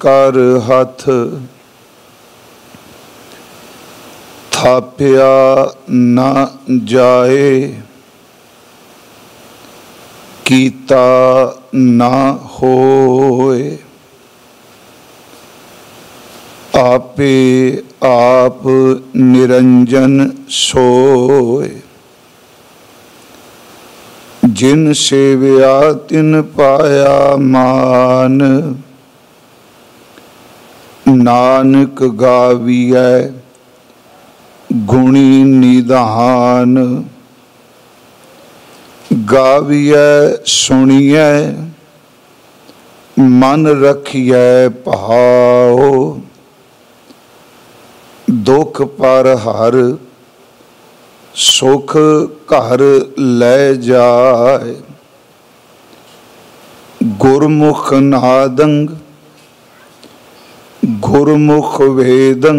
ਕਰ ਹੱਥ ਥਾਪਿਆ ਨਾ ਜਾਏ, ਕੀਤਾ ਨਾ ਹੋਏ। ਆਪੇ ਆਪ ਨਿਰੰਜਨ ਸੋਏ। ਜਿਨ ਸੇਵਿਆ ਤਿਨ ਪਾਇਆ ਮਾਨ। ਨਾਨਕ ਗਾਵੀਐ, ਗੁਣੀ ਨਿਧਾਨ। ਗਾਵੀਐ, ਸੁਣੀਐ, ਮਨ ਰਖੀਐ ਭਾਉ ਦੁਖ ਪਰ ਹਰ, ਸੁਖ ਘਰ ਲੈ ਜਾਏ। ਗੁਰਮੁਖ ਨਾਦੰਗ ਗੁਰਮੁਖ ਵੇਦੰ,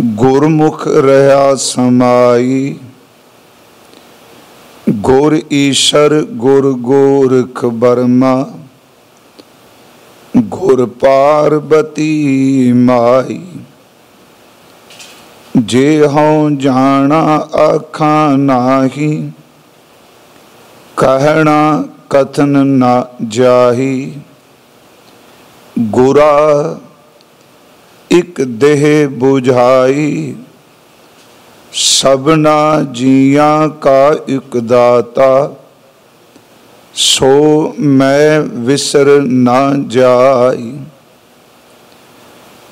ਗੁਰਮੁਖ ਰਹਾ ਸਮਾਈ। ਗੁਰ ਈਸ਼ਰ, ਗੁਰ ਗੋਰਖ ਬਰਮਾ ਗੁਰ ਪਾਰਬਤੀ ਮਾਈ ਜੇ ਹਉ ਜਾਣਾ ਆਖਾਂ ਨਾਹੀ, ਕਹਿਣਾ ਕਥਨ ਨਾ ਜਾਹੀ। ਗੁਰਾ ਇਕ ਦੇਹ 부ਝਾਈ ਸਭਨਾ ਜੀਆਂ ਕਾ ਇਕ ਦਾਤਾ, ਸੋ ਮੈਂ ਵਿਸਰ ਨਾ ਜਾਈ।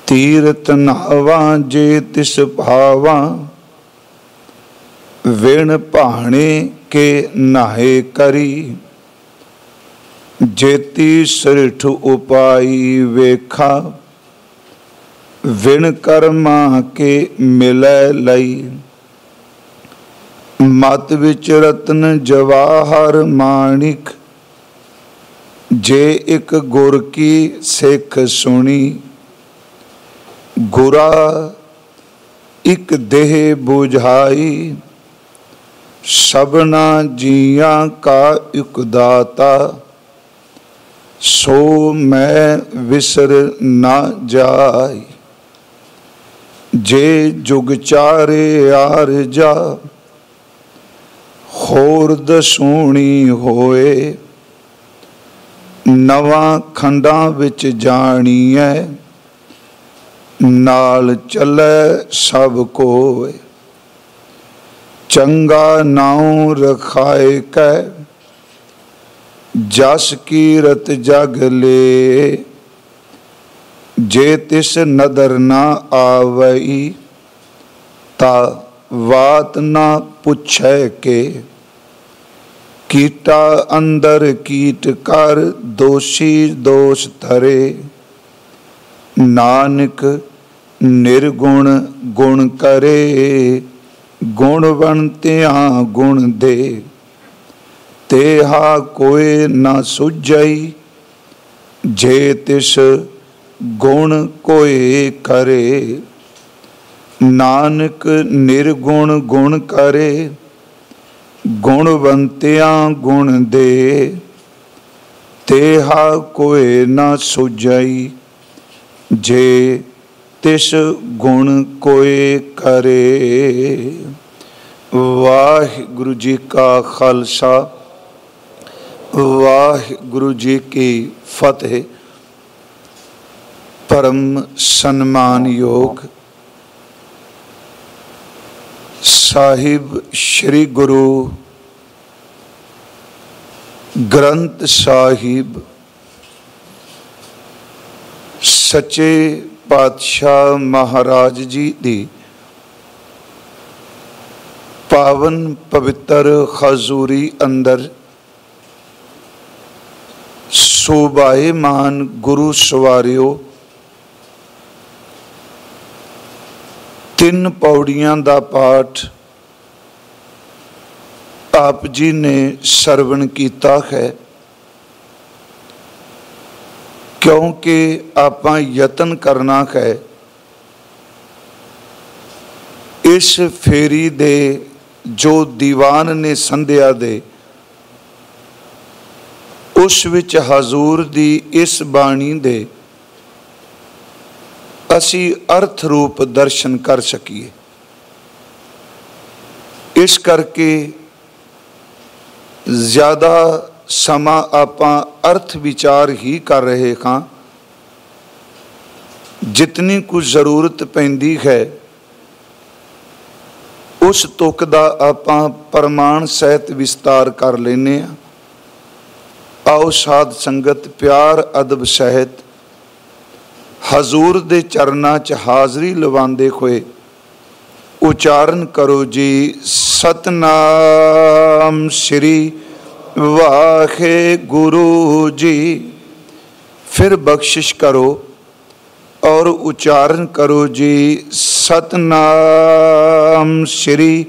ਤੀਰਤ ਨਾਵਾਂ ਜੇ ਤਿਸ ਭਾਵਾਂ, ਵਿਣ ਭਾਣੇ ਕੇ ਨਾਹੇ ਕਰੀ। ਜੇਤੀ ਸ੍ਰਿਠ ਉਪਾਈ ਵੇਖਾ, ਵਿਣ ਕਰਮਾ ਕੇ ਮਿਲੈ ਲਈ। ਮਤ ਵਿੱਚ ਰਤਨ ਜਵਾਹਰ ਮਾਣਿਕ, ਜੇ ਇੱਕ ਗੁਰ ਕੀ ਸਿੱਖ ਸੁਣੀ। ਗੁਰਾ ਇੱਕ ਦੇਹ 부ਝਾਈ ਸਭਨਾ ਜੀਆਂ ਕਾ ਇੱਕ ਦਾਤਾ। ਸੋ ਮੈਂ ਵਿਸਰ ਨਾ ਜਾਈ। ਜੇ ਜੁਗ ਚਾਰੇ ਆਰ ਜਾ, ਹੋਰ ਦਸੂਣੀ ਹੋਏ, ਨਵਾਂ ਖੰਡਾਂ ਵਿੱਚ ਜਾਣੀ ਜਾਣੀਐ, ਨਾਲ ਚੱਲੇ ਸਭ ਕੋਏ। ਚੰਗਾ ਨਾਉ ਰਖਾਏ ਕੈ ਜਸ ਕੀਰਤ ਜਗ ਲੇ, ਜੇ ਤਿਸ ਨਦਰ ਨਾ ਆਵਈ, ਤਾ ਵਾਤ ਨਾ ਪੁੱਛੈ ਕੇ। ਕੀਟਾ ਅੰਦਰ ਕੀਟ ਕਰ, ਦੋਸ਼ੀ ਦੋਸ਼ ਧਰੇ। ਨਾਨਕ ਨਿਰਗੁਣ ਗੁਣ ਕਰੇ ਗੁਣਵੰਤਿਆਂ ਗੁਣ ਦੇ। ਤੇਹਾ ਕੋਏ ਨਾ ਸੁਝਈ, ਜੇ ਤਿਸ ਗੁਣ ਕੋਏ ਕਰੇ, ਨਾਨਕ ਨਿਰਗੁਣ ਗੁਣ ਕਰੇ, ਗੁਣਵੰਤਿਆਂ ਗੁਣ ਦੇ, ਤੇਹਾ ਕੋਏ ਨਾ ਸੁਝਈ, ਜੇ ਤਿਸ ਗੁਣ ਕੋਏ ਕਰੇ। ਵਾਹਿਗੁਰੂ ਜੀ ਕਾ ਖਾਲਸਾ। ਵਾਹਿਗੁਰੂ ਜੀ ਕੀ ਫਤਿਹ। ਪਰਮ ਸਨਮਾਨਯੋਗ ਸਾਹਿਬ ਸ੍ਰੀ ਗੁਰੂ ਗ੍ਰੰਥ ਸਾਹਿਬ, ਸੱਚੇ ਪਾਤਸ਼ਾਹ ਮਹਾਰਾਜ ਜੀ ਦੀ ਪਾਵਨ ਪਵਿੱਤਰ ਖਜ਼ੂਰੀ ਅੰਦਰ ਸੋਭਾਏ ਮਾਨ ਗੁਰੂ ਸਵਾਰਿਓ। ਤਿੰਨ ਪੌੜੀਆਂ ਦਾ ਪਾਠ ਆਪ ਜੀ ਨੇ ਸਰਵਣ ਕੀਤਾ ਹੈ। ਕਿਉਂਕਿ ਆਪਾਂ ਯਤਨ ਕਰਨਾ ਹੈ, ਇਸ ਫੇਰੀ ਦੇ ਜੋ ਦੀਵਾਨ ਨੇ ਸੰਧਿਆ ਦੇ ਉਸ ਵਿੱਚ ਹਜ਼ੂਰ ਦੀ ਇਸ ਬਾਣੀ ਦੇ ਅਸੀਂ ਅਰਥ ਰੂਪ ਦਰਸ਼ਨ ਕਰ ਸਕੀਏ। ਇਸ ਕਰਕੇ ਜ਼ਿਆਦਾ ਸਮਾਂ ਆਪਾਂ ਅਰਥ ਵਿਚਾਰ ਹੀ ਕਰ ਰਹੇ ਹਾਂ। ਜਿਤਨੀ ਕੁ ਜ਼ਰੂਰਤ ਪੈਂਦੀ ਹੈ, ਉਸ ਤੁਕ ਦਾ ਆਪਾਂ ਪ੍ਰਮਾਣ ਸਹਿਤ ਵਿਸਤਾਰ ਕਰ ਲੈਨੇ ਆ ਆਓ ਸਾਧ ਸੰਗਤ, ਪਿਆਰ, ਅਦਬ, ਸਹਿਤ। ਹਜ਼ੂਰ ਦੇ ਚਰਨਾਂ 'ਚ ਹਾਜ਼ਰੀ ਲਵਾਉਂਦੇ ਹੋਏ ਉਚਾਰਨ ਕਰੋ ਜੀ, ਸਤਨਾਮ ਸ੍ਰੀ ਵਾਖੇ ਗੁਰੂ ਜੀ। ਫਿਰ ਬਖਸ਼ਿਸ਼ ਕਰੋ ਔਰ ਉਚਾਰਨ ਕਰੋ ਜੀ, ਸਤਨਾਮ ਸ੍ਰੀ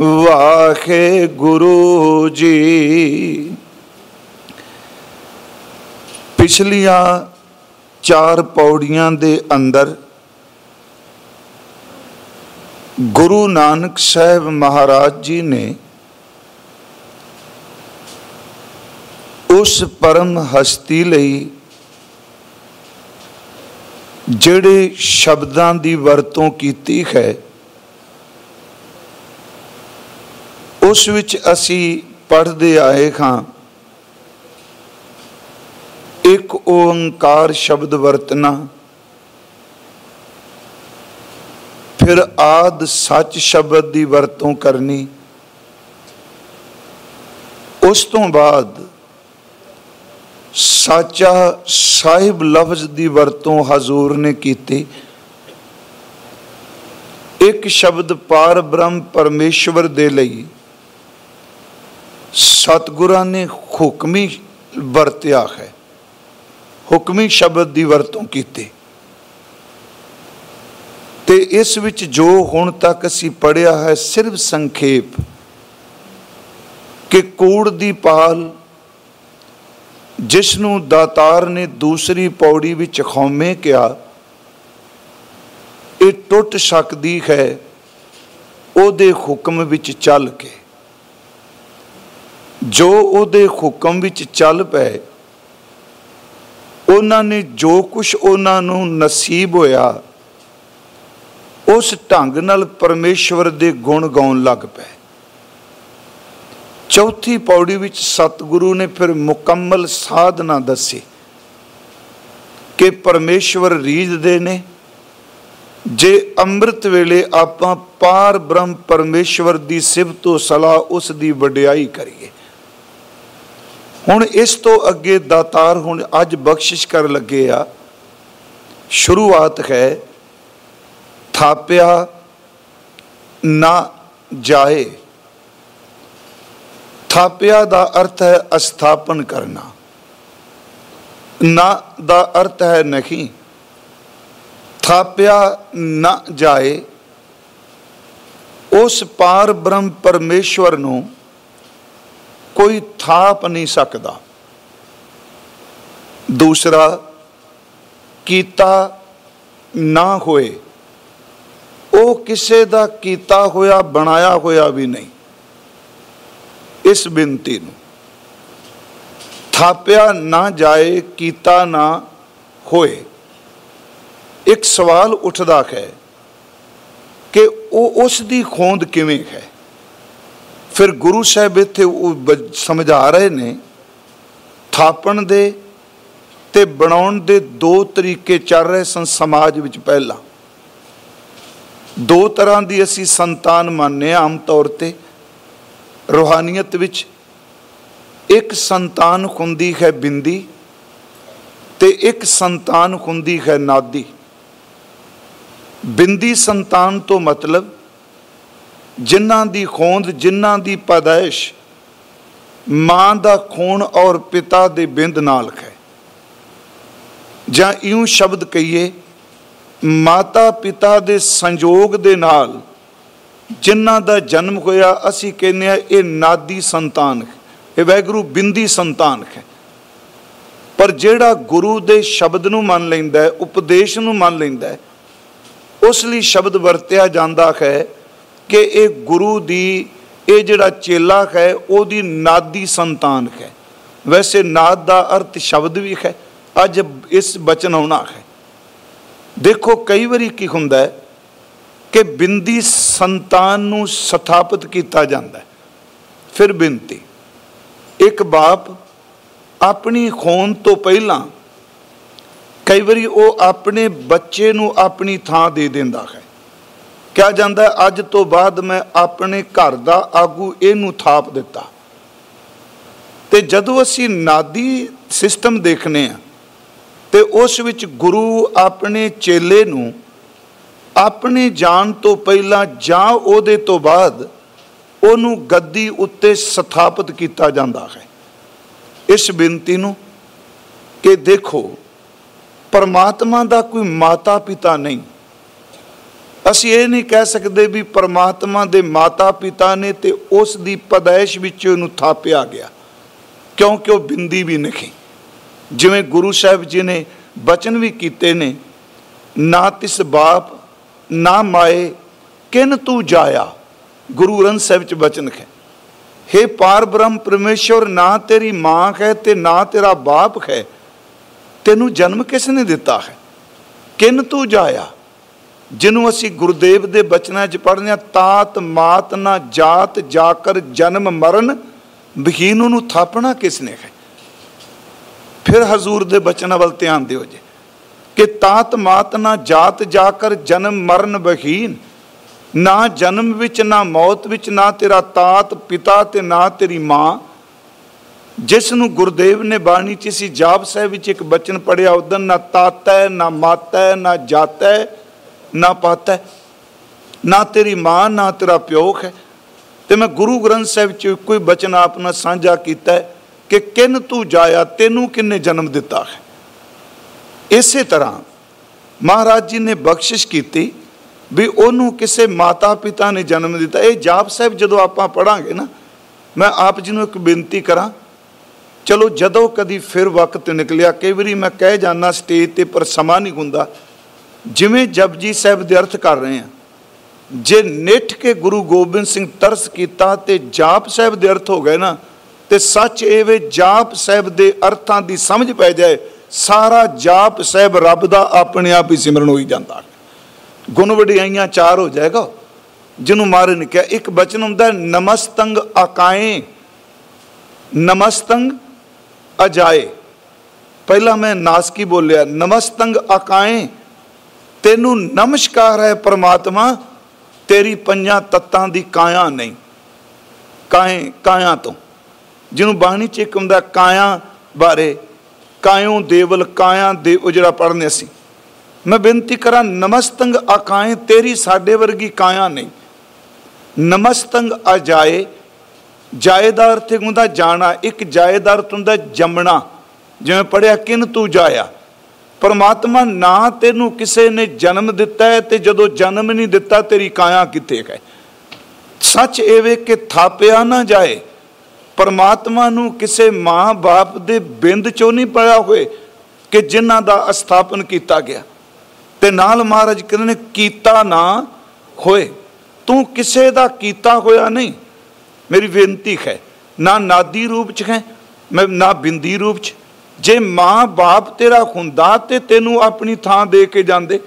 ਵਾਖੇ ਗੁਰੂ ਜੀ। ਪਿਛਲੀਆਂ ਚਾਰ ਪੌੜੀਆਂ ਦੇ ਅੰਦਰ ਗੁਰੂ ਨਾਨਕ ਸਾਹਿਬ ਮਹਾਰਾਜ ਜੀ ਨੇ ਉਸ ਪਰਮ ਹਸਤੀ ਲਈ ਜਿਹੜੇ ਸ਼ਬਦਾਂ ਦੀ ਵਰਤੋਂ ਕੀਤੀ ਹੈ, ਉਸ ਵਿੱਚ ਅਸੀਂ ਪੜ੍ਹਦੇ ਆਏ ਹਾਂ ਇੱਕ ਓੰਕਾਰ ਸ਼ਬਦ ਵਰਤਨਾ ਫਿਰ ਆਦ ਸੱਚ ਸ਼ਬਦ ਦੀ ਵਰਤੋਂ ਕਰਨੀ। ਉਸ ਤੋਂ ਬਾਅਦ ਸਾਚਾ ਸਾਹਿਬ ਲਫ਼ਜ਼ ਦੀ ਵਰਤੋਂ ਹਜ਼ੂਰ ਨੇ ਕੀਤੀ। ਇੱਕ ਸ਼ਬਦ ਪਾਰ ਬ੍ਰਹਮ ਪਰਮੇਸ਼ਵਰ ਦੇ ਲਈ ਸਤਗੁਰਾਂ ਨੇ ਹੁਕਮੀ ਵਰਤਿਆ ਹੈ। ਹੁਕਮੀ ਸ਼ਬਦ ਦੀ ਵਰਤੋਂ ਕੀਤੀ। ਤੇ ਇਸ ਵਿੱਚ ਜੋ ਹੁਣ ਤੱਕ ਅਸੀਂ ਪੜਿਆ ਹੈ ਸਿਰਫ ਸੰਖੇਪ ਕਿ ਕੂੜ ਦੀ ਪਾਲ ਜਿਸ ਨੂੰ ਦਾਤਾਰ ਨੇ ਦੂਸਰੀ ਪੌੜੀ ਵਿੱਚ ਖੌਮੇ ਕਿਹਾ, ਇਹ ਟੁੱਟ ਸਕਦੀ ਹੈ, ਉਹਦੇ ਹੁਕਮ ਵਿੱਚ ਚੱਲ ਕੇ। ਜੋ ਉਹਦੇ ਹੁਕਮ ਵਿੱਚ ਚੱਲ ਪਏ ਉਹਨਾਂ ਨੇ ਜੋ ਕੁਝ ਉਹਨਾਂ ਨੂੰ ਨਸੀਬ ਹੋਇਆ, ਉਸ ਢੰਗ ਨਾਲ ਪਰਮੇਸ਼ਵਰ ਦੇ ਗੁਣ ਗਾਉਣ ਲੱਗ ਪਏ। ਚੌਥੀ ਪੌੜੀ ਵਿੱਚ ਸਤਿਗੁਰੂ ਨੇ ਫਿਰ ਮੁਕੰਮਲ ਸਾਧਨਾ ਦੱਸੀ ਕਿ ਪਰਮੇਸ਼ਵਰ ਰੀਝਦੇ ਨੇ। ਜੇ ਅੰਮ੍ਰਿਤ ਵੇਲੇ ਆਪਾਂ ਪਾਰ ਬ੍ਰਹਮ ਪਰਮੇਸ਼ਵਰ ਦੀ ਸਿਫਤ ਤੋਂ ਸਲਾਹ ਉਸ ਦੀ ਵਡਿਆਈ ਕਰੀਏ ਹੁਣ ਇਸ ਤੋਂ ਅੱਗੇ ਦਾਤਾਰ ਹੁਣ ਅੱਜ ਬਖਸ਼ਿਸ਼ ਕਰ ਲੱਗੇ ਆ। ਸ਼ੁਰੂਆਤ ਹੈ, ਥਾਪਿਆ ਨਾ ਜਾਏ। ਥਾਪਿਆ ਦਾ ਅਰਥ ਹੈ ਅਸਥਾਪਨ ਕਰਨਾ। ਨਾ ਦਾ ਅਰਥ ਹੈ ਨਹੀਂ। ਥਾਪਿਆ ਨਾ ਜਾਏ, ਉਸ ਪਾਰ ਬ੍ਰਹਮ ਪਰਮੇਸ਼ਵਰ ਨੂੰ ਕੋਈ ਥਾਪ ਨਹੀਂ ਸਕਦਾ। ਦੂਸਰਾ, ਕੀਤਾ ਨਾ ਹੋਏ। ਉਹ ਕਿਸੇ ਦਾ ਕੀਤਾ ਹੋਇਆ, ਬਣਾਇਆ ਹੋਇਆ ਵੀ ਨਹੀਂ। ਇਸ ਬੇਨਤੀ ਨੂੰ। ਥਾਪਿਆ ਨਾ ਜਾਏ, ਕੀਤਾ ਨਾ ਹੋਏ। ਇੱਕ ਸਵਾਲ ਉੱਠਦਾ ਹੈ ਕਿ ਉਹ ਉਸ ਦੀ ਖੋਂਦ ਕਿਵੇਂ ਹੈ? ਫਿਰ ਗੁਰੂ ਸਾਹਿਬ ਇੱਥੇ ਉਹ ਸਮਝਾ ਰਹੇ ਨੇ, ਥਾਪਣ ਦੇ ਤੇ ਬਣਾਉਣ ਦੇ ਦੋ ਤਰੀਕੇ ਚੱਲ ਰਹੇ ਸਨ ਸਮਾਜ ਵਿੱਚ ਪਹਿਲਾਂ। ਦੋ ਤਰ੍ਹਾਂ ਦੀ ਅਸੀਂ ਸੰਤਾਨ ਮੰਨਦੇ ਆਮ ਤੌਰ ਤੇ, ਰੋਹਾਨੀਅਤ ਵਿੱਚ। ਇੱਕ ਸੰਤਾਨ ਹੁੰਦੀ ਹੈ ਬਿੰਦੀ ਤੇ ਇੱਕ ਸੰਤਾਨ ਹੁੰਦੀ ਹੈ ਨਾਦੀ। ਬਿੰਦੀ ਸੰਤਾਨ ਤੋਂ ਮਤਲਬ ਜਿਨ੍ਹਾਂ ਦੀ ਖੋਂਦ, ਜਿਨ੍ਹਾਂ ਦੀ ਪਦਾਇਸ਼ ਮਾਂ ਦਾ ਖੂਨ ਔਰ ਪਿਤਾ ਦੇ ਬਿੰਦ ਨਾਲ ਹੈ। ਜਾਂ ਇਉਂ ਸ਼ਬਦ ਕਹੀਏ, ਮਾਤਾ ਪਿਤਾ ਦੇ ਸੰਯੋਗ ਦੇ ਨਾਲ ਜਿਨ੍ਹਾਂ ਦਾ ਜਨਮ ਹੋਇਆ, ਅਸੀਂ ਕਹਿੰਦੇ ਆ ਇਹ ਨਾਦੀ ਸੰਤਾਨ ਹੈ, ਇਹ ਵੈਗਰੂ ਬਿੰਦੀ ਸੰਤਾਨ ਹੈ। ਪਰ ਜਿਹੜਾ ਗੁਰੂ ਦੇ ਸ਼ਬਦ ਨੂੰ ਮੰਨ ਲੈਂਦਾ ਹੈ, ਉਪਦੇਸ਼ ਨੂੰ ਮੰਨ ਲੈਂਦਾ ਹੈ, ਉਸ ਲਈ ਸ਼ਬਦ ਵਰਤਿਆ ਜਾਂਦਾ ਹੈ ਕਿ ਇਹ ਗੁਰੂ ਦੀ, ਇਹ ਜਿਹੜਾ ਚੇਲਾ ਹੈ, ਉਹਦੀ ਨਾਦੀ ਸੰਤਾਨ ਹੈ। ਵੈਸੇ ਨਾਦ ਦਾ ਅਰਥ ਸ਼ਬਦ ਵੀ ਹੈ, ਅੱਜ ਇਸ ਬਚਨ ਆਉਣਾ ਹੈ। ਦੇਖੋ, ਕਈ ਵਾਰੀ ਕੀ ਹੁੰਦਾ ਹੈ ਕਿ ਬਿੰਦੀ ਸੰਤਾਨ ਨੂੰ ਸਥਾਪਿਤ ਕੀਤਾ ਜਾਂਦਾ ਹੈ। ਫਿਰ ਬਿੰਤੀ। ਇੱਕ ਬਾਪ ਆਪਣੀ ਖੋਣ ਤੋਂ ਪਹਿਲਾਂ ਕਈ ਵਾਰੀ ਉਹ ਆਪਣੇ ਬੱਚੇ ਨੂੰ ਆਪਣੀ ਥਾਂ ਦੇ ਦਿੰਦਾ ਹੈ। ਕਿਹਾ ਜਾਂਦਾ ਅੱਜ ਤੋਂ ਬਾਅਦ ਮੈਂ ਆਪਣੇ ਘਰ ਦਾ ਆਗੂ ਇਹਨੂੰ ਥਾਪ ਦਿੱਤਾ। ਤੇ ਜਦੋਂ ਅਸੀਂ ਨਾਦੀ ਸਿਸਟਮ ਦੇਖਨੇ ਆ, ਤੇ ਉਸ ਵਿੱਚ ਗੁਰੂ ਆਪਣੇ ਚੇਲੇ ਨੂੰ ਆਪਣੇ ਜਾਣ ਤੋਂ ਪਹਿਲਾਂ ਜਾਂ ਉਹਦੇ ਤੋਂ ਬਾਅਦ ਉਹਨੂੰ ਗੱਦੀ ਉੱਤੇ ਸਥਾਪਿਤ ਕੀਤਾ ਜਾਂਦਾ ਹੈ। ਇਸ ਬੇਨਤੀ ਨੂੰ ਕਿ ਦੇਖੋ, ਪਰਮਾਤਮਾ ਦਾ ਕੋਈ ਮਾਤਾ ਪਿਤਾ ਨਹੀਂ। ਅਸੀਂ ਇਹ ਨਹੀਂ ਕਹਿ ਸਕਦੇ ਵੀ ਪਰਮਾਤਮਾ ਦੇ ਮਾਤਾ ਪਿਤਾ ਨੇ ਤੇ ਉਸ ਦੀ ਪਦਾਇਸ਼ ਵਿੱਚ ਉਹਨੂੰ ਥਾਪਿਆ ਗਿਆ। ਕਿਉਂਕਿ ਉਹ ਬਿੰਦੀ ਵੀ ਨਹੀਂ। ਜਿਵੇਂ ਗੁਰੂ ਸਾਹਿਬ ਜੀ ਨੇ ਬਚਨ ਵੀ ਕੀਤੇ ਨੇ, ਨਾ ਤਿਸ ਬਾਪ, ਨਾ ਮਾਏ, ਕਿਨ ਤੂੰ ਜਾਇਆ? ਗੁਰੂ ਗ੍ਰੰਥ ਸਾਹਿਬ ਚ ਬਚਨ ਹੈ। हे ਪਾਰ ਬ੍ਰਹਮ ਪਰਮੇਸ਼ਵਰ, ਨਾ ਤੇਰੀ ਮਾਂ ਹੈ ਤੇ ਨਾ ਤੇਰਾ ਬਾਪ ਹੈ। ਤੈਨੂੰ ਜਨਮ ਕਿਸ ਨੇ ਦਿੱਤਾ ਹੈ? ਕਿਨ ਤੂੰ ਜਾਇਆ? ਜਿਹਨੂੰ ਅਸੀਂ ਗੁਰਦੇਵ ਦੇ ਬਚਨਾਂ 'ਚ ਪੜ੍ਹਨੇ ਆ ਤਾਤ ਮਾਤ ਨਾ ਜਾਤ ਜਾਕਰ ਜਨਮ ਮਰਨ, ਬਹੀਨ ਨੂੰ ਥਾਪਣਾ ਕਿਸ ਨੇ ਹੈ? ਫਿਰ ਹਜ਼ੂਰ ਦੇ ਬਚਨਾਂ ਵੱਲ ਧਿਆਨ ਦਿਓ ਜੀ। ਕਿ ਤਾਤ ਮਾਤ ਨਾ ਜਾਤ ਜਾਕਰ ਜਨਮ ਮਰਨ ਬਹੀਨ, ਨਾ ਜਨਮ ਵਿੱਚ ਨਾ ਮੌਤ ਵਿੱਚ ਨਾ ਤੇਰਾ ਤਾਤ ਪਿਤਾ ਤੇ ਨਾ ਤੇਰੀ ਮਾਂ। ਜਿਸ ਨੂੰ ਗੁਰਦੇਵ ਨੇ ਬਾਣੀ ਚ ਸੀ, ਜਾਪ ਸਾਹਿਬ ਵਿੱਚ ਇੱਕ ਬਚਨ ਪੜਿਆ ਉਦੋਂ ਨਾ ਤਾਤਾ, ਨਾ ਮਾਤਾ, ਨਾ ਜਾਤਾ ਨਾ ਪਾਤਾ ਨਾ ਤੇਰੀ ਮਾਂ, ਨਾ ਤੇਰਾ ਪਿਓ ਹੈ। ਤੇ ਮੈਂ ਗੁਰੂ ਗ੍ਰੰਥ ਸਾਹਿਬ ਚ ਕੋਈ ਬਚਨ ਆਪ ਨਾਲ ਸਾਂਝਾ ਕੀਤਾ ਕਿ ਕਿੰਨ ਤੂੰ ਜਾਇਆ, ਤੈਨੂੰ ਕਿੰਨੇ ਜਨਮ ਦਿੱਤਾ ਹੈ। ਇਸੇ ਤਰ੍ਹਾਂ ਮਹਾਰਾਜ ਜੀ ਨੇ ਬਖਸ਼ਿਸ਼ ਕੀਤੀ ਵੀ ਉਹਨੂੰ ਕਿਸੇ ਮਾਤਾ ਪਿਤਾ ਨੇ ਜਨਮ ਦਿੱਤਾ। ਇਹ ਜਾਪ ਸਾਹਿਬ ਜਦੋਂ ਆਪਾਂ ਪੜਾਂਗੇ ਨਾ, ਮੈਂ ਆਪ ਜੀ ਨੂੰ ਇੱਕ ਬੇਨਤੀ ਕਰਾਂ, ਚਲੋ ਜਦੋਂ ਕਦੀ ਫਿਰ ਵਕਤ ਨਿਕਲਿਆ, ਕਈ ਵਾਰੀ ਮੈਂ ਕਹਿ ਜਾਣਾ ਸਟੇਜ ਤੇ ਪਰ ਸਮਾਂ ਨਹੀਂ ਹੁੰਦਾ। ਜਿਵੇਂ ਜਪਜੀ ਸਾਹਿਬ ਦੇ ਅਰਥ ਕਰ ਰਹੇ ਆ। ਜੇ ਨਿੱਠ ਕੇ ਗੁਰੂ ਗੋਬਿੰਦ ਸਿੰਘ ਤਰਸ ਕੀਤਾ ਤੇ ਜਾਪ ਸਾਹਿਬ ਦੇ ਅਰਥ ਹੋ ਗਏ ਨਾ, ਤੇ ਸੱਚ ਇਹ ਵੇ ਜਾਪ ਸਾਹਿਬ ਦੇ ਅਰਥਾਂ ਦੀ ਸਮਝ ਪੈ ਜਾਏ, ਸਾਰਾ ਜਾਪ ਸਾਹਿਬ ਰੱਬ ਦਾ ਆਪਣੇ ਆਪ ਹੀ ਸਿਮਰਨ ਹੋਈ ਜਾਂਦਾ। ਗੁਣ ਵਡਿਆਈਆਂ ਚਾਰ ਹੋ ਜਾਏਗਾ। ਜਿਹਨੂੰ ਮਾਰੇ ਨੇ ਕਿਹਾ, ਇੱਕ ਬਚਨ ਹੁੰਦਾ, ਨਮਸਤੰਗ ਆਕਾਏ, ਨਮਸਤੰਗ ਅਜਾਏ। ਪਹਿਲਾਂ ਮੈਂ ਨਾਸਕੀ ਬੋਲਿਆ, ਨਮਸਤੰਗ ਆਕਾਏ ਤੈਨੂੰ ਨਮਸਕਾਰ ਹੈ ਪ੍ਰਮਾਤਮਾ, ਤੇਰੀ ਪੰਜਾਂ ਤੱਤਾਂ ਦੀ ਕਾਇਆ ਨਹੀਂ। ਕਾਏ ਕਾਇਆ ਤੋਂ? ਜਿਹਨੂੰ ਬਾਣੀ ਚ ਇੱਕ ਹੁੰਦਾ ਕਾਇਆ ਬਾਰੇ ਕਾਇਓ ਦੇਵਲ ਕਾਇਆ ਦੇ ਉਹ ਜਿਹੜਾ ਪੜ੍ਹਨੇ ਸੀ ਮੈਂ ਬੇਨਤੀ ਕਰਾਂ, ਨਮਸਤੰਗ ਆਕਾਏ ਤੇਰੀ ਸਾਡੇ ਵਰਗੀ ਕਾਇਆ ਨਹੀਂ। ਨਮਸਤੰਗ ਅਜਾਏ ਜਾਇਦਾਰ ਤੇ ਹੁੰਦਾ ਜਾਣਾ, ਇੱਕ ਜਾਇਦਾਰ ਹੁੰਦਾ ਜੰਮਣਾ। ਜਿਵੇਂ ਪੜਿਆ ਕਿਨ ਤੂੰ ਜਾਇਆ? ਪਰਮਾਤਮਾ ਨਾ ਤੈਨੂੰ ਕਿਸੇ ਨੇ ਜਨਮ ਦਿੱਤਾ ਹੈ ਤੇ ਜਦੋਂ ਜਨਮ ਨਹੀਂ ਦਿੱਤਾ ਤੇਰੀ ਕਾਇਆ ਕਿੱਥੇ ਹੈ? ਸੱਚ ਇਹ ਕਿ ਥਾਪਿਆ ਨਾ ਜਾਏ। ਪਰਮਾਤਮਾ ਨੂੰ ਕਿਸੇ ਮਾਂ-ਬਾਪ ਦੇ ਬਿੰਦ ਚੋਂ ਨਹੀਂ ਪਾਇਆ ਹੋਏ ਕਿ ਜਿਨ੍ਹਾਂ ਦਾ ਅਸਥਾਪਨ ਕੀਤਾ ਗਿਆ। ਤੇ ਨਾਲ ਮਹਾਰਾਜ ਕਹਿੰਦੇ ਨੇ, ਕੀਤਾ ਨਾ ਹੋਏ। ਤੂੰ ਕਿਸੇ ਦਾ ਕੀਤਾ ਹੋਇਆ ਨਹੀਂ। ਮੇਰੀ ਬੇਨਤੀ ਹੈ, ਨਾ ਨਾਦੀ ਰੂਪ ਚ ਹੈ, ਮੈਂ ਨਾ ਬਿੰਦੀ ਰੂਪ ਚ। ਜੇ ਮਾਂ-ਬਾਪ ਤੇਰਾ ਹੁੰਦਾ ਤੇ ਤੈਨੂੰ ਆਪਣੀ ਥਾਂ ਦੇ ਕੇ ਜਾਂਦੇ।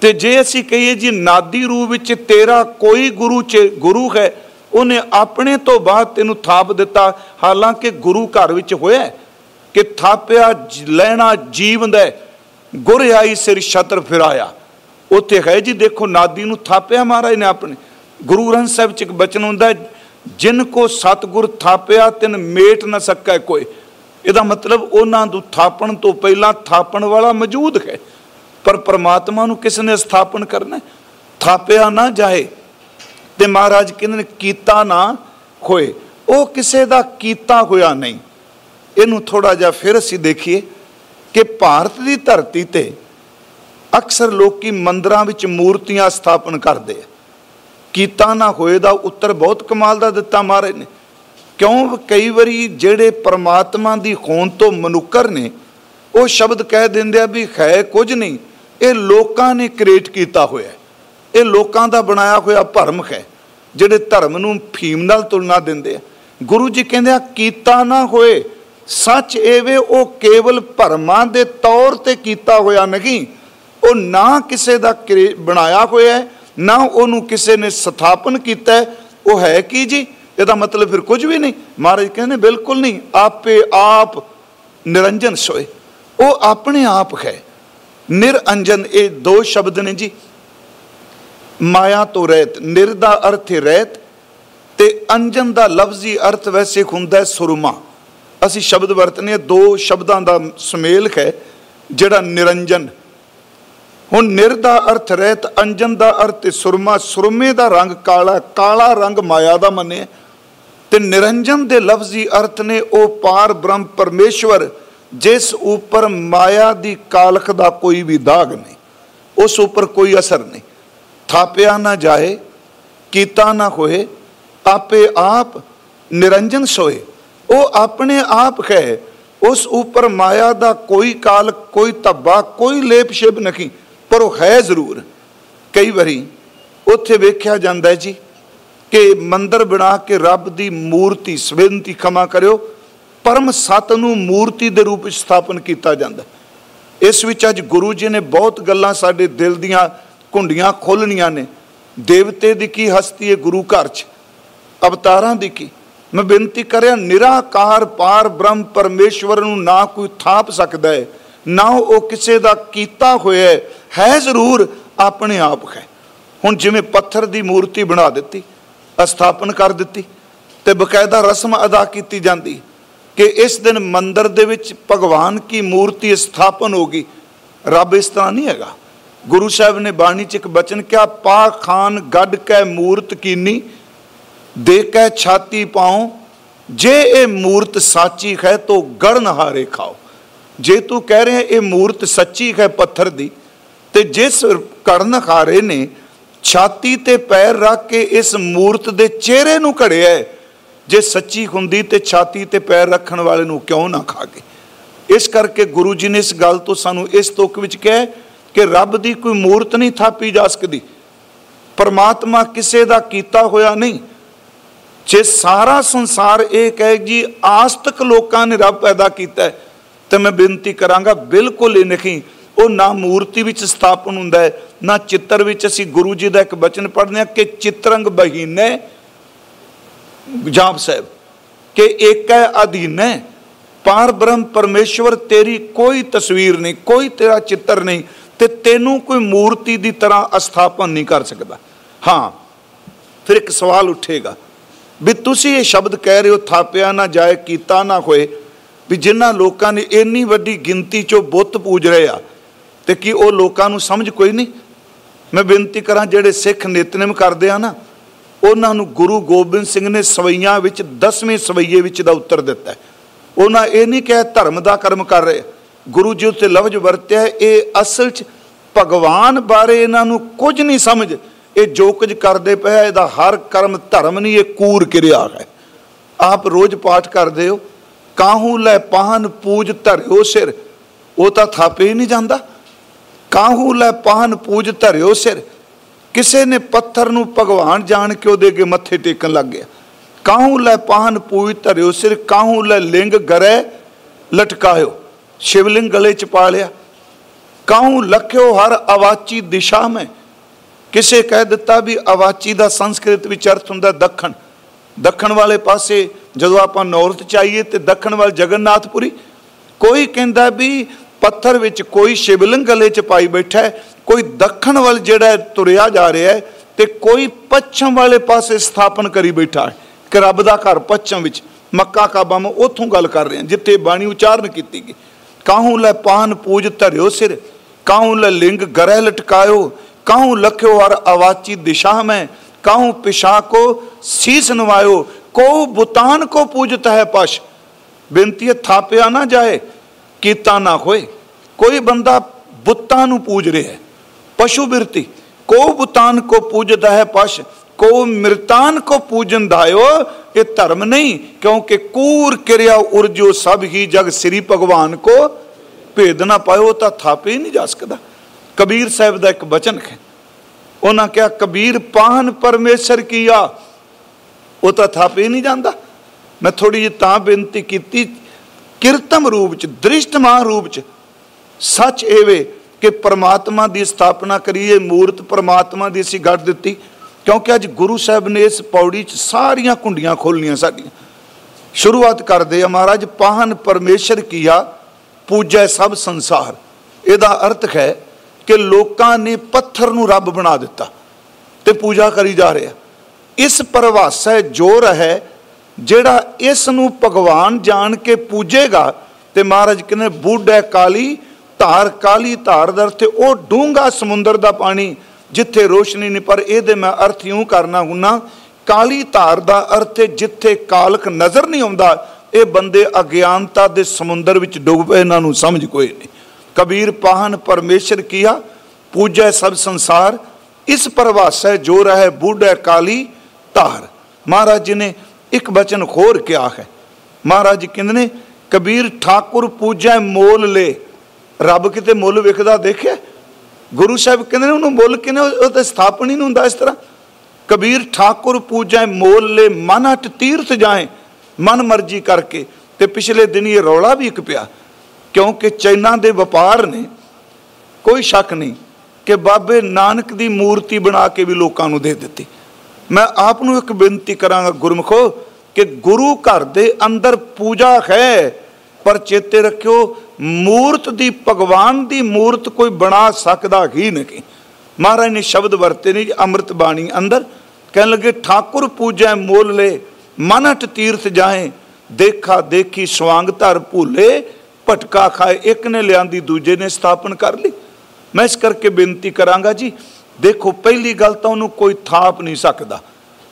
ਤੇ ਜੇ ਅਸੀਂ ਕਹੀਏ ਜੀ ਨਾਦੀ ਰੂਪ ਵਿੱਚ ਤੇਰਾ ਕੋਈ ਗੁਰੂ ਚ ਗੁਰੂ ਹੈ, ਉਹਨੇ ਆਪਣੇ ਤੋਂ ਬਾਅਦ ਤੈਨੂੰ ਥਾਪ ਦਿੱਤਾ। ਹਾਲਾਂਕਿ ਗੁਰੂ ਘਰ ਵਿੱਚ ਹੋਇਆ ਕਿ ਥਾਪਿਆ ਲੈਣਾ ਜੀਵਨ ਦਾ ਗੁਰ ਆਈ ਸਿਰ ਛਤਰ ਫਿਰਾਇਆ। ਉੱਥੇ ਹੈ ਜੀ ਦੇਖੋ ਨਾਦੀ ਨੂੰ ਥਾਪਿਆ ਮਹਾਰਾਜ ਨੇ ਆਪਣੇ। ਗੁਰੂ ਗ੍ਰੰਥ ਸਾਹਿਬ ਚ ਇੱਕ ਬਚਨ ਹੁੰਦਾ ਜਿਨ ਕੋ ਸਤਗੁਰ ਥਾਪਿਆ ਤਿਨ ਮੇਟ ਨਾ ਸਕੈ ਕੋਈ। ਇਹਦਾ ਮਤਲਬ ਉਹਨਾਂ ਨੂੰ ਥਾਪਣ ਤੋਂ ਪਹਿਲਾਂ ਥਾਪਣ ਵਾਲਾ ਮੌਜੂਦ ਹੈ। ਪਰ ਪ੍ਰਮਾਤਮਾ ਨੂੰ ਕਿਸ ਨੇ ਸਥਾਪਨ ਕਰਨਾ ਥਾਪਿਆ ਨਾ ਜਾਏ ਤੇ ਮਹਾਰਾਜ ਕਹਿੰਦੇ ਨੇ, ਕੀਤਾ ਨਾ ਹੋਏ। ਉਹ ਕਿਸੇ ਦਾ ਕੀਤਾ ਹੋਇਆ ਨਹੀਂ। ਇਹਨੂੰ ਥੋੜਾ ਜਿਹਾ ਫਿਰ ਅਸੀਂ ਦੇਖੀਏ ਕਿ ਭਾਰਤ ਦੀ ਧਰਤੀ ਤੇ ਅਕਸਰ ਲੋਕੀ ਮੰਦਰਾਂ ਵਿੱਚ ਮੂਰਤੀਆਂ ਸਥਾਪਨ ਕਰਦੇ ਆ। ਕੀਤਾ ਨਾ ਹੋਏ ਦਾ ਉੱਤਰ ਬਹੁਤ ਕਮਾਲ ਦਾ ਦਿੱਤਾ ਮਹਾਰਾਜ ਨੇ। ਕਿਉਂ ਕਈ ਵਾਰੀ ਜਿਹੜੇ ਪਰਮਾਤਮਾ ਦੀ ਖੋਨ ਤੋਂ ਮਨੁੱਕਰ ਨੇ, ਉਹ ਸ਼ਬਦ ਕਹਿ ਦਿੰਦੇ ਆ ਵੀ ਹੈ ਕੁਝ ਨਹੀਂ, ਇਹ ਲੋਕਾਂ ਨੇ ਕ੍ਰੀਏਟ ਕੀਤਾ ਹੋਇਆ ਇਹ ਲੋਕਾਂ ਦਾ ਬਣਾਇਆ ਹੋਇਆ ਭਰਮ ਹੈ ਜਿਹੜੇ ਧਰਮ ਨੂੰ ਫੀਮ ਨਾਲ ਤੁਲਨਾ ਦਿੰਦੇ ਆ। ਗੁਰੂ ਜੀ ਕਹਿੰਦੇ ਆ, ਕੀਤਾ ਨਾ ਹੋਏ, ਸੱਚ ਏਵੇਂ ਉਹ ਕੇਵਲ ਭਰਮਾਂ ਦੇ ਤੌਰ ਤੇ ਕੀਤਾ ਹੋਇਆ ਨਹੀਂ, ਉਹ ਨਾ ਕਿਸੇ ਦਾ ਬਣਾਇਆ ਹੋਇਆ ਨਾ ਉਹਨੂੰ ਕਿਸੇ ਨੇ ਸਥਾਪਨ ਕੀਤਾ ਉਹ ਹੈ ਕੀ ਜੀ? ਇਹਦਾ ਮਤਲਬ ਫਿਰ ਕੁਝ ਵੀ ਨਹੀਂ। ਮਹਾਰਾਜ ਕਹਿੰਦੇ ਬਿਲਕੁਲ ਨਹੀਂ, ਆਪੇ ਆਪ ਨਿਰੰਜਨ ਸੋਏ। ਉਹ ਆਪਣੇ ਆਪ ਹੈ। ਨਿਰੰਜਨ ਇਹ ਦੋ ਸ਼ਬਦ ਨੇ ਜੀ। ਮਾਇਆ ਤੋਂ ਰਹਿਤ, ਨਿਰ ਦਾ ਅਰਥ ਹੈ ਰਹਿਤ। ਤੇ ਅੰਜਨ ਦਾ ਲਫ਼ਜ਼ੀ ਅਰਥ ਵੈਸੇ ਹੁੰਦਾ ਸੁਰਮਾ। ਅਸੀਂ ਸ਼ਬਦ ਵਰਤਨੇ ਦੋ ਸ਼ਬਦਾਂ ਦਾ ਸੁਮੇਲ ਹੈ, ਜਿਹੜਾ ਨਿਰੰਜਨ। ਹੁਣ ਨਿਰ ਦਾ ਅਰਥ ਰਹਿਤ, ਅੰਜਨ ਦਾ ਅਰਥ ਸੁਰਮਾ। ਸੁਰਮੇ ਦਾ ਰੰਗ ਕਾਲਾ ਕਾਲਾ ਰੰਗ ਮਾਇਆ ਦਾ ਮੰਨੇ ਤੇ ਨਿਰੰਜਨ ਦੇ ਲਫ਼ਜ਼ੀ ਅਰਥ ਨੇ ਉਹ ਪਾਰ ਬ੍ਰਹਮ ਪਰਮੇਸ਼ਵਰ, ਜਿਸ ਉੱਪਰ ਮਾਇਆ ਦੀ ਕਾਲਖ ਦਾ ਕੋਈ ਵੀ ਦਾਗ ਨਹੀਂ, ਉਸ ਉੱਪਰ ਕੋਈ ਅਸਰ ਨਹੀਂ। ਥਾਪਿਆ ਨਾ ਜਾਏ, ਕੀਤਾ ਨਾ ਹੋਏ, ਆਪੇ ਆਪ ਨਿਰੰਜਨ ਸੋਏ। ਉਹ ਆਪਣੇ ਆਪ ਹੈ ਉਸ ਉੱਪਰ ਮਾਇਆ ਦਾ ਕੋਈ ਕਾਲ ਕੋਈ ਧੱਬਾ, ਕੋਈ ਲੇਪ ਸ਼ਿਬ ਨਹੀਂ, ਪਰ ਉਹ ਹੈ ਜ਼ਰੂਰ। ਕਈ ਵਾਰੀ ਉੱਥੇ ਵੇਖਿਆ ਜਾਂਦਾ ਜੀ ਕਿ ਮੰਦਰ ਬਣਾ ਕੇ ਰੱਬ ਦੀ ਮੂਰਤੀ, ਸਵੇਂਤੀ ਖਮਾ ਕਰਿਓ, ਪਰਮ ਸਤ ਨੂੰ ਮੂਰਤੀ ਦੇ ਰੂਪ ਵਿੱਚ ਸਥਾਪਨ ਕੀਤਾ ਜਾਂਦਾ। ਇਸ ਵਿੱਚ ਅੱਜ ਗੁਰੂ ਜੀ ਨੇ ਬਹੁਤ ਗੱਲਾਂ ਸਾਡੇ ਦਿਲ ਦੀਆਂ ਕੁੰਡੀਆਂ ਖੋਲਣੀਆਂ ਨੇ। ਦੇਵਤੇ ਦੀ ਕੀ ਹਸਤੀ ਹੈ ਗੁਰੂ ਘਰ 'ਚ? ਅਵਤਾਰਾਂ ਦੀ ਕੀ? ਮੈਂ ਬੇਨਤੀ ਕਰਿਆ ਨਿਰਾਕਾਰ ਪਾਰ ਬ੍ਰਹਮ ਪਰਮੇਸ਼ਵਰ ਨੂੰ ਨਾ ਕੋਈ ਥਾਪ ਸਕਦਾ ਹੈ, ਨਾ ਉਹ ਕਿਸੇ ਦਾ ਕੀਤਾ ਹੋਇਆ ਹੈ ਜ਼ਰੂਰ ਆਪਣੇ ਆਪ ਹੈ। ਹੁਣ ਜਿਵੇਂ ਪੱਥਰ ਦੀ ਮੂਰਤੀ ਬਣਾ ਦਿੱਤੀ ਸਥਾਪਨ ਕਰ ਦਿੱਤੀ ਤੇ ਬਕਾਇਦਾ ਰਸਮ ਅਦਾ ਕੀਤੀ ਜਾਂਦੀ ਕਿ ਇਸ ਦਿਨ ਮੰਦਰ ਦੇ ਵਿੱਚ ਭਗਵਾਨ ਕੀ ਮੂਰਤੀ ਸਥਾਪਨ ਹੋਗੀ ਰੱਬ ਇਸ ਤਰ੍ਹਾਂ ਨਹੀਂ ਹੈਗਾ। ਗੁਰੂ ਸਾਹਿਬ ਨੇ ਬਾਣੀ ਚ ਇੱਕ ਬਚਨ ਕਿਹਾ, ਪਾ ਖਾਨ ਗੱਡ ਕੈ ਮੂਰਤ ਕੀਨੀ, ਦੇ ਕੈ ਛਾਤੀ ਪਾਉ, ਜੇ ਇਹ ਮੂਰਤ ਸਾਚੀ ਹੈ ਤੋ ਗੜਨ ਹਾਰੇ ਖਾਓ। ਜੇ ਤੂੰ ਕਹਿ ਰਿਹਾ ਇਹ ਮੂਰਤ ਸੱਚੀ ਹੈ ਪੱਥਰ ਦੀ, ਤੇ ਜਿਸ ਕਰਨ ਹਾਰੇ ਨੇ ਛਾਤੀ ਤੇ ਪੈਰ ਰੱਖ ਕੇ ਇਸ ਮੂਰਤ ਦੇ ਚਿਹਰੇ ਨੂੰ ਘੜਿਆ ਹੈ, ਜੇ ਸੱਚੀ ਹੁੰਦੀ ਤੇ ਛਾਤੀ ਤੇ ਪੈਰ ਰੱਖਣ ਵਾਲੇ ਨੂੰ ਕਿਉਂ ਨਾ ਖਾਗੇ ਇਸ ਕਰਕੇ ਗੁਰੂ ਜੀ ਨੇ ਇਸ ਗੱਲ ਤੋਂ ਸਾਨੂੰ ਇਸ ਤੁਕ ਵਿੱਚ ਕਿਹਾ ਕਿ ਰੱਬ ਦੀ ਕੋਈ ਮੂਰਤ ਨਹੀਂ ਥਾਪੀ ਜਾ ਸਕਦੀ। ਪਰਮਾਤਮਾ ਕਿਸੇ ਦਾ ਕੀਤਾ ਹੋਇਆ ਨਹੀਂ। ਜੇ ਸਾਰਾ ਸੰਸਾਰ ਇਹ ਕਹੇ ਜੀ ਆਸਤਕ ਲੋਕਾਂ ਨੇ ਰੱਬ ਪੈਦਾ ਕੀਤਾ ਤੇ ਮੈਂ ਬੇਨਤੀ ਕਰਾਂਗਾ ਬਿਲਕੁਲ ਹੀ ਨਹੀਂ ਉਹ ਨਾ ਮੂਰਤੀ ਵਿੱਚ ਸਥਾਪਨ ਹੁੰਦਾ ਹੈ, ਨਾ ਚਿੱਤਰ ਵਿੱਚ। ਅਸੀਂ ਗੁਰੂ ਜੀ ਦਾ ਇੱਕ ਬਚਨ ਪੜ੍ਹਦੇ ਹਾਂ ਕਿ ਚਿਤਰੰਗ ਬਹੀਨੇ ਜਾਪ ਸਾਹਿਬ, ਕਿ ਇੱਕ ਹੈ ਅਧੀਨੇ, ਪਾਰ ਬ੍ਰਹਮ ਪਰਮੇਸ਼ਵਰ ਤੇਰੀ ਕੋਈ ਤਸਵੀਰ ਨਹੀਂ, ਕੋਈ ਤੇਰਾ ਚਿੱਤਰ ਨਹੀਂ ਤੇ ਤੈਨੂੰ ਕੋਈ ਮੂਰਤੀ ਦੀ ਤਰ੍ਹਾਂ ਅਸਥਾਪਨ ਨਹੀਂ ਕਰ ਸਕਦਾ। ਹਾਂ, ਫਿਰ ਇੱਕ ਸਵਾਲ ਉੱਠੇਗਾ ਵੀ ਤੁਸੀਂ ਇਹ ਸ਼ਬਦ ਕਹਿ ਰਹੇ ਹੋ, ਥਾਪਿਆ ਨਾ ਜਾਏ, ਕੀਤਾ ਨਾ ਹੋਏ, ਵੀ ਜਿਨ੍ਹਾਂ ਲੋਕਾਂ ਨੇ ਇੰਨੀ ਵੱਡੀ ਗਿਣਤੀ ਚੋਂ ਬੁੱਤ ਪੂਜ ਰਹੇ ਆ ਤੇ ਕੀ ਉਹ ਲੋਕਾਂ ਨੂੰ ਸਮਝ ਕੋਈ ਨਹੀਂ? ਮੈਂ ਬੇਨਤੀ ਕਰਾਂ, ਜਿਹੜੇ ਸਿੱਖ ਨਿਤਨੇਮ ਕਰਦੇ ਆ ਨਾ, ਉਹਨਾਂ ਨੂੰ ਗੁਰੂ ਗੋਬਿੰਦ ਸਿੰਘ ਨੇ ਸਵਈਆਂ ਵਿੱਚ 10ਵੇਂ ਸਵਈਏ ਵਿੱਚ ਦਾ ਉੱਤਰ ਦਿੱਤਾ ਉਹਨਾਂ ਇਹ ਨਹੀਂ ਕਿਹਾ ਧਰਮ ਦਾ ਕਰਮ ਕਰ ਰਹੇ। ਗੁਰੂ ਜੀ ਉੱਤੇ ਲਫ਼ਜ਼ ਵਰਤਿਆ ਇਹ ਅਸਲ 'ਚ ਭਗਵਾਨ ਬਾਰੇ ਇਹਨਾਂ ਨੂੰ ਕੁਝ ਨਹੀਂ ਸਮਝ। ਇਹ ਜੋ ਕੁਝ ਕਰਦੇ ਪਿਆ ਇਹਦਾ ਹਰ ਕਰਮ ਧਰਮ ਨਹੀਂ, ਇਹ ਕੂਰ ਕਿਰਿਆ ਹੈ। ਆਪ ਰੋਜ਼ ਪਾਠ ਕਰਦੇ ਹੋ, ਕਾਹੂ ਲੈ ਪਾਹਨ ਪੂਜ ਧਰਿਓ ਸਿਰ, ਉਹ ਤਾਂ ਥਾਪੇ ਹੀ ਨਹੀਂ ਜਾਂਦਾ। ਕਾਹੂ ਲੈ ਪਾਹਨ ਪੂਜ ਧਰਿਓ ਸਿਰ। ਕਿਸੇ ਨੇ ਪੱਥਰ ਨੂੰ ਭਗਵਾਨ ਜਾਣ ਕੇ ਉਹਦੇ ਅੱਗੇ ਮੱਥੇ ਟੇਕਣ ਲੱਗ ਗਿਆ। ਕਾਹੂ ਲੈ ਪਾਹਨ ਪੂਜ ਧਰਿਓ ਸਿਰ, ਕਾਹੂ ਲੈ ਲਿੰਗ ਗਰੇ ਲਟਕਾਇਓ। ਸ਼ਿਵਲਿੰਗ ਗਲੇ ਚ ਪਾ ਲਿਆ। ਕਾਹੂ ਲਖਿਓ ਹਰ ਆਵਾਚੀ ਦਿਸ਼ਾ ਮੈਂ। ਕਿਸੇ ਕਹਿ ਦਿੱਤਾ ਵੀ ਆਵਾਚੀ ਦਾ ਸੰਸਕ੍ਰਿਤ ਵਿੱਚ ਅਰਥ ਹੁੰਦਾ ਦੱਖਣ। ਦੱਖਣ ਵਾਲੇ ਪਾਸੇ ਜਦੋਂ ਆਪਾਂ ਨੌਰਥ ਚਾਹੀਏ ਤੇ ਦੱਖਣ ਵੱਲ ਜਗਨਨਾਥਪੁਰੀ। ਕੋਈ ਕਹਿੰਦਾ ਵੀ ਪੱਥਰ ਵਿੱਚ ਕੋਈ ਸ਼ਿਵਲਿੰਗ ਗਲੇ 'ਚ ਪਾਈ ਬੈਠਾ ਹੈ, ਕੋਈ ਦੱਖਣ ਵੱਲ ਜਿਹੜਾ ਤੁਰਿਆ ਜਾ ਰਿਹਾ ਹੈ ਤੇ ਕੋਈ ਪੱਛਮ ਵਾਲੇ ਪਾਸੇ ਸਥਾਪਨ ਕਰੀ ਬੈਠਾ ਹੈ। ਕਿ ਰੱਬ ਦਾ ਘਰ ਪੱਛਮ ਵਿੱਚ, ਮੱਕਾ, ਕਾਬਾ, ਮੈਂ ਉਥੋਂ ਗੱਲ ਕਰ ਰਿਹਾ, ਜਿੱਥੇ ਬਾਣੀ ਉਚਾਰਨ ਕੀਤੀ ਗਈ। ਕਾਹੂ ਲੈ ਪਾਨ ਪੂਜ ਧਰਿਓ ਸਿਰ, ਕਾਹੂ ਲੈ ਲਿੰਗ ਗਰੇ ਲਟਕਾਇਓ, ਕਾਹੂ ਲਖਿਓ ਹਰ ਆਵਾਚੀ ਦਿਸ਼ਾ ਮੈਂ, ਕਾਹੂ ਪਿਸ਼ਾ ਕੋ ਸੀਸ ਨਵਾਇਓ ਕੋ ਬੁਤਾਨ ਕੋ ਪੂਜਤ ਹੈ ਪਸ਼। ਬੇਨਤੀ ਥਾਪਿਆ ਨਾ ਜਾਏ, ਕੀਤਾ ਨਾ ਹੋਏ। ਕੋਈ ਬੰਦਾ ਬੁੱਤਾਂ ਨੂੰ ਪੂਜ ਰਿਹਾ ਹੈ, ਪਸ਼ੂ ਬਿਰਤੀ, ਕੋ ਬੁਤਾਨ ਕੋ ਪੂਜਦਾ ਹੈ ਪਸ਼, ਕੋ ਮਿਰਤਾਨ ਕੋ ਪੂਜਨ ਦਾਇਓ ਇਹ ਧਰਮ ਨਹੀਂ, ਕਿਉਂਕਿ ਕੂਰ ਕਿਰਿਆ ਉਰਜੋ ਸਭ ਹੀ ਜਗ ਸ੍ਰੀ ਭਗਵਾਨ ਕੋ, ਭੇਦ ਨਾ ਪਾਇਓ ਤਾਂ ਥਾਪੇ ਹੀ ਨਹੀਂ ਜਾ ਸਕਦਾ। ਕਬੀਰ ਸਾਹਿਬ ਦਾ ਇੱਕ ਬਚਨ ਹੈ, ਉਹਨਾਂ ਕਿਹਾ, ਕਬੀਰ ਪਾਹਨ ਪਰਮੇਸ਼ਰ ਕੀਆ, ਉਹ ਤਾਂ ਥਾਪੇ ਹੀ ਨਹੀਂ ਜਾਂਦਾ। ਮੈਂ ਥੋੜੀ ਜਿਹੀ ਤਾਂ ਬੇਨਤੀ ਕੀਤੀ, ਕਿਰਤਮ ਰੂਪ ਚ, ਦ੍ਰਿਸ਼ਟਮਾਨ ਰੂਪ ਚ ਸੱਚ ਏਵੇ ਕਿ ਪਰਮਾਤਮਾ ਦੀ ਸਥਾਪਨਾ ਕਰੀਏ, ਮੂਰਤ ਪਰਮਾਤਮਾ ਦੀ ਅਸੀਂ ਗੱਡ ਦਿੱਤੀ, ਕਿਉਂਕਿ ਅੱਜ ਗੁਰੂ ਸਾਹਿਬ ਨੇ ਇਸ ਪੌੜੀ 'ਚ ਸਾਰੀਆਂ ਕੁੰਡੀਆਂ ਖੋਲੀਆਂ ਸਾਡੀਆਂ। ਸ਼ੁਰੂਆਤ ਕਰਦੇ ਆ ਮਹਾਰਾਜ, ਪਾਹਨ ਪਰਮੇਸ਼ਰ ਕੀਆ, ਪੂਜੈ ਸਭ ਸੰਸਾਰ। ਇਹਦਾ ਅਰਥ ਹੈ ਕਿ ਲੋਕਾਂ ਨੇ ਪੱਥਰ ਨੂੰ ਰੱਬ ਬਣਾ ਦਿੱਤਾ ਤੇ ਪੂਜਾ ਕਰੀ ਜਾ ਰਿਹਾ ਇਸ ਪਰਵਾਸਾ ਜੋਰ ਹੈ, ਜਿਹੜਾ ਇਸ ਨੂੰ ਭਗਵਾਨ ਜਾਣ ਕੇ ਪੂਜੇਗਾ ਤੇ ਮਹਾਰਾਜ ਕਹਿੰਦੇ, ਬੂਢੈ ਕਾਲੀ ਧਾਰ, ਕਾਲੀ ਧਾਰ ਦਾ ਅਰਥ ਉਹ ਡੂੰਗਾ ਸਮੁੰਦਰ ਦਾ ਪਾਣੀ ਜਿੱਥੇ ਰੋਸ਼ਨੀ ਨਹੀਂ, ਪਰ ਇਹਦੇ ਮੈਂ ਅਰਥ ਇਉਂ ਕਰਨਾ ਹੁੰਨਾ, ਕਾਲੀ ਧਾਰ ਦਾ ਅਰਥ ਜਿੱਥੇ ਕਾਲਕ ਨਜ਼ਰ ਨਹੀਂ ਆਉਂਦਾ, ਇਹ ਬੰਦੇ ਅਗਿਆਨਤਾ ਦੇ ਸਮੁੰਦਰ ਵਿੱਚ ਡੁੱਬ ਪਏ ਇਹਨਾਂ ਨੂੰ ਸਮਝ ਕੋਈ ਨਹੀਂ। ਕਬੀਰ ਪਾਹਨ ਪਰਮੇਸ਼ਰ ਕੀਆ, ਪੂਜੈ ਸਭ ਸੰਸਾਰ, ਇਸ ਪਰਵਾਸੈ ਜੋ ਰਹਿ ਬੂਢੇ ਕਾਲੀ ਧਾਰ। ਮਹਾਰਾਜ ਜੀ ਨੇ ਇੱਕ ਬਚਨ ਖੋਰ ਕਿਹਾ ਹੈ। ਮਹਾਰਾਜ ਜੀ ਕਹਿੰਦੇ ਨੇ, ਕਬੀਰ ਠਾਕੁਰ ਪੂਜੈ ਮੋਲ ਲੇ ਰੱਬ ਕਿਤੇ ਮੁੱਲ ਵਿਖਦਾ ਦੇਖਿਆ? ਗੁਰੂ ਸਾਹਿਬ ਕਹਿੰਦੇ ਨੇ ਉਹਨੂੰ ਮੁੱਲ ਕਿਨੇ ਉਹ ਤੇ ਸਥਾਪਨ ਹੀ ਨਹੀਂ ਹੁੰਦਾ ਇਸ ਤਰ੍ਹਾਂ। ਕਬੀਰ ਠਾਕੁਰ ਪੂਜੈ ਮੋਲ ਲੈ ਮਨ ਹਟ ਤੀਰਥ ਜਾਏ ਮਨ ਮਰਜ਼ੀ ਕਰਕੇ। ਤੇ ਪਿਛਲੇ ਦਿਨ ਇਹ ਰੌਲਾ ਵੀ ਇੱਕ ਪਿਆ। ਕਿਉਂਕਿ ਚਾਈਨਾ ਦੇ ਵਪਾਰ ਨੇ, ਕੋਈ ਸ਼ੱਕ ਨਹੀਂ ਕਿ ਬਾਬੇ ਨਾਨਕ ਦੀ ਮੂਰਤੀ ਬਣਾ ਕੇ ਵੀ ਲੋਕਾਂ ਨੂੰ ਦੇ ਦਿੱਤੀ। ਮੈਂ ਆਪ ਨੂੰ ਇੱਕ ਬੇਨਤੀ ਕਰਾਂਗਾ ਗੁਰਮਖੋ ਕਿ ਗੁਰੂ ਘਰ ਦੇ ਅੰਦਰ ਪੂਜਾ ਹੈ, ਪਰ ਚੇਤੇ ਰੱਖਿਓ ਮੂਰਤ ਦੀ, ਭਗਵਾਨ ਦੀ ਮੂਰਤ ਕੋਈ ਬਣਾ ਸਕਦਾ ਹੀ ਨਹੀਂ। ਮਹਾਰਾਜ ਨੇ ਸ਼ਬਦ ਵਰਤੇ ਨੇ ਅੰਮ੍ਰਿਤ ਬਾਣੀ ਅੰਦਰ। ਕਹਿਣ ਲੱਗੇ, ਠਾਕੁਰ ਪੂਜੈ ਮੋਲ ਲੈ ਮਨਟ ਤੀਰਥ ਜਾਏ ਦੇਖਾ ਦੇਖੀ ਸਵਾਂਗ ਧਰ ਭੂਲੇ, ਭਟਕਾ ਖਾਏ। ਇੱਕ ਨੇ ਲਿਆਂਦੀ, ਦੂਜੇ ਨੇ ਸਥਾਪਨ ਕਰ ਲਈ। ਮੈਂ ਇਸ ਕਰਕੇ ਬੇਨਤੀ ਕਰਾਂਗਾ ਜੀ, ਦੇਖੋ, ਪਹਿਲੀ ਗੱਲ ਤਾਂ ਉਹਨੂੰ ਕੋਈ ਥਾਪ ਨਹੀਂ ਸਕਦਾ।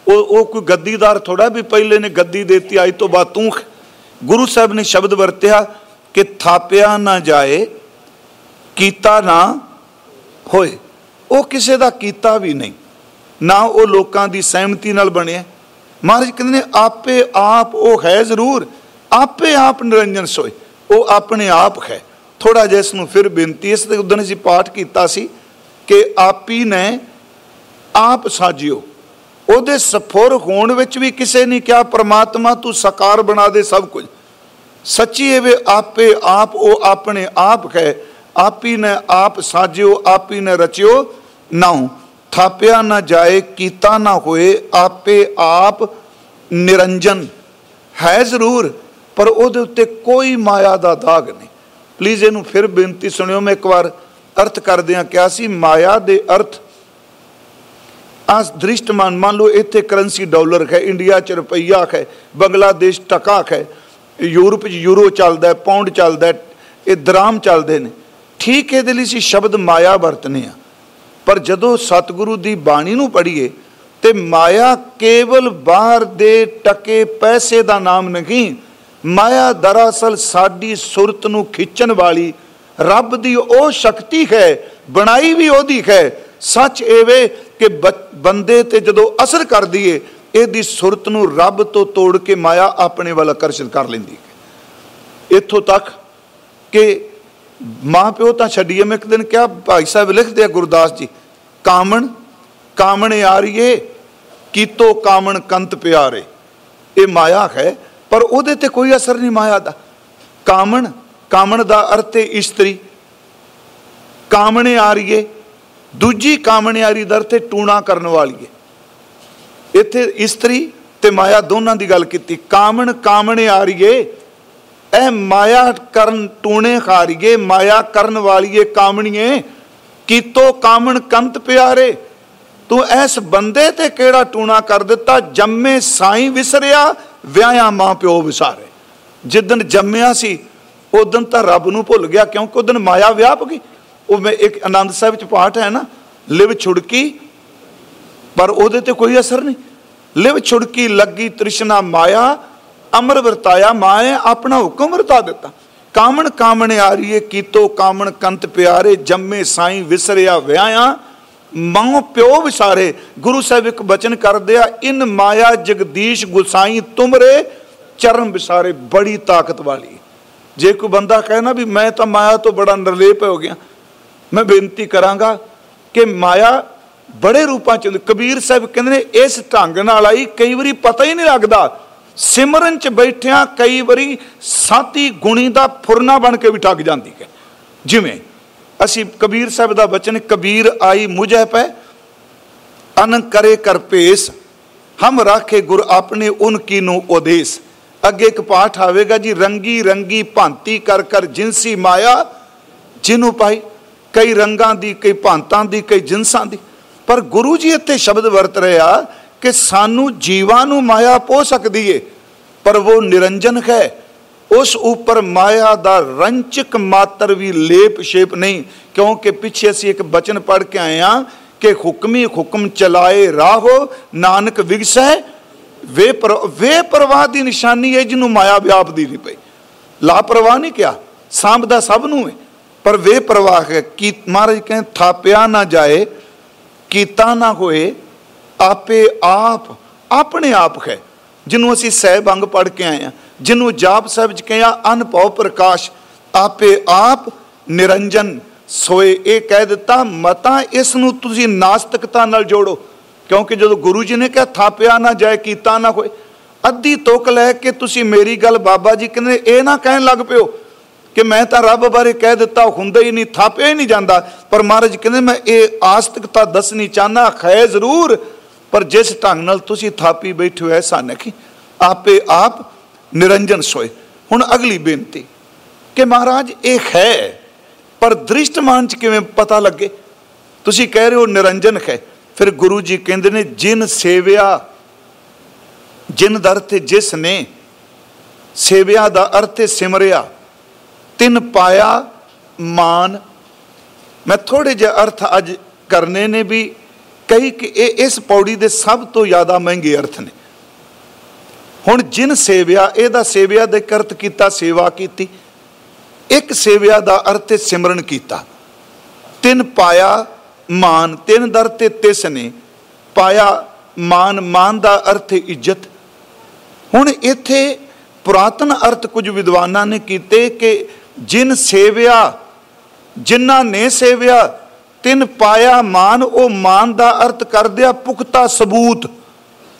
ਉਹ ਉਹ ਕੋਈ ਗੱਦੀਦਾਰ ਥੋੜਾ ਵੀ ਪਹਿਲੇ ਨੇ ਗੱਦੀ ਦੇਤੀ, ਅੱਜ ਤੋਂ ਬਾਅਦ ਤੂੰ ਗੁਰੂ ਸਾਹਿਬ ਨੇ ਸ਼ਬਦ ਵਰਤਿਆ ਕਿ ਥਾਪਿਆ ਨਾ ਜਾਏ, ਕੀਤਾ ਨਾ ਹੋਏ। ਉਹ ਕਿਸੇ ਦਾ ਕੀਤਾ ਵੀ ਨਹੀਂ। ਨਾ ਉਹ ਲੋਕਾਂ ਦੀ ਸਹਿਮਤੀ ਨਾਲ ਬਣਿਆ। ਮਹਾਰਾਜ ਕਹਿੰਦੇ ਨੇ, ਆਪੇ ਆਪ ਉਹ ਹੈ ਜ਼ਰੂਰ। ਆਪੇ ਆਪ ਨਿਰੰਜਨ ਸੋਏ। ਉਹ ਆਪਣੇ ਆਪ ਹੈ। ਥੋੜਾ ਜਿਹਾ ਇਸ ਨੂੰ ਫਿਰ ਬੇਨਤੀ, ਇਸ ਤੇ ਉਦੋਂ ਅਸੀਂ ਪਾਠ ਕੀਤਾ ਸੀ ਕਿ ਆਪੀ ਨੇ ਆਪ ਸਾਜਿਓ। ਉਹਦੇ ਸਫੁਰ ਹੋਣ ਵਿੱਚ ਵੀ ਕਿਸੇ ਨੇ ਕਿਹਾ, ਪ੍ਰਮਾਤਮਾ ਤੂੰ ਸਾਕਾਰ ਬਣਾ ਦੇ ਸਭ ਕੁਝ। ਸੱਚੀ ਏ ਵੇ ਆਪੇ ਆਪ ਉਹ ਆਪਣੇ ਆਪ ਹੈ ਆਪੀ ਨੇ ਆਪ ਸਾਜਿਓ, ਆਪੀ ਨੇ ਰਚਿਓ ਨਾਉ। ਥਾਪਿਆ ਨਾ ਜਾਏ, ਕੀਤਾ ਨਾ ਹੋਏ, ਆਪੇ ਆਪ ਨਿਰੰਜਨ। ਹੈ ਜ਼ਰੂਰ, ਪਰ ਉਹਦੇ ਉੱਤੇ ਕੋਈ ਮਾਇਆ ਦਾ ਦਾਗ ਨਹੀਂ। ਪਲੀਜ਼ ਇਹਨੂੰ ਫਿਰ ਬੇਨਤੀ ਸੁਣਿਓ, ਮੈਂ ਇੱਕ ਵਾਰ ਅਰਥ ਕਰਦਿਆਂ ਕਿਹਾ ਸੀ, ਮਾਇਆ ਦੇ ਅਰਥ ਆਸ ਦ੍ਰਿਸ਼ਟਮਾਨ, ਮੰਨ ਲਓ ਇੱਥੇ ਕਰੰਸੀ ਡਾਲਰ ਹੈ, ਇੰਡੀਆ ਚ ਰੁਪਈਆ ਹੈ, ਬੰਗਲਾਦੇਸ਼ ਟਕਾ ਹੈ ਯੂਰਪ 'ਚ ਯੂਰੋ ਚੱਲਦਾ ਪਾਉਂਡ ਚੱਲਦਾ ਇਹ ਦਰਾਮ ਚੱਲਦੇ ਨੇ। ਠੀਕ ਇਹਦੇ ਲਈ ਸੀ ਸ਼ਬਦ ਮਾਇਆ ਵਰਤਨੇ ਆ। ਪਰ ਜਦੋਂ ਸਤਿਗੁਰੂ ਦੀ ਬਾਣੀ ਨੂੰ ਪੜ੍ਹੀਏ, ਤੇ ਮਾਇਆ ਕੇਵਲ ਬਾਹਰ ਦੇ ਟਕੇ ਪੈਸੇ ਦਾ ਨਾਮ ਨਹੀਂ, ਮਾਇਆ ਦਰਅਸਲ ਸਾਡੀ ਸੁਰਤ ਨੂੰ ਖਿੱਚਣ ਵਾਲੀ, ਰੱਬ ਦੀ ਉਹ ਸ਼ਕਤੀ ਹੈ, ਬਣਾਈ ਵੀ ਉਹਦੀ ਹੈ। ਸੱਚ ਏਵੇਂ ਕਿ ਬੰਦੇ ਤੇ ਜਦੋਂ ਅਸਰ ਕਰਦੀ ਏ ਇਹਦੀ ਸੁਰਤ ਨੂੰ ਰੱਬ ਤੋਂ ਤੋੜ ਕੇ ਮਾਇਆ ਆਪਣੇ ਵੱਲ ਆਕਰਸ਼ਿਤ ਕਰ ਲੈਂਦੀ ਹੈ। ਇੱਥੋਂ ਤੱਕ ਕਿ ਮਾਂ ਪਿਓ ਤਾਂ ਛੱਡੀਏ, ਮੈਂ ਇੱਕ ਦਿਨ ਕਿਹਾ, ਭਾਈ ਸਾਹਿਬ ਲਿਖਦੇ ਆ ਗੁਰਦਾਸ ਜੀ, ਕਾਮਣ ਕਾਮਣ ਆਰੀਏ ਕੀਤੋ ਕਾਮਣ ਕੰਤ ਪਿਆਰੇ। ਇਹ ਮਾਇਆ ਹੈ, ਪਰ ਉਹਦੇ ਤੇ ਕੋਈ ਅਸਰ ਨਹੀਂ ਮਾਇਆ ਦਾ। ਕਾਮਣ ਕਾਮਣ ਦਾ ਅਰਥ ਹੈ ਇਸਤਰੀ। ਕਾਮਣੇ ਆਰੀਏ ਦੂਜੀ ਕਾਮਣੇ ਆਰੀ ਦਰ ਤੇ ਟੂਣਾ ਕਰਨ ਵਾਲੀ ਹੈ ਇੱਥੇ ਇਸਤਰੀ ਤੇ ਮਾਇਆ ਦੋਨਾਂ ਦੀ ਗੱਲ ਕੀਤੀ। ਕਾਮਣ ਕਾਮਣੇ ਆਰੀਏ ਇਹ ਮਾਇਆ ਕਰਨ ਟੂਣੇ ਖਾਰੀਏ ਮਾਇਆ ਕਰਨ ਵਾਲੀਏ ਕਾਮਣੀਏ। ਕੀਤੋ ਕਾਮਣ ਕੰਤ ਪਿਆਰੇ, ਤੂੰ ਐਸ ਬੰਦੇ ਤੇ ਕਿਹੜਾ ਟੂਣਾ ਕਰ ਦਿੱਤਾ? ਜੰਮੇ ਸਾਈ ਵਿਸਰਿਆ, ਵਿਆਹਿਆ ਮਾਂ ਪਿਓ ਵਿਸਾਰੇ। ਜਿੱਦਨ ਜੰਮਿਆ ਸੀ ਉਦੋਂ ਤਾਂ ਰੱਬ ਨੂੰ ਭੁੱਲ ਗਿਆ, ਕਿਉਂਕਿ ਉਦੋਂ ਮਾਇਆ ਵਿਆਪ ਗਈ। ਉਹ ਮੈਂ ਇੱਕ ਆਨੰਦ ਸਾਹਿਬ ਚ ਪਾਠ ਹੈ ਨਾ, ਲਿਵ ਛੁੜਕੀ, ਪਰ ਉਹਦੇ ਤੇ ਕੋਈ ਅਸਰ ਨਹੀਂ। ਲਿਵ ਛੁੜਕੀ ਲੱਗੀ ਤ੍ਰਿਸ਼ਨਾ ਮਾਇਆ, ਅਮਰ ਵਰਤਾਇਆ ਮਾਏ ਆਪਣਾ ਹੁਕਮ ਵਰਤਾ ਦਿੱਤਾ। ਕਾਮਣ ਕਾਮਣ ਆਰੀਏ ਕੀਤੋ, ਕਾਮਣ ਕੰਤ ਪਿਆਰੇ, ਜੰਮੇ ਸਾਈ ਵਿਸਰਿਆ ਵਿਆਹਾਂ। ਮਾਂ ਪਿਓ ਵਿਸਾਰੇ, ਗੁਰੂ ਸਾਹਿਬ ਇੱਕ ਬਚਨ ਕਰਦੇ ਆ, ਇਨ ਮਾਇਆ ਜਗਦੀਸ਼ ਗੁਸਾਈ ਤੁਮਰੇ, ਚਰਨ ਵਿਸਾਰੇ, ਬੜੀ ਤਾਕਤ ਵਾਲੀ। ਜੇ ਕੋਈ ਬੰਦਾ ਕਹੇ ਨਾ ਵੀ ਮੈਂ ਤਾਂ ਮਾਇਆ ਤੋਂ ਬੜਾ ਨਿਰਲੇਪ ਹੋ ਗਿਆ, ਮੈਂ ਬੇਨਤੀ ਕਰਾਂਗਾ ਕਿ ਮਾਇਆ ਬੜੇ ਰੂਪਾਂ ਚ ਕਬੀਰ ਸਾਹਿਬ ਕਹਿੰਦੇ ਨੇ, ਇਸ ਢੰਗ ਨਾਲ ਆਈ, ਕਈ ਵਾਰੀ ਪਤਾ ਹੀ ਨਹੀਂ ਲੱਗਦਾ। ਸਿਮਰਨ ਚ ਬੈਠਿਆਂ ਕਈ ਵਾਰੀ ਸਾਤੀ ਗੁਣੀ ਦਾ ਫੁਰਨਾ ਬਣ ਕੇ ਵੀ ਠੱਗ ਜਾਂਦੀ ਹੈ। ਜਿਵੇਂ ਅਸੀਂ ਕਬੀਰ ਸਾਹਿਬ ਦਾ ਬਚਨ, ਕਬੀਰ ਆਈ ਮੁਝੇ ਪੈ, ਅਨ ਕਰੇ ਕਰ ਪੇਸ ਹਮ ਰਾਖੇ ਗੁਰ ਆਪਣੇ ਉਨਕੀ ਨੂੰ ਉਦੇਸ। ਅੱਗੇ ਇੱਕ ਪਾਠ ਆਵੇਗਾ ਜੀ, ਰੰਗੀ ਰੰਗੀ ਭਾਂਤੀ ਕਰ ਕਰ ਜਿੰਸੀ ਮਾਇਆ ਜਿਹਨੂੰ ਪਾਈ ਕਈ ਰੰਗਾਂ ਦੀ, ਕਈ ਭਾਂਤਾਂ ਦੀ, ਕਈ ਜਿੰਸਾਂ ਦੀ। ਪਰ ਗੁਰੂ ਜੀ ਇੱਥੇ ਸ਼ਬਦ ਵਰਤ ਰਹੇ ਆ ਕਿ ਸਾਨੂੰ ਜੀਵਾਂ ਨੂੰ ਮਾਇਆ ਪੋ ਸਕਦੀ ਏ, ਪਰ ਉਹ ਨਿਰੰਜਨ ਹੈ। ਉਸ ਉੱਪਰ ਮਾਇਆ ਦਾ ਰੰਚਕ ਮਾਤਰ ਵੀ ਲੇਪ ਸ਼ੇਪ ਨਹੀਂ, ਕਿਉਂਕਿ ਪਿੱਛੇ ਅਸੀਂ ਇੱਕ ਬਚਨ ਪੜ੍ਹ ਕੇ ਆਏ ਆ ਕਿ ਹੁਕਮੀ ਹੁਕਮ ਚਲਾਏ ਰਾਹੋ, ਨਾਨਕ ਵਿਗਸੈ ਵੇ ਪਰ, ਵੇ ਪ੍ਰਵਾਹ ਦੀ ਨਿਸ਼ਾਨੀ ਹੈ ਜਿਹਨੂੰ ਮਾਇਆ ਵਿਆਪਦੀ ਨਹੀਂ ਪਈ। ਲਾਪਰਵਾਹ ਨਹੀਂ ਕਿਹਾ, ਸਾਂਭਦਾ ਸਭ ਨੂੰ ਹੈ ਪਰ ਵੇ ਪ੍ਰਵਾਹ ਹੈ ਕਿ ਮਹਾਰਾਜ ਕਹਿੰਦੇ ਥਾਪਿਆ ਨਾ ਜਾਏ ਕੀਤਾ ਨਾ ਹੋਏ, ਆਪੇ ਆਪ, ਆਪਣੇ ਆਪ ਹੈ, ਜਿਹਨੂੰ ਅਸੀਂ ਸਹਿਬ ਅੰਗ ਪੜ ਕੇ ਆਏ ਆ ਜਿਹਨੂੰ ਜਾਪ ਸਾਹਿਬ ਚ ਕਿਹਾ ਅਨਭਉ ਪ੍ਰਕਾਸ਼, ਆਪੇ ਆਪ ਨਿਰੰਜਨ, ਸੋਏ ਇਹ ਕਹਿ ਦਿੱਤਾ, ਮਤਾ ਇਸ ਨੂੰ ਤੁਸੀਂ ਨਾਸਤਿਕਤਾ ਨਾਲ ਜੋੜੋ, ਕਿਉਂਕਿ ਜਦੋਂ ਗੁਰੂ ਜੀ ਨੇ ਕਿਹਾ, ਥਾਪਿਆ ਨਾ ਜਾਏ, ਕੀਤਾ ਨਾ ਹੋਏ, ਅੱਧੀ ਤੋਕ ਲੈ ਕੇ ਤੁਸੀਂ ਮੇਰੀ ਗੱਲ ਬਾਬਾ ਜੀ ਕਹਿੰਦੇ ਇਹ ਨਾ ਕਹਿਣ ਲੱਗ ਪਿਓ ਕਿ ਮੈਂ ਤਾਂ ਰੱਬ ਬਾਰੇ ਕਹਿ ਦਿੱਤਾ ਹੁੰਦਾ ਹੀ ਨਹੀਂ, ਥਾਪਿਆ ਹੀ ਨਹੀਂ ਜਾਂਦਾ। ਪਰ ਮਹਾਰਾਜ ਕਹਿੰਦੇ, ਮੈਂ ਇਹ ਆਸਤਿਕਤਾ ਦੱਸਣੀ ਚਾਹਨਾ ਖੈ ਜ਼ਰੂਰ, ਪਰ ਜਿਸ ਢੰਗ ਨਾਲ ਤੁਸੀਂ ਥਾਪੀ ਬੈਠੇ ਹੋ ਐਸਾ ਨਹੀਂ ਆਪੇ ਆਪ ਨਿਰੰਜਨ ਸੋਏ। ਹੁਣ ਅਗਲੀ ਬੇਨਤੀ, ਕਿ ਮਹਾਰਾਜ, ਇਹ ਹੈ ਪਰ ਦ੍ਰਿਸ਼ਟਮਾਨ ਚ ਕਿਵੇਂ ਪਤਾ ਲੱਗੇ? ਤੁਸੀਂ ਕਹਿ ਰਹੇ ਹੋ ਨਿਰੰਜਨ ਹੈ ਫਿਰ ਗੁਰੂ ਜੀ ਕਹਿੰਦੇ ਨੇ, ਜਿਨ ਸੇਵਿਆ, ਜਿਨ ਦਰ ਤੇ ਜਿਸ ਨੇ, ਸੇਵਿਆ ਦਾ ਅਰਥ ਸਿਮਰਿਆ। ਤਿੰਨ ਪਾਇਆ ਮਾਨ। ਮੈਂ ਥੋੜੇ ਜਿਹਾ ਅਰਥ ਅੱਜ ਕਰਨੇ ਨੇ ਵੀ ਕਈ ਕਿ ਇਹ ਇਸ ਪੌੜੀ ਦੇ ਸਭ ਤੋਂ ਜ਼ਿਆਦਾ ਮਹਿੰਗੇ ਅਰਥ ਨੇ। ਹੁਣ ਜਿਨ ਸੇਵਿਆ, ਇਹਦਾ ਸੇਵਿਆ ਦੇ ਕਰਤ ਕੀਤਾ, ਸੇਵਾ ਕੀਤੀ। ਇੱਕ ਸੇਵਿਆ ਦਾ ਅਰਥ ਹੈ ਸਿਮਰਨ ਕੀਤਾ। ਤਿੰਨ ਪਾਇਆ ਮਾਨ, ਤਿੰਨ ਦਰ ਤੇ ਤਿਸ ਨੇ। ਪਾਇਆ ਮਾਨ ਮਾਨ ਦਾ ਅਰਥ ਹੈ ਇੱਜ਼ਤ। ਹੁਣ ਇੱਥੇ ਪੁਰਾਤਨ ਅਰਥ ਕੁਝ ਵਿਦਵਾਨਾਂ ਨੇ ਕੀਤੇ ਕਿ ਜਿਨ ਸੇਵਿਆ, ਜਿਨ੍ਹਾਂ ਨੇ ਸੇਵਿਆ, ਤਿੰਨ ਪਾਇਆ ਮਾਨ, ਉਹ ਮਾਨ ਦਾ ਅਰਥ ਕਰਦਿਆ ਪੁਖਤਾ ਸਬੂਤ।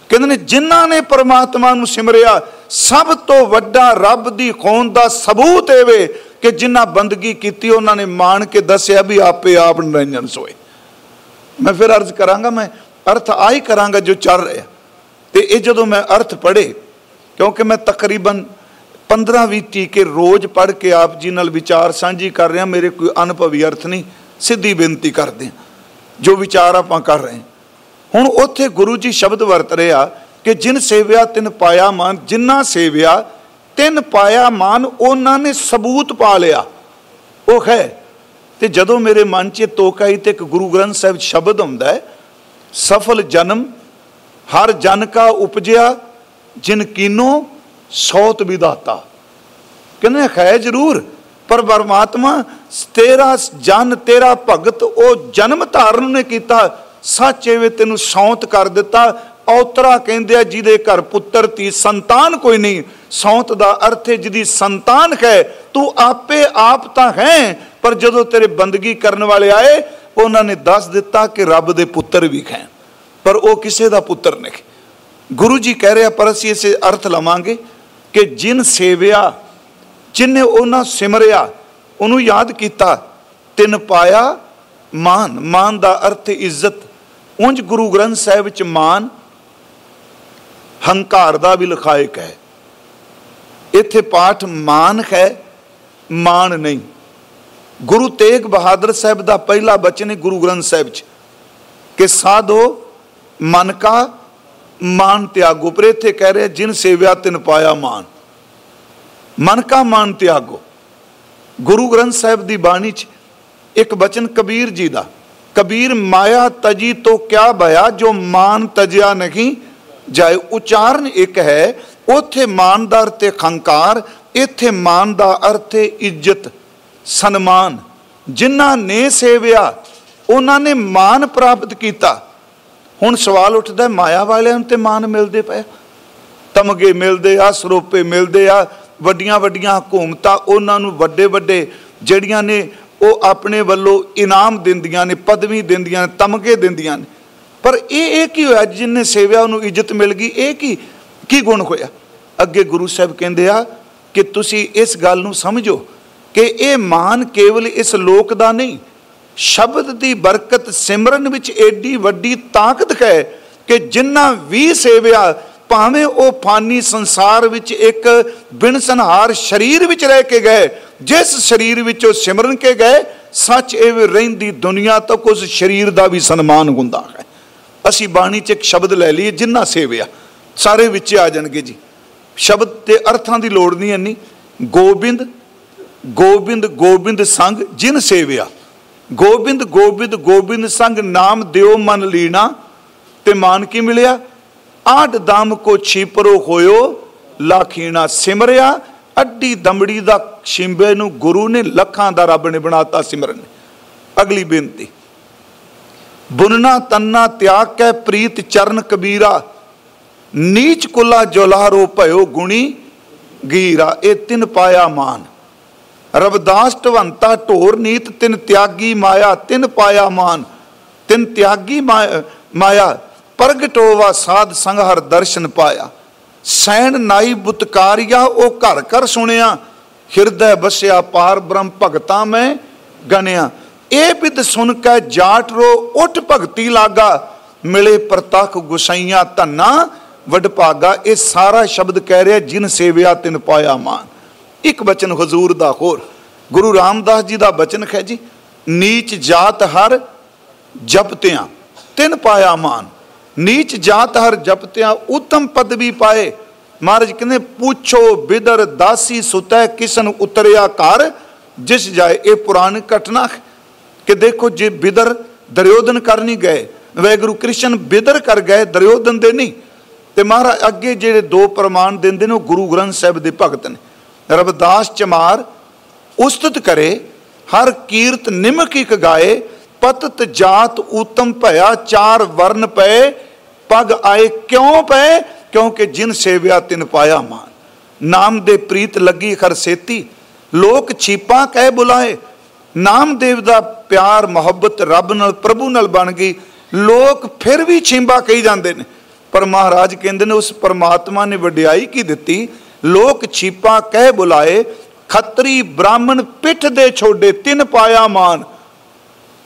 ਕਹਿੰਦੇ ਨੇ, ਜਿਨ੍ਹਾਂ ਨੇ ਪਰਮਾਤਮਾ ਨੂੰ ਸਿਮਰਿਆ, ਸਭ ਤੋਂ ਵੱਡਾ ਰੱਬ ਦੀ ਖੋਨ ਦਾ ਸਬੂਤ ਏਵੇ ਕਿ ਜਿਨ੍ਹਾਂ ਬੰਦਗੀ ਕੀਤੀ, ਉਹਨਾਂ ਨੇ ਮਾਣ ਕੇ ਦੱਸਿਆ ਵੀ ਆਪੇ ਆਪ ਨਿਰੰਜਨ ਸੋਏ। ਮੈਂ ਫਿਰ ਅਰਜ਼ ਕਰਾਂਗਾ, ਮੈਂ ਅਰਥ ਆਈ ਕਰਾਂਗਾ ਜੋ ਚੱਲ ਰਿਹਾ। ਤੇ ਇਹ ਜਦੋਂ ਮੈਂ ਅਰਥ ਪੜ੍ਹੇ, ਕਿਉਂਕਿ ਮੈਂ ਤਕਰੀਬਨ 15-20 ਟੀਕੇ ਰੋਜ਼ ਪੜ੍ਹ ਕੇ ਆਪ ਜੀ ਨਾਲ ਵਿਚਾਰ ਸਾਂਝੀ ਕਰ ਰਿਹਾ ਮੇਰੇ ਕੋਈ ਅਨੁਭਵੀ ਅਰਥ ਨਹੀਂ, ਸਿੱਧੀ ਬੇਨਤੀ ਕਰਦੇ ਹਾਂ, ਜੋ ਵਿਚਾਰ ਆਪਾਂ ਕਰ ਰਹੇ ਹੁਣ ਉੱਥੇ ਗੁਰੂ ਜੀ ਸ਼ਬਦ ਵਰਤ ਰਿਹਾ ਕਿ ਜਿਨ ਸੇਵਿਆ ਤਿਨ ਪਾਇਆ ਮਾਨ, ਜਿੰਨਾ ਸੇਵਿਆ ਤਿੰਨ ਪਾਇਆ ਮਾਨ, ਉਹਨਾਂ ਨੇ ਸਬੂਤ ਪਾ ਲਿਆ। ਉਹ ਹੈ। ਤੇ ਜਦੋਂ ਮੇਰੇ ਮਨ 'ਚ ਤੋਕ ਆਈ ਤੇ ਇੱਕ ਗੁਰੂ ਗ੍ਰੰਥ ਸਾਹਿਬ ਸ਼ਬਦ ਹੁੰਦਾ ਹੈ, ਸਫਲ ਜਨਮ, ਹਰ ਜਨ ਕਾ ਉਪਜਿਆ, ਜਿਨ ਕੀਨੋ ਸੌਤ ਵੀ ਦਾਤਾ। ਕਹਿੰਦੇ ਹੈ ਜ਼ਰੂਰ, ਪਰ ਪਰਮਾਤਮਾ, ਤੇਰਾ ਜਨ, ਤੇਰਾ ਭਗਤ, ਉਹ ਜਨਮ ਧਾਰਨ ਨੇ ਕੀਤਾ। ਸੱਚੇ ਵੇ ਤੈਨੂੰ ਸੌਤ ਕਰ ਦਿੱਤਾ। ਔਤਰਾ ਕਹਿੰਦੇ ਆ, ਜਿਹਦੇ ਘਰ ਪੁੱਤਰ ਤੀ ਸੰਤਾਨ ਕੋਈ ਨਹੀਂ। ਸੌਤ ਦਾ ਅਰਥ ਹੈ, ਜਿਹਦੀ ਸੰਤਾਨ ਹੈ, ਤੂੰ ਆਪੇ ਆਪ ਤਾਂ ਹੈ, ਪਰ ਜਦੋਂ ਤੇਰੇ ਬੰਦਗੀ ਕਰਨ ਵਾਲੇ ਆਏ, ਉਹਨਾਂ ਨੇ ਦੱਸ ਦਿੱਤਾ ਕਿ ਰੱਬ ਦੇ ਪੁੱਤਰ ਵੀ ਹੈ। ਪਰ ਉਹ ਕਿਸੇ ਦਾ ਪੁੱਤਰ ਨਹੀਂ। ਗੁਰੂ ਜੀ ਕਹਿ ਰਿਹਾ ਪਰ ਅਸੀਂ ਇਸੇ ਅਰਥ ਲਵਾਂਗੇ। ਕਿ ਜਿਨ ਸੇਵਿਆ, ਜਿਨੇ ਉਹਨਾਂ ਸਿਮਰਿਆ, ਉਹਨੂੰ ਯਾਦ ਕੀਤਾ, ਤਿੰਨ ਪਾਇਆ, ਮਾਨ ਮਾਨ ਦਾ ਅਰਥ ਇੱਜ਼ਤ। ਉਂਝ ਗੁਰੂ ਗ੍ਰੰਥ ਸਾਹਿਬ ਵਿੱਚ ਮਾਨ, ਹੰਕਾਰ ਦਾ ਵੀ ਲਿਖਾਇਕ ਹੈ। ਇੱਥੇ ਪਾਠ ਮਾਨ ਹੈ, ਮਾਨ ਨਹੀਂ। ਗੁਰੂ ਤੇਗ ਬਹਾਦਰ ਸਾਹਿਬ ਦਾ ਪਹਿਲਾ ਬਚਨ ਹੈ ਗੁਰੂ ਗ੍ਰੰਥ ਸਾਹਿਬ 'ਚ, ਕਿ ਸਾਧੋ ਮਨ ਕਾ ਮਾਨ ਤਿਆਗੋ, ਪਰ ਇੱਥੇ ਕਹਿ ਰਿਹਾ, ਜਿਨ ਸੇਵਿਆ ਤਿਨ ਪਾਇਆ ਮਾਨ। ਮਨ ਕਾ ਮਾਨ ਤਿਆਗੋ। ਗੁਰੂ ਗ੍ਰੰਥ ਸਾਹਿਬ ਦੀ ਬਾਣੀ 'ਚ ਇੱਕ ਬਚਨ ਕਬੀਰ ਜੀ ਦਾ, ਕਬੀਰ, ਮਾਇਆ ਤਜੀ ਤੋਂ ਕਿਆ ਭਇਆ ਜੋ ਮਾਨ ਤਜਿਆ ਨਹੀਂ ਜਾਏ। ਉਚਾਰਨ ਇੱਕ ਹੈ, ਉਥੇ ਮਾਨਦਾਰ ਤੇ ਖੰਕਾਰ, ਇੱਥੇ ਮਾਨ ਦਾ ਅਰਥ ਹੈ ਇੱਜ਼ਤ, ਸਨਮਾਨ। ਜਿਨ੍ਹਾਂ ਨੇ ਸੇਵਿਆ, ਉਹਨਾਂ ਨੇ ਮਾਨ ਪ੍ਰਾਪਤ ਕੀਤਾ। ਹੁਣ ਸਵਾਲ ਉੱਠਦਾ ਮਾਇਆ ਵਾਲਿਆਂ ਨੂੰ ਤੇ ਮਾਨ ਮਿਲਦੇ ਪਏ ਤਮਗੇ ਮਿਲਦੇ ਆ, ਸਰੋਪੇ ਮਿਲਦੇ ਆ, ਵੱਡੀਆਂ ਵੱਡੀਆਂ ਹਕੂਮਤਾਂ ਉਹਨਾਂ ਨੂੰ ਵੱਡੇ ਵੱਡੇ ਜਿਹੜੀਆਂ ਨੇ ਉਹ ਆਪਣੇ ਵੱਲੋਂ ਇਨਾਮ ਦਿੰਦੀਆਂ ਨੇ, ਪਦਵੀ ਦਿੰਦੀਆਂ ਨੇ, ਤਮਗੇ ਦਿੰਦੀਆਂ ਨੇ। ਪਰ ਇਹ ਇਹ ਕੀ ਹੋਇਆ? ਜਿੰਨੇ ਸੇਵਿਆ ਉਹਨੂੰ ਇੱਜ਼ਤ ਮਿਲ ਗਈ, ਇਹ ਕੀ ਕੀ ਗੁਣ ਹੋਇਆ? ਅੱਗੇ ਗੁਰੂ ਸਾਹਿਬ ਕਹਿੰਦੇ ਆ ਕਿ ਤੁਸੀਂ ਇਸ ਗੱਲ ਨੂੰ ਸਮਝੋ ਕਿ ਇਹ ਮਾਨ ਕੇਵਲ ਇਸ ਲੋਕ ਦਾ ਨਹੀਂ ਸ਼ਬਦ ਦੀ ਬਰਕਤ ਸਿਮਰਨ ਵਿੱਚ ਏਡੀ ਵੱਡੀ ਤਾਕਤ ਹੈ ਕਿ ਜਿੰਨਾ ਵੀ ਸੇਵਿਆ, ਭਾਵੇਂ ਉਹ ਫਾਨੀ ਸੰਸਾਰ ਵਿੱਚ ਇੱਕ ਬਿਨਸਨਹਾਰ ਸਰੀਰ ਵਿੱਚ ਰਹਿ ਕੇ ਗਏ, ਜਿਸ ਸਰੀਰ ਵਿੱਚ ਉਹ ਸਿਮਰਨ ਕੇ ਗਏ, ਸੱਚ ਇਹ ਰਹਿੰਦੀ ਦੁਨੀਆ ਤੋਂ ਉਸ ਸਰੀਰ ਦਾ ਵੀ ਸਨਮਾਨ ਹੁੰਦਾ ਹੈ। ਅਸੀਂ ਬਾਣੀ 'ਚ ਇੱਕ ਸ਼ਬਦ ਲੈ ਲਈਏ, ਜਿੰਨਾ ਸੇਵਿਆ, ਸਾਰੇ ਵਿੱਚ ਆ ਜਾਣਗੇ ਜੀ। ਸ਼ਬਦ ਤੇ ਅਰਥਾਂ ਦੀ ਲੋੜ ਨਹੀਂ ਇੰਨੀ। ਗੋਬਿੰਦ ਗੋਬਿੰਦ ਗੋਬਿੰਦ ਸੰਗ, ਜਿਨ ਸੇਵਿਆ ਗੋਬਿੰਦ ਗੋਬਿੰਦ ਗੋਬਿੰਦ ਸੰਗ ਨਾਮ ਦਿਓ ਮਨ ਲੀਣਾ, ਤੇ ਮਾਨ ਕੀ ਮਿਲਿਆ? ਆਡ ਦਮ ਕੋ ਛੀਪਰੋ ਹੋਇਓ, ਲਾਖੀਣਾ ਸਿਮਰਿਆ, ਅੱਡੀ ਦਮੜੀ ਦਾ ਛਿੰਬੇ ਨੂੰ ਗੁਰੂ ਨੇ ਲੱਖਾਂ ਦਾ ਰੱਬ ਨੇ ਬਣਾਤਾ ਸਿਮਰਨ। ਅਗਲੀ ਬੇਨਤੀ ਬੁਨਨਾ ਤੰਨਾ ਤਿਆਗ ਕੈ ਪ੍ਰੀਤ ਚਰਨ ਕਬੀਰਾ, ਨੀਚ ਕੁਲਾ ਜੁਲਾਰੋ ਭਇਓ ਗੁਣੀ, ਗੀਰਾ ਇਹ ਤਿੰਨ ਪਾਇਆ ਮਾਨ। ਰਵਦਾਸ ਢਵੰਤਾ ਢੋਰ ਨੀਤ ਤਿੰਨ ਤਿਆਗੀ ਮਾਇਆ, ਤਿੰਨ ਪਾਇਆ ਮਾਨ, ਤਿੰਨ ਤਿਆਗੀ ਮਾਇਆ ਪ੍ਰਗਟੋਵਾ ਸਾਧ ਸੰਗ ਹਰ ਦਰਸ਼ਨ ਪਾਇਆ। ਸੈਣ ਨਾਈ ਬੁਤਕਾਰਿਆ, ਉਹ ਘਰ ਘਰ ਸੁਣਿਆ। ਹਿਰਦੈ ਬਸਿਆ ਪਾਰ ਬ੍ਰਹਮ ਭਗਤਾ ਮੈਂ ਗਨਿਆ ਇਹ ਬਿਦ ਸੁਣ ਕੇ ਜਾਟ ਰੋ, ਉਠ ਭਗਤੀ ਲਾਗਾ। ਮਿਲੇ ਪ੍ਰਤਖ ਗੁਸਾਈਆਂ ਧੰਨਾ ਵਡਭਾਗਾ ਇਹ ਸਾਰਾ ਸ਼ਬਦ ਕਹਿ ਰਿਹਾ, ਜਿਨ ਸੇਵਿਆ ਤਿਨ ਪਾਇਆ ਮਾਨ। ਇੱਕ ਬਚਨ ਹਜ਼ੂਰ ਦਾ ਹੋਰ। ਗੁਰੂ ਰਾਮਦਾਸ ਜੀ ਦਾ ਬਚਨ ਹੈ ਜੀ, ਨੀਚ ਜਾਤ ਹਰ ਜਪਤਿਆਂ, ਤਿੰਨ ਪਾਇਆ ਮਾਨ। ਨੀਚ ਜਾਤ ਹਰ ਜਪਤਿਆਂ, ਉਤਮ ਪਦਵੀ ਪਾਏ। ਮਹਾਰਾਜ ਕਹਿੰਦੇ, ਪੁੱਛੋ ਬਿਦਰ ਦਾਸੀ ਸੁਤੈ ਕਿਸਨ ਉਤਰਿਆ ਘਰ, ਜਿਸ ਜਾਏ ਇਹ ਪੁਰਾਣ ਘਟਨਾ ਕਿ ਦੇਖੋ, ਜੇ ਬਿਦਰ ਦਰਿਓਧਨ ਕਰ ਨਹੀਂ ਗਏ, ਵੈਗੁਰੂ ਕ੍ਰਿਸ਼ਨ ਬਿਦਰ ਕਰ ਗਏ, ਦਰਯੋਧਨ ਦੇ ਨਹੀਂ। ਤੇ ਮਹਾਰਾਜ ਅੱਗੇ ਜਿਹੜੇ ਦੋ ਪ੍ਰਮਾਣ ਦਿੰਦੇ ਨੇ, ਉਹ ਗੁਰੂ ਗ੍ਰੰਥ ਸਾਹਿਬ ਦੇ ਭਗਤ ਨੇ। ਰਬਦਾਸ ਚਮਾਰ ਉਸਤਤ ਕਰੇ, ਹਰ ਕੀਰਤ ਨਿਮਕ ਇਕ ਗਾਏ, ਪਤਤ ਜਾਤ ਉਤਮ ਭਇਆ, ਚਾਰ ਵਰਨ ਪਏ, ਪਗ ਆਏ ਕਿਉਂ ਪਏ? ਕਿਉਂਕਿ ਜਿਨ ਸੇਵਿਆ ਤਿਨ ਪਾਇਆ ਮਾਨ। ਨਾਮ ਦੇ ਪ੍ਰੀਤ ਲੱਗੀ ਖਰਸੇਤੀ ਲੋਕ ਛੀਪਾਂ ਕਹਿ ਬੁਲਾਏ। ਨਾਮਦੇਵ ਦਾ ਪਿਆਰ ਮੁਹੱਬਤ ਰੱਬ ਨਾਲ ਪ੍ਰਭੂ ਨਾਲ ਬਣ ਗਈ। ਲੋਕ ਫਿਰ ਵੀ ਛਿੰਬਾ ਕਹੀ ਜਾਂਦੇ ਨੇ। ਪਰ ਮਹਾਰਾਜ ਕਹਿੰਦੇ ਨੇ, ਉਸ ਪਰਮਾਤਮਾ ਨੇ ਵਡਿਆਈ ਕੀ ਦਿੱਤੀ? ਲੋਕ ਛੀਪਾ ਕਹਿ ਬੁਲਾਏ, ਖੱਤਰੀ ਬ੍ਰਾਹਮਣ ਪਿੱਠ ਦੇ ਛੋਡੇ ਤਿੰਨ ਪਾਇਆ ਮਾਨ।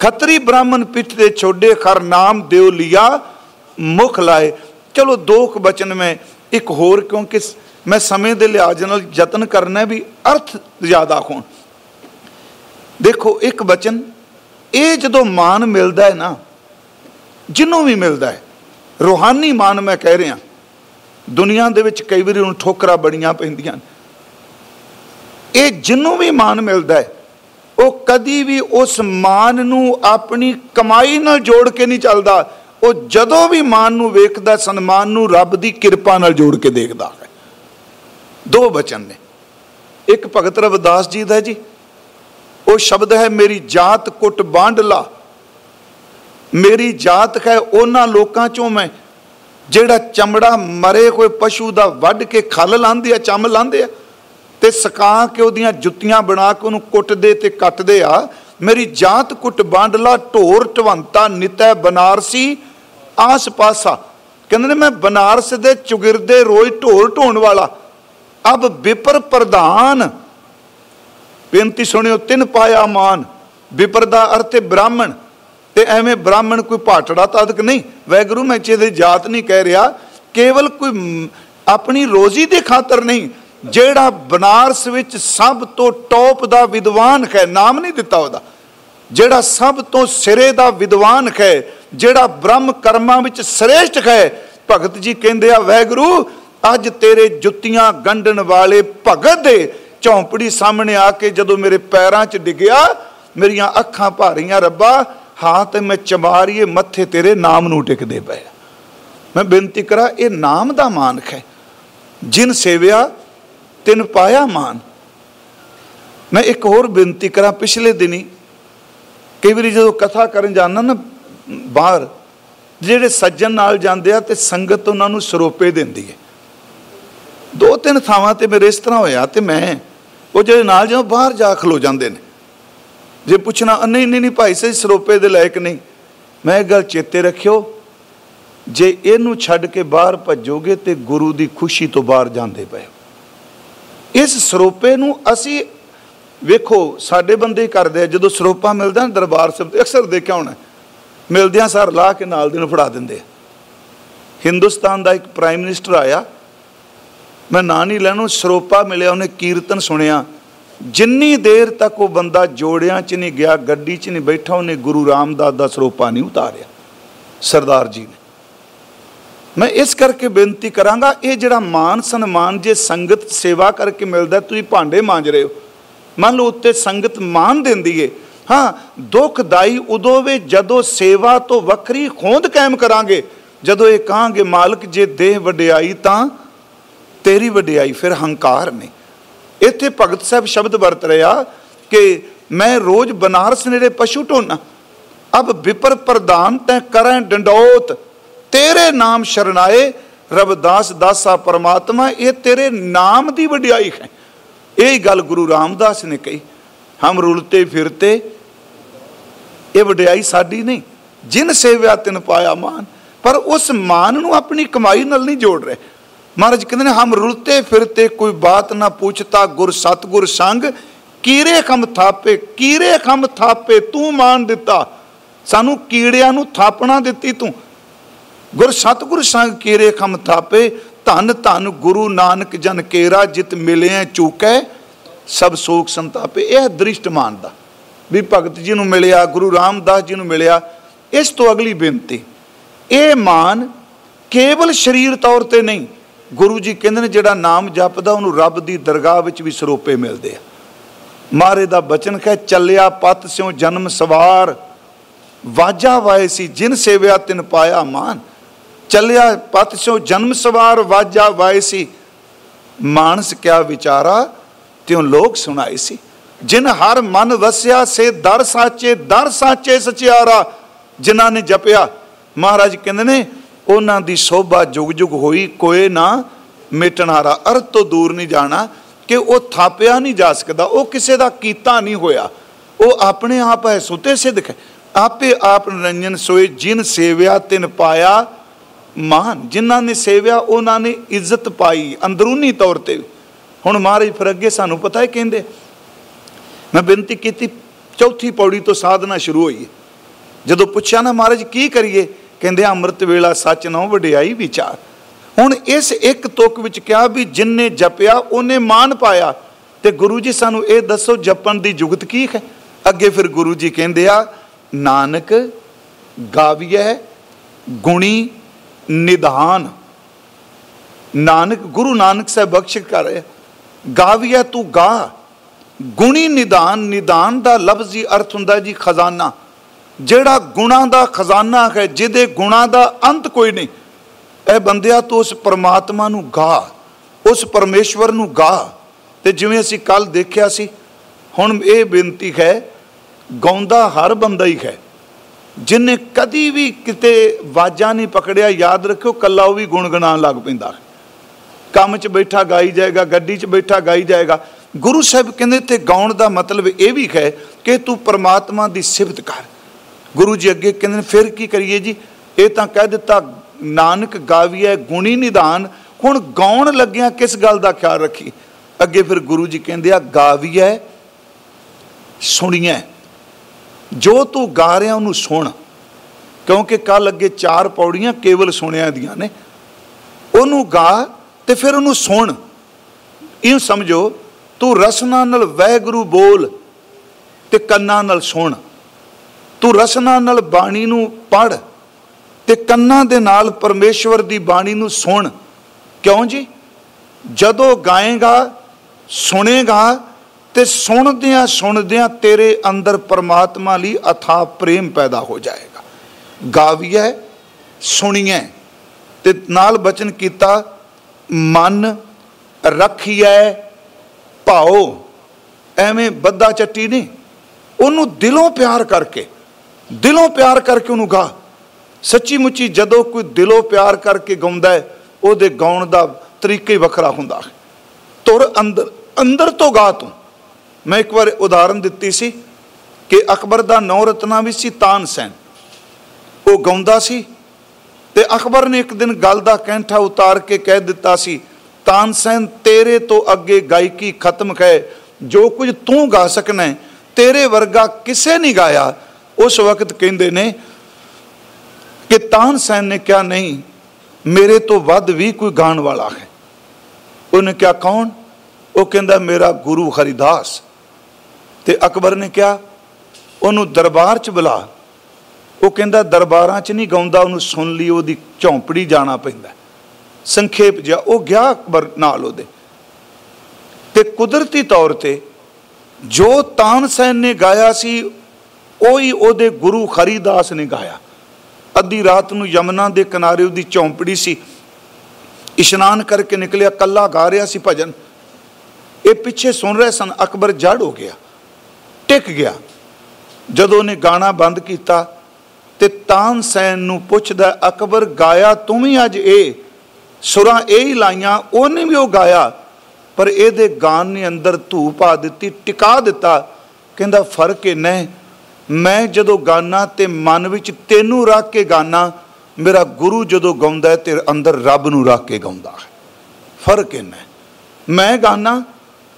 ਖੱਤਰੀ ਬ੍ਰਾਹਮਣ ਪਿੱਠ ਦੇ ਛੋਡੇ ਖਰ ਨਾਮ ਦਿਓ ਲਿਆ, ਮੁਖ ਲਾਏ। ਚਲੋ ਦੋ ਕੁ ਬਚਨ ਮੈਂ, ਇੱਕ ਹੋਰ ਕਿਉਂਕਿ ਮੈਂ ਸਮੇਂ ਦੇ ਲਿਹਾਜ਼ ਨਾਲ ਯਤਨ ਕਰਨਾ ਵੀ ਅਰਥ ਜ਼ਿਆਦਾ ਹੋਣ। ਦੇਖੋ ਇੱਕ ਬਚਨ, ਇਹ ਜਦੋਂ ਮਾਨ ਮਿਲਦਾ ਹੈ ਨਾ, ਜਿੰਨੂੰ ਵੀ ਮਿਲਦਾ ਹੈ, ਰੋਹਾਨੀ ਮਾਨ ਮੈਂ ਕਹਿ ਰਿਹਾ। ਦੁਨੀਆ ਦੇ ਵਿੱਚ ਕਈ ਵਾਰੀ ਉਹਨੂੰ ਠੋਕਰਾਂ ਬੜੀਆਂ ਪੈਂਦੀਆਂ ਇਹ ਜਿੰਨੂੰ ਵੀ ਮਾਨ ਮਿਲਦਾ ਹੈ, ਉਹ ਕਦੀ ਵੀ ਉਸ ਮਾਨ ਨੂੰ ਆਪਣੀ ਕਮਾਈ ਨਾਲ ਜੋੜ ਕੇ ਨਹੀਂ ਚੱਲਦਾ। ਉਹ ਜਦੋਂ ਵੀ ਮਾਨ ਨੂੰ ਵੇਖਦਾ, ਸਨਮਾਨ ਨੂੰ ਰੱਬ ਦੀ ਕਿਰਪਾ ਨਾਲ ਜੋੜ ਕੇ ਦੇਖਦਾ ਹੈ। ਦੋ ਬਚਨ ਨੇ। ਇੱਕ ਭਗਤ ਰਵਿਦਾਸ ਜੀ ਦਾ ਜੀ। ਉਹ ਸ਼ਬਦ ਹੈ, ਮੇਰੀ ਜਾਤ ਕੁੱਟ ਬਾਂਡਲਾ ਮੇਰੀ ਜਾਤ ਹੈ, ਉਹਨਾਂ ਲੋਕਾਂ ਚੋਂ ਮੈਂ ਜਿਹੜਾ ਚਮੜਾ ਮਰੇ ਕੋਈ ਪਸ਼ੂ ਦਾ ਵੱਢ ਕੇ ਖਲ ਲਾਂਦੇ ਆ, ਚੰਮ ਲਾਂਦੇ ਆ, ਤੇ ਸਕਾ ਕੇ ਉਹਦੀਆਂ ਜੁੱਤੀਆਂ ਬਣਾ ਕੇ ਉਹਨੂੰ ਕੁੱਟਦੇ ਤੇ ਕੱਟਦੇ ਆ, ਮੇਰੀ ਜਾਤ ਕੁੱਟ ਬਾਂਡਲਾ, ਢੋਰ ਟਵੰਤਾ ਨਿਤੈ, ਬਨਾਰਸੀ ਆਸ ਪਾਸਾ ਕਹਿੰਦੇ ਨੇ, ਮੈਂ ਬਨਾਰਸ ਦੇ ਚੁਗਿਰਦੇ ਰੋਜ਼ ਢੋਲ ਢੋਣ ਵਾਲਾ। ਅਬ ਵਿਪਰ ਪ੍ਰਧਾਨ। ਬੇਨਤੀ ਸੁਣਿਓ, ਤਿੰਨ ਪਾਇਆ ਮਾਨ। ਵਿਪਰ ਦਾ ਅਰਥ ਹੈ ਬ੍ਰਾਹਮਣ। ਤੇ ਐਵੇਂ ਬ੍ਰਾਹਮਣ ਕੋਈ ਭਾਟੜਾ ਤਾਦਕ ਨਹੀਂ। ਵੈਗਰੂ ਮੈਂ ਚੇ ਜਾਤ ਨਹੀਂ ਕਹਿ ਰਿਹਾ। ਕੇਵਲ ਕੋਈ ਆਪਣੀ ਰੋਜ਼ੀ ਦੇ ਖਾਤਰ ਨਹੀਂ, ਜਿਹੜਾ ਬਨਾਰਸ ਵਿੱਚ ਸਭ ਤੋਂ ਟੌਪ ਦਾ ਵਿਦਵਾਨ ਹੈ, ਨਾਮ ਨਹੀਂ ਦਿੱਤਾ ਉਹਦਾ। ਜਿਹੜਾ ਸਭ ਤੋਂ ਸਿਰੇ ਦਾ ਵਿਦਵਾਨ ਹੈ, ਜਿਹੜਾ ਬ੍ਰਹਮ ਕਰਮਾਂ ਵਿੱਚ ਸ੍ਰੇਸ਼ਟ ਹੈ, ਭਗਤ ਜੀ ਕਹਿੰਦੇ ਆ, ਵੈਗਰੂ, ਅੱਜ ਤੇਰੇ ਜੁੱਤੀਆਂ ਗੰਢਣ ਵਾਲੇ ਭਗਤ ਦੇ ਝੌਂਪੜੀ ਸਾਹਮਣੇ ਆ ਕੇ ਜਦੋਂ ਮੇਰੇ ਪੈਰਾਂ 'ਚ ਡਿੱਗਿਆ, ਮੇਰੀਆਂ ਅੱਖਾਂ ਭਾਰੀਆਂ, ਰੱਬਾ ਹਾਂ ਤੇ ਮੈਂ ਚਮਾਰੀਏ ਮੱਥੇ ਤੇਰੇ ਨਾਮ ਨੂੰ ਟਿਕਦੇ ਪਏ। ਮੈਂ ਬੇਨਤੀ ਕਰਾਂ, ਇਹ ਨਾਮ ਦਾ ਮਾਨਕ ਹੈ। ਜਿਨ ਸੇਵਿਆ, ਤਿਨ ਪਾਇਆ ਮਾਨ। ਮੈਂ ਇੱਕ ਹੋਰ ਬੇਨਤੀ ਕਰਾਂ, ਪਿਛਲੇ ਦਿਨੀ ਕਈ ਵਾਰੀ ਜਦੋਂ ਕਥਾ ਕਰਨ ਜਾਂਦਾ ਨਾ, ਬਾਹਰ, ਜਿਹੜੇ ਸੱਜਣ ਨਾਲ ਜਾਂਦੇ ਆ ਤੇ ਸੰਗਤ ਉਹਨਾਂ ਨੂੰ ਸਰੋਪੇ ਦਿੰਦੀ ਹੈ। ਦੋ ਤਿੰਨ ਥਾਵਾਂ ਤੇ ਮੇਰੇ ਇਸ ਤਰ੍ਹਾਂ ਹੋਇਆ ਤੇ ਮੈਂ ਉਹ ਜਿਹੜੇ ਨਾਲ ਜਦੋਂ ਬਾਹਰ ਜਾ ਖਲੋ ਜਾਂਦੇ ਨੇ ਜੇ ਪੁੱਛਣਾ ਨਹੀਂ ਨਹੀਂ ਨਹੀਂ ਭਾਈ ਸਾਹਿਬ ਸਰੋਪੇ ਦੇ ਲਾਇਕ ਨਹੀਂ। ਮੈਂ ਇਹ ਗੱਲ ਚੇਤੇ ਰੱਖਿਓ, ਜੇ ਇਹਨੂੰ ਛੱਡ ਕੇ ਬਾਹਰ ਭੱਜੋਗੇ ਤੇ ਗੁਰੂ ਦੀ ਖੁਸ਼ੀ ਤੋਂ ਬਾਹਰ ਜਾਂਦੇ ਪਏ ਇਸ ਸਰੋਪੇ ਨੂੰ ਅਸੀਂ ਵੇਖੋ, ਸਾਡੇ ਬੰਦੇ ਕਰਦੇ ਆ, ਜਦੋਂ ਸਰੋਪਾ ਮਿਲਦਾ ਨਾ ਦਰਬਾਰ ਸਾਹਿਬ 'ਤੇ, ਅਕਸਰ ਦੇਖਿਆ ਹੋਣਾ, ਮਿਲਦਿਆਂ ਸਰ ਲਾ ਕੇ ਨਾਲ ਦੇ ਨੂੰ ਫੜਾ ਦਿੰਦੇ ਆ। ਹਿੰਦੁਸਤਾਨ ਦਾ ਇੱਕ ਪ੍ਰਾਈਮ ਮਿਨਿਸਟਰ ਆਇਆ, ਮੈਂ ਨਾਂ ਨਹੀਂ ਲੈਣਾ, ਸਰੋਪਾ ਮਿਲਿਆ, ਉਹਨੇ ਕੀਰਤਨ ਸੁਣਿਆ ਜਿੰਨੀ ਦੇਰ ਤੱਕ ਉਹ ਬੰਦਾ ਜੋੜਿਆਂ 'ਚ ਨਹੀਂ ਗਿਆ, ਗੱਡੀ 'ਚ ਨਹੀਂ ਬੈਠਾ, ਉਹਨੇ ਗੁਰੂ ਰਾਮਦਾਸ ਦਾ ਸਰੋਪਾ ਨਹੀਂ ਉਤਾਰਿਆ। ਸਰਦਾਰ ਜੀ ਨੇ। ਮੈਂ ਇਸ ਕਰਕੇ ਬੇਨਤੀ ਕਰਾਂਗਾ, ਇਹ ਜਿਹੜਾ ਮਾਨ ਸਨਮਾਨ ਜੇ ਸੰਗਤ ਸੇਵਾ ਕਰਕੇ ਮਿਲਦਾ, ਤੁਸੀਂ ਭਾਂਡੇ ਮਾਂਜ ਰਹੇ ਹੋ। ਮੰਨ ਲਓ ਉੱਤੇ ਸੰਗਤ ਮਾਨ ਦਿੰਦੀ ਏ। ਹਾਂ ਦੁਖਦਾਈ ਉਦੋਂ ਵੇ ਜਦੋਂ ਸੇਵਾ ਤੋਂ ਵੱਖਰੀ ਖੋਂਦ ਕਾਇਮ ਕਰਾਂਗੇ, ਜਦੋਂ ਇਹ ਕਹਾਂਗੇ, ਮਾਲਕ ਜੇ ਦੇਹ ਵਡਿਆਈ ਤਾਂ ਤੇਰੀ ਵਡਿਆਈ ਫਿਰ ਹੰਕਾਰ ਨੇ। ਇੱਥੇ ਭਗਤ ਸਾਹਿਬ ਸ਼ਬਦ ਵਰਤ ਰਿਹਾ ਕਿ ਮੈਂ ਰੋਜ਼ ਬਨਾਰਸ ਨੇੜੇ ਪਸ਼ੂ ਢੋਨਾ। ਅਬ ਵਿਪਰ ਪ੍ਰਦਾਨ ਤੈ ਕਰੈ ਡੰਡੋਤ। ਤੇਰੇ ਨਾਮ ਸ਼ਰਨਾਏ ਰਬਦਾਸ ਦਾਸਾ ਪਰਮਾਤਮਾ, ਇਹ ਤੇਰੇ ਨਾਮ ਦੀ ਵਡਿਆਈ ਹੈ। ਇਹ ਗੱਲ ਗੁਰੂ ਰਾਮਦਾਸ ਨੇ ਕਹੀ, ਹਮ ਰੁਲਤੇ ਫਿਰਤੇ, ਇਹ ਵਡਿਆਈ ਸਾਡੀ ਨਹੀਂ। ਜਿਨ ਸੇਵਿਆ ਤਿਨ ਪਾਇਆ ਮਾਨ, ਪਰ ਉਸ ਮਾਨ ਨੂੰ ਆਪਣੀ ਕਮਾਈ ਨਾਲ ਨਹੀਂ ਜੋੜ ਰਹੇ। ਮਹਾਰਾਜ ਕਹਿੰਦੇ ਨੇ, ਹਮ ਰੁਲਤੇ ਫਿਰਤੇ, ਕੋਈ ਬਾਤ ਨਾ ਪੁੱਛਤਾ, ਗੁਰ ਸਤਗੁਰ ਸੰਗ। ਕੀਰੇ ਖੰਮ ਥਾਪੇ, ਕੀਰੇ ਖੰਮ ਥਾਪੇ, ਤੂੰ ਮਾਨ ਦਿੱਤਾ। ਸਾਨੂੰ ਕੀੜਿਆਂ ਨੂੰ ਥਾਪਣਾ ਦਿੱਤੀ ਤੂੰ। ਗੁਰ ਸਤਗੁਰ ਸੰਗ ਕੀਰੇ ਖਮ ਥਾਪੇ, ਧੰਨ ਧੰਨ ਗੁਰੂ ਨਾਨਕ ਜਨ ਕੇਰਾ, ਜਿਤ ਮਿਲਿਆ ਚੂਕੈ, ਸਭ ਸੋਖ ਸੰਤਾਪੇ। ਇਹ ਦ੍ਰਿਸ਼ਟ ਮਾਨਦਾ ਵੀ ਭਗਤ ਜੀ ਨੂੰ ਮਿਲਿਆ, ਗੁਰੂ ਰਾਮਦਾਸ ਜੀ ਨੂੰ ਮਿਲਿਆ, ਇਸ ਤੋਂ ਅਗਲੀ ਬੇਨਤੀ। ਇਹ ਮਾਨ ਕੇਵਲ ਸਰੀਰ ਤੌਰ ਤੇ ਨਹੀਂ ਗੁਰੂ ਜੀ ਕਹਿੰਦੇ ਨੇ ਜਿਹੜਾ ਨਾਮ ਜਪਦਾ, ਉਹਨੂੰ ਰੱਬ ਦੀ ਦਰਗਾਹ ਵਿੱਚ ਵੀ ਸਰੋਪੇ ਮਿਲਦੇ ਆ। ਮਾਰੇ ਦਾ ਬਚਨ ਕਹੇ, ਚੱਲਿਆ ਪਤ ਸਿਉ ਜਨਮ ਸਵਾਰ। ਵਾਜਾ ਵਾਏ ਸੀ, ਜਿਨ ਸੇਵਿਆ ਤਿਨ ਪਾਇਆ ਮਾਨ। ਚੱਲਿਆ ਪਤ ਸਿਉ ਜਨਮ ਸਵਾਰ, ਵਾਜਾ ਵਾਏ ਸੀ। ਮਾਨਸ ਕਿਆ ਵਿਚਾਰਾ, ਤਿਉ ਲੋਕ ਸੁਣਾਏ ਸੀ। ਜਿਨ ਹਰ ਮਨ ਵਸਿਆ, ਸੇ ਦਰ ਸਾਚੇ ਦਰ ਸਾਚੇ ਸਚਿਆਰਾ। ਜਿਨ੍ਹਾਂ ਨੇ ਜਪਿਆ, ਮਹਾਰਾਜ ਕਹਿੰਦੇ ਨੇ ਉਹਨਾਂ ਦੀ ਸੋਭਾ ਜੁਗ ਜੁਗ ਹੋਈ, ਕੋਈ ਨਾ ਮਿਟਣਾਰਾ ਅਰਥ ਤੋਂ ਦੂਰ ਨਹੀਂ ਜਾਣਾ ਕਿ ਉਹ ਥਾਪਿਆ ਨਹੀਂ ਜਾ ਸਕਦਾ, ਉਹ ਕਿਸੇ ਦਾ ਕੀਤਾ ਨਹੀਂ ਹੋਇਆ। ਉਹ ਆਪਣੇ ਆਪ ਹੈ, ਸੁਤੇ ਸਿੱਧਕ ਆਪੇ ਆਪ ਨਿਰੰਜਨ ਸੋਏ, ਜਿਨ ਸੇਵਿਆ ਤਿਨ ਪਾਇਆ ਮਾਨ। ਜਿਨ੍ਹਾਂ ਨੇ ਸੇਵਿਆ, ਉਹਨਾਂ ਨੇ ਇੱਜ਼ਤ ਪਾਈ ਅੰਦਰੂਨੀ ਤੌਰ ਤੇ। ਹੁਣ ਮਹਾਰਾਜ ਫਿਰ ਅੱਗੇ ਸਾਨੂੰ ਪਤਾ ਹੈ, ਕਹਿੰਦੇ, ਮੈਂ ਬੇਨਤੀ ਕੀਤੀ, ਚੌਥੀ ਪੌੜੀ ਤੋਂ ਸਾਧਨਾ ਸ਼ੁਰੂ ਹੋਈ ਜਦੋਂ ਪੁੱਛਿਆ ਨਾ ਮਹਾਰਾਜ, ਕੀ ਕਰੀਏ? ਕਹਿੰਦੇ ਅੰਮ੍ਰਿਤ ਵੇਲਾ ਸੱਚ ਨਾ ਵਡਿਆਈ ਵਿਚਾਰ। ਹੁਣ ਇਸ ਇੱਕ ਤੁਕ ਵਿੱਚ ਕਿਹਾ ਵੀ ਜਿਨਨੇ ਜਪਿਆ, ਉਹਨੇ ਮਾਨ ਪਾਇਆ। ਤੇ ਗੁਰੂ ਜੀ ਸਾਨੂੰ ਇਹ ਦੱਸੋ, ਜਪਣ ਦੀ ਜੁਗਤ ਕੀ ਹੈ? ਅੱਗੇ ਫਿਰ ਗੁਰੂ ਜੀ ਕਹਿੰਦੇ ਆ, ਨਾਨਕ ਗਾਵੀਐ ਗੁਣੀ ਨਿਧਾਨ। ਨਾਨਕ, ਗੁਰੂ ਨਾਨਕ ਸਾਹਿਬ ਬਖਸ਼ ਕਰ ਰਿਹਾ ਗਾਵੀਐ ਤੂੰ ਗਾ। ਗੁਣੀ ਨਿਧਾਨ ਨਿਧਾਨ ਦਾ ਲਫ਼ਜ਼ੀ ਅਰਥ ਹੁੰਦਾ ਜੀ ਖਜ਼ਾਨਾ। ਜਿਹੜਾ ਗੁਣਾ ਦਾ ਖਜ਼ਾਨਾ ਹੈ, ਜਿਹਦੇ ਗੁਣਾ ਦਾ ਅੰਤ ਕੋਈ ਨਹੀਂ। ਇਹ ਬੰਦਿਆ, ਤੂੰ ਉਸ ਪਰਮਾਤਮਾ ਨੂੰ ਗਾ, ਉਸ ਪਰਮੇਸ਼ਵਰ ਨੂੰ ਗਾ। ਤੇ ਜਿਵੇਂ ਅਸੀਂ ਕੱਲ ਦੇਖਿਆ ਸੀ, ਹੁਣ ਇਹ ਬੇਨਤੀ ਹੈ, ਗਾਉਂਦਾ ਹਰ ਬੰਦਾ ਹੀ ਹੈ। ਜਿਨੇ ਕਦੀ ਵੀ ਕਿਤੇ ਵਾਜਾ ਨਹੀਂ ਪਕੜਿਆ, ਯਾਦ ਰੱਖਿਓ ਕੱਲਾ ਉਹ ਵੀ ਗੁਣਗਣਾਉਣ ਲੱਗ ਪੈਂਦਾ ਕੰਮ 'ਚ ਬੈਠਾ ਗਾਈ ਜਾਏਗਾ, ਗੱਡੀ 'ਚ ਬੈਠਾ ਗਾਈ ਜਾਏਗਾ। ਗੁਰੂ ਸਾਹਿਬ ਕਹਿੰਦੇ, ਤੇ ਗਾਉਣ ਦਾ ਮਤਲਬ ਇਹ ਵੀ ਹੈ ਕਿ ਤੂੰ ਪਰਮਾਤਮਾ ਦੀ ਸਿਫਤ ਕਰ। ਗੁਰੂ ਜੀ ਅੱਗੇ ਕਹਿੰਦੇ ਨੇ, ਫਿਰ ਕੀ ਕਰੀਏ ਜੀ? ਇਹ ਤਾਂ ਕਹਿ ਦਿੱਤਾ, ਨਾਨਕ ਗਾਵੀਐ ਗੁਣੀ ਨਿਦਾਨ। ਹੁਣ ਗਾਉਣ ਲੱਗਿਆਂ ਕਿਸ ਗੱਲ ਦਾ ਖਿਆਲ ਰੱਖੀ? ਅੱਗੇ ਫਿਰ ਗੁਰੂ ਜੀ ਕਹਿੰਦੇ ਆ, ਗਾਵੀਐ, ਸੁਣੀਐ। ਜੋ ਤੂੰ ਗਾ ਰਿਹਾ ਉਹਨੂੰ ਸੁਣ। ਕਿਉਂਕਿ ਕੱਲ ਅੱਗੇ ਚਾਰ ਪੌੜੀਆਂ ਕੇਵਲ ਸੁਣਿਆ ਦੀਆਂ ਨੇ। ਉਹਨੂੰ ਗਾ ਤੇ ਫਿਰ ਉਹਨੂੰ ਸੁਣ। ਇਹ ਸਮਝੋ, ਤੂੰ ਰਸਨਾ ਨਾਲ ਵੈਗੁਰੂ ਬੋਲ ਤੇ ਕੰਨਾਂ ਨਾਲ ਸੁਣ। ਤੂੰ ਰਸਨਾ ਨਾਲ ਬਾਣੀ ਨੂੰ ਪੜ ਤੇ ਕੰਨਾਂ ਦੇ ਨਾਲ ਪਰਮੇਸ਼ਵਰ ਦੀ ਬਾਣੀ ਨੂੰ ਸੁਣ। ਕਿਉਂ ਜੀ? ਜਦੋਂ ਗਾਏਗਾ, ਸੁਣੇਗਾ ਤੇ ਸੁਣਦਿਆਂ ਸੁਣਦਿਆਂ ਤੇਰੇ ਅੰਦਰ ਪਰਮਾਤਮਾ ਲਈ ਅਥਾ ਪ੍ਰੇਮ ਪੈਦਾ ਹੋ ਜਾਏਗਾ। ਗਾਵੀਐ, ਸੁਣੀਐ ਤੇ ਨਾਲ ਬਚਨ ਕੀਤਾ, ਮਨ ਰੱਖੀਐ, ਭਾਉ। ਐਵੇਂ ਬੱਦਾ ਚੱਟੀ ਨਹੀਂ। ਉਹਨੂੰ ਦਿਲੋਂ ਪਿਆਰ ਕਰਕੇ ਦਿਲੋਂ ਪਿਆਰ ਕਰਕੇ ਉਹਨੂੰ ਗਾ। ਸੱਚੀ ਮੁੱਚੀ ਜਦੋਂ ਕੋਈ ਦਿਲੋਂ ਪਿਆਰ ਕਰਕੇ ਗਾਉਂਦਾ ਹੈ, ਉਹਦੇ ਗਾਉਣ ਦਾ ਤਰੀਕਾ ਹੀ ਵੱਖਰਾ ਹੁੰਦਾ ਤੁਰ ਅੰਦਰ ਅੰਦਰ ਤੋਂ ਗਾ ਤੂੰ। ਮੈਂ ਇੱਕ ਵਾਰ ਉਦਾਹਰਨ ਦਿੱਤੀ ਸੀ ਕਿ ਅਕਬਰ ਦਾ ਨੌ ਰਤਨਾ ਵੀ ਸੀ ਤਾਨਸੈਨ ਉਹ ਗਾਉਂਦਾ ਸੀ ਤੇ ਤੇ ਅਕਬਰ ਨੇ ਇੱਕ ਦਿਨ ਗੱਲ ਦਾ ਕੈਂਠਾ ਉਤਾਰ ਕੇ ਕਹਿ ਦਿੱਤਾ ਸੀ ਤਾਨਸੈਨ ਤੇਰੇ ਤੋਂ ਅੱਗੇ ਗਾਇਕੀ ਖਤਮ ਹੈ। ਜੋ ਕੁਝ ਤੂੰ ਗਾ ਸਕਣਾ ਤੇਰੇ ਵਰਗਾ ਕਿਸੇ ਨਹੀਂ ਗਾਇਆ। ਉਸ ਵਕਤ ਕਹਿੰਦੇ ਨੇ ਕਿ ਤਾਨਸੈਨ ਨੇ ਕਿਹਾ, ਨਹੀਂ, ਮੇਰੇ ਤੋਂ ਵੱਧ ਵੀ ਕੋਈ ਗਾਣ ਵਾਲਾ ਹੈ। ਉਹਨੇ ਕਿਹਾ, ਕੌਣ? ਉਹ ਕਹਿੰਦਾ, ਮੇਰਾ ਗੁਰੂ ਹਰੀਦਾਸ। ਤੇ ਅਕਬਰ ਨੇ ਕਿਹਾ, ਉਹਨੂੰ ਦਰਬਾਰ 'ਚ ਬੁਲਾ। ਉਹ ਕਹਿੰਦਾ, ਦਰਬਾਰਾਂ 'ਚ ਨਹੀਂ ਗਾਉਂਦਾ, ਉਹਨੂੰ ਸੁਣ ਲਈ, ਉਹਦੀ ਝੌਂਪੜੀ ਜਾਣਾ ਪੈਂਦਾ। ਸੰਖੇਪ ਜਿਹਾ, ਉਹ ਗਿਆ ਅਕਬਰ ਨਾਲ ਉਹਦੇ। ਤੇ ਕੁਦਰਤੀ ਤੌਰ ਤੇ ਜੋ ਤਾਨਸੈਨ ਨੇ ਗਾਇਆ ਸੀ ਉਹੀ ਉਹਦੇ ਗੁਰੂ ਖਰੀਦਾਸ ਨੇ ਗਾਇਆ। ਅੱਧੀ ਰਾਤ ਨੂੰ ਯਮਨਾ ਦੇ ਕਿਨਾਰੇ ਉਹਦੀ ਝੌਂਪੜੀ ਸੀ। ਇਸ਼ਨਾਨ ਕਰਕੇ ਨਿਕਲਿਆ, ਕੱਲਾ ਗਾ ਰਿਹਾ ਸੀ ਭਜਨ। ਇਹ ਪਿੱਛੇ ਸੁਣ ਰਹੇ ਸਨ, ਅਕਬਰ ਜੜ ਹੋ ਗਿਆ, ਟਿਕ ਗਿਆ। ਜਦੋਂ ਉਹਨੇ ਗਾਣਾ ਬੰਦ ਕੀਤਾ ਤੇ ਤਾਨਸੈਨ ਨੂੰ ਪੁੱਛਦਾ, ਅਕਬਰ, ਗਾਇਆ ਤੂੰ ਵੀ ਅੱਜ ਇਹ? ਸੁਰਾਂ ਇਹ ਹੀ ਲਾਈਆਂ, ਉਹਨੇ ਵੀ ਉਹ ਗਾਇਆ? ਪਰ ਇਹਦੇ ਗਾਨ ਨੇ ਅੰਦਰ ਧੂ ਪਾ ਦਿੱਤੀ, ਟਿਕਾ ਦਿੱਤਾ। ਕਹਿੰਦਾ, ਫ਼ਰਕ ਇਹ ਨਹੀਂ ਮੈਂ ਜਦੋਂ ਗਾਣਾ ਤੇ ਮਨ ਵਿੱਚ ਤੈਨੂੰ ਰੱਖ ਕੇ ਗਾਣਾ ਮੇਰਾ ਗੁਰੂ ਜਦੋਂ ਗਾਉਂਦਾ ਤੇ ਅੰਦਰ ਰੱਬ ਨੂੰ ਰੱਖ ਕੇ ਗਾਉਂਦਾ ਹੈ। ਫ਼ਰਕ ਇਹ ਮੈਂ ਗਾਣਾ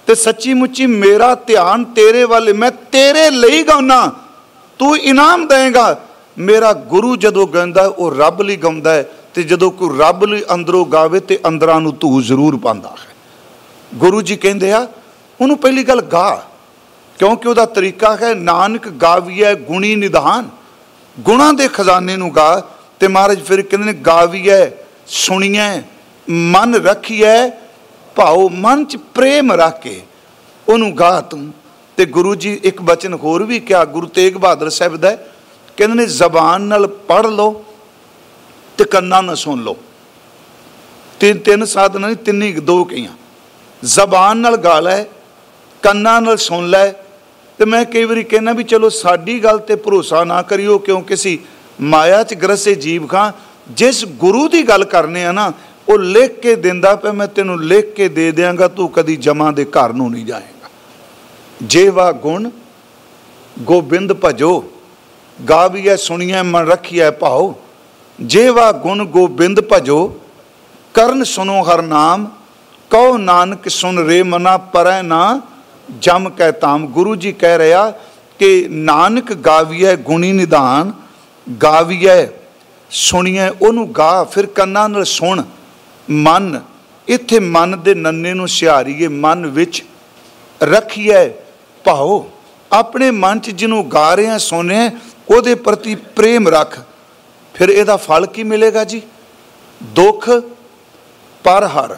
ਤੇ ਸੱਚੀ ਮੁੱਚੀ ਮੇਰਾ ਧਿਆਨ ਤੇਰੇ ਵੱਲ, ਮੈਂ ਤੇਰੇ ਲਈ ਗਾਉਣਾ ਤੂੰ ਇਨਾਮ ਦੇਗਾ। ਮੇਰਾ ਗੁਰੂ ਜਦੋਂ ਗਾਉਂਦਾ ਉਹ ਰੱਬ ਲਈ ਗਾਉਂਦਾ ਹੈ ਤੇ ਜਦੋਂ ਕੋਈ ਰੱਬ ਲਈ ਅੰਦਰੋਂ ਗਾਵੇ ਤੇ ਅੰਦਰਾਂ ਨੂੰ ਤੂੰ ਜ਼ਰੂਰ ਪਾਉਂਦਾ ਹੈ। ਗੁਰੂ ਜੀ ਕਹਿੰਦੇ ਆ, ਉਹਨੂੰ ਪਹਿਲੀ ਗੱਲ ਗਾ। ਕਿਉਂਕਿ ਉਹਦਾ ਤਰੀਕਾ ਹੈ, ਨਾਨਕ ਗਾਵੀਐ ਗੁਣੀ ਨਿਧਾਨ। ਗੁਣਾ ਦੇ ਖਜ਼ਾਨੇ ਨੂੰ ਗਾ ਤੇ ਮਹਾਰਾਜ ਫਿਰ ਕਹਿੰਦੇ ਨੇ, ਗਾਵੀਐ, ਸੁਣੀਐ, ਮਨ ਰੱਖੀਐ, ਭਾਉ ਮਨ ਚ ਪ੍ਰੇਮ ਰੱਖ। ਕੇ ਉਹਨੂੰ ਗਾ ਤੂੰ। ਤੇ ਗੁਰੂ ਜੀ ਇੱਕ ਬਚਨ ਹੋਰ ਵੀ ਕਿਹਾ, ਗੁਰੂ ਤੇਗ ਬਹਾਦਰ ਸਾਹਿਬ ਦਾ, ਕਹਿੰਦੇ ਨੇ, ਜ਼ਬਾਨ ਨਾਲ ਪੜ ਲਓ ਤੇ ਕੰਨਾਂ ਨਾਲ ਸੁਣ ਲਓ। ਤਿੰਨ ਤਿੰਨ ਸਾਧਨਾਂ ਨੇ ਤਿੰਨੀ ਦੋ ਕਈਆਂ ਜ਼ਬਾਨ ਨਾਲ ਗਾ ਲੈ, ਕੰਨਾਂ ਨਾਲ ਸੁਣ ਲੈ ਤੇ ਮੈਂ ਕਈ ਵਾਰੀ ਕਹਿੰਦਾ ਵੀ ਚਲੋ ਸਾਡੀ ਗੱਲ ਤੇ ਭਰੋਸਾ ਨਾ ਕਰਿਓ, ਕਿਉਂਕਿ ਸੀ ਮਾਇਆ 'ਚ ਗਰਸੇ ਜੀਵ ਖਾਂ। ਜਿਸ ਗੁਰੂ ਦੀ ਗੱਲ ਕਰਨੇ ਆ ਨਾ, ਉਹ ਲਿਖ ਕੇ ਦਿੰਦਾ ਪਿਆ, ਮੈਂ ਤੈਨੂੰ ਲਿਖ ਕੇ ਦੇ ਦਿਆਂਗਾ, ਤੂੰ ਕਦੀ ਜਮਾਂ ਦੇ ਘਰ ਨੂੰ ਨਹੀਂ ਜਾਏਗਾ। ਜੇਵਾ ਗੁਣ, ਗੋਬਿੰਦ ਭਜੋ, ਗਾਵੀਐ, ਸੁਣੀਐ, ਮਨ ਰੱਖੀਐ, ਭਾਉ। ਜੇਵਾ ਗੁਣ, ਗੋਬਿੰਦ ਭਜੋ, ਕਰਨ ਸੁਨੋ ਹਰ ਨਾਮ, ਕਉ ਨਾਨਕ ਸੁਨ ਰੇ ਮਨਾ ਪਰੈ ਨਾ ਜਮ ਕੈ ਤਾਮ, ਗੁਰੂ ਜੀ ਕਹਿ ਰਿਹਾ ਕਿ ਨਾਨਕ ਗਾਵੀਐ ਗੁਣੀ ਨਿਧਾਨ, ਗਾਵੀਐ ਸੁਣੀਐ ਉਹਨੂੰ ਗਾ, ਫਿਰ ਕੰਨਾਂ ਨਾਲ ਸੁਣ, ਮਨ, ਇੱਥੇ ਮਨ ਦੇ ਨੰਨੇ ਨੂੰ ਸਿਹਾਰੀਏ, ਮਨ ਵਿੱਚ ਰੱਖੀਐ ਭਾਉ, ਆਪਣੇ ਮਨ 'ਚ ਜਿਹਨੂੰ ਗਾ ਰਿਹਾ, ਸੁਣਿਆ, ਉਹਦੇ ਪ੍ਰਤੀ ਪ੍ਰੇਮ ਰੱਖ, ਫਿਰ ਇਹਦਾ ਫਲ ਕੀ ਮਿਲੇਗਾ ਜੀ? ਦੁੱਖ ਪਰ ਹਰ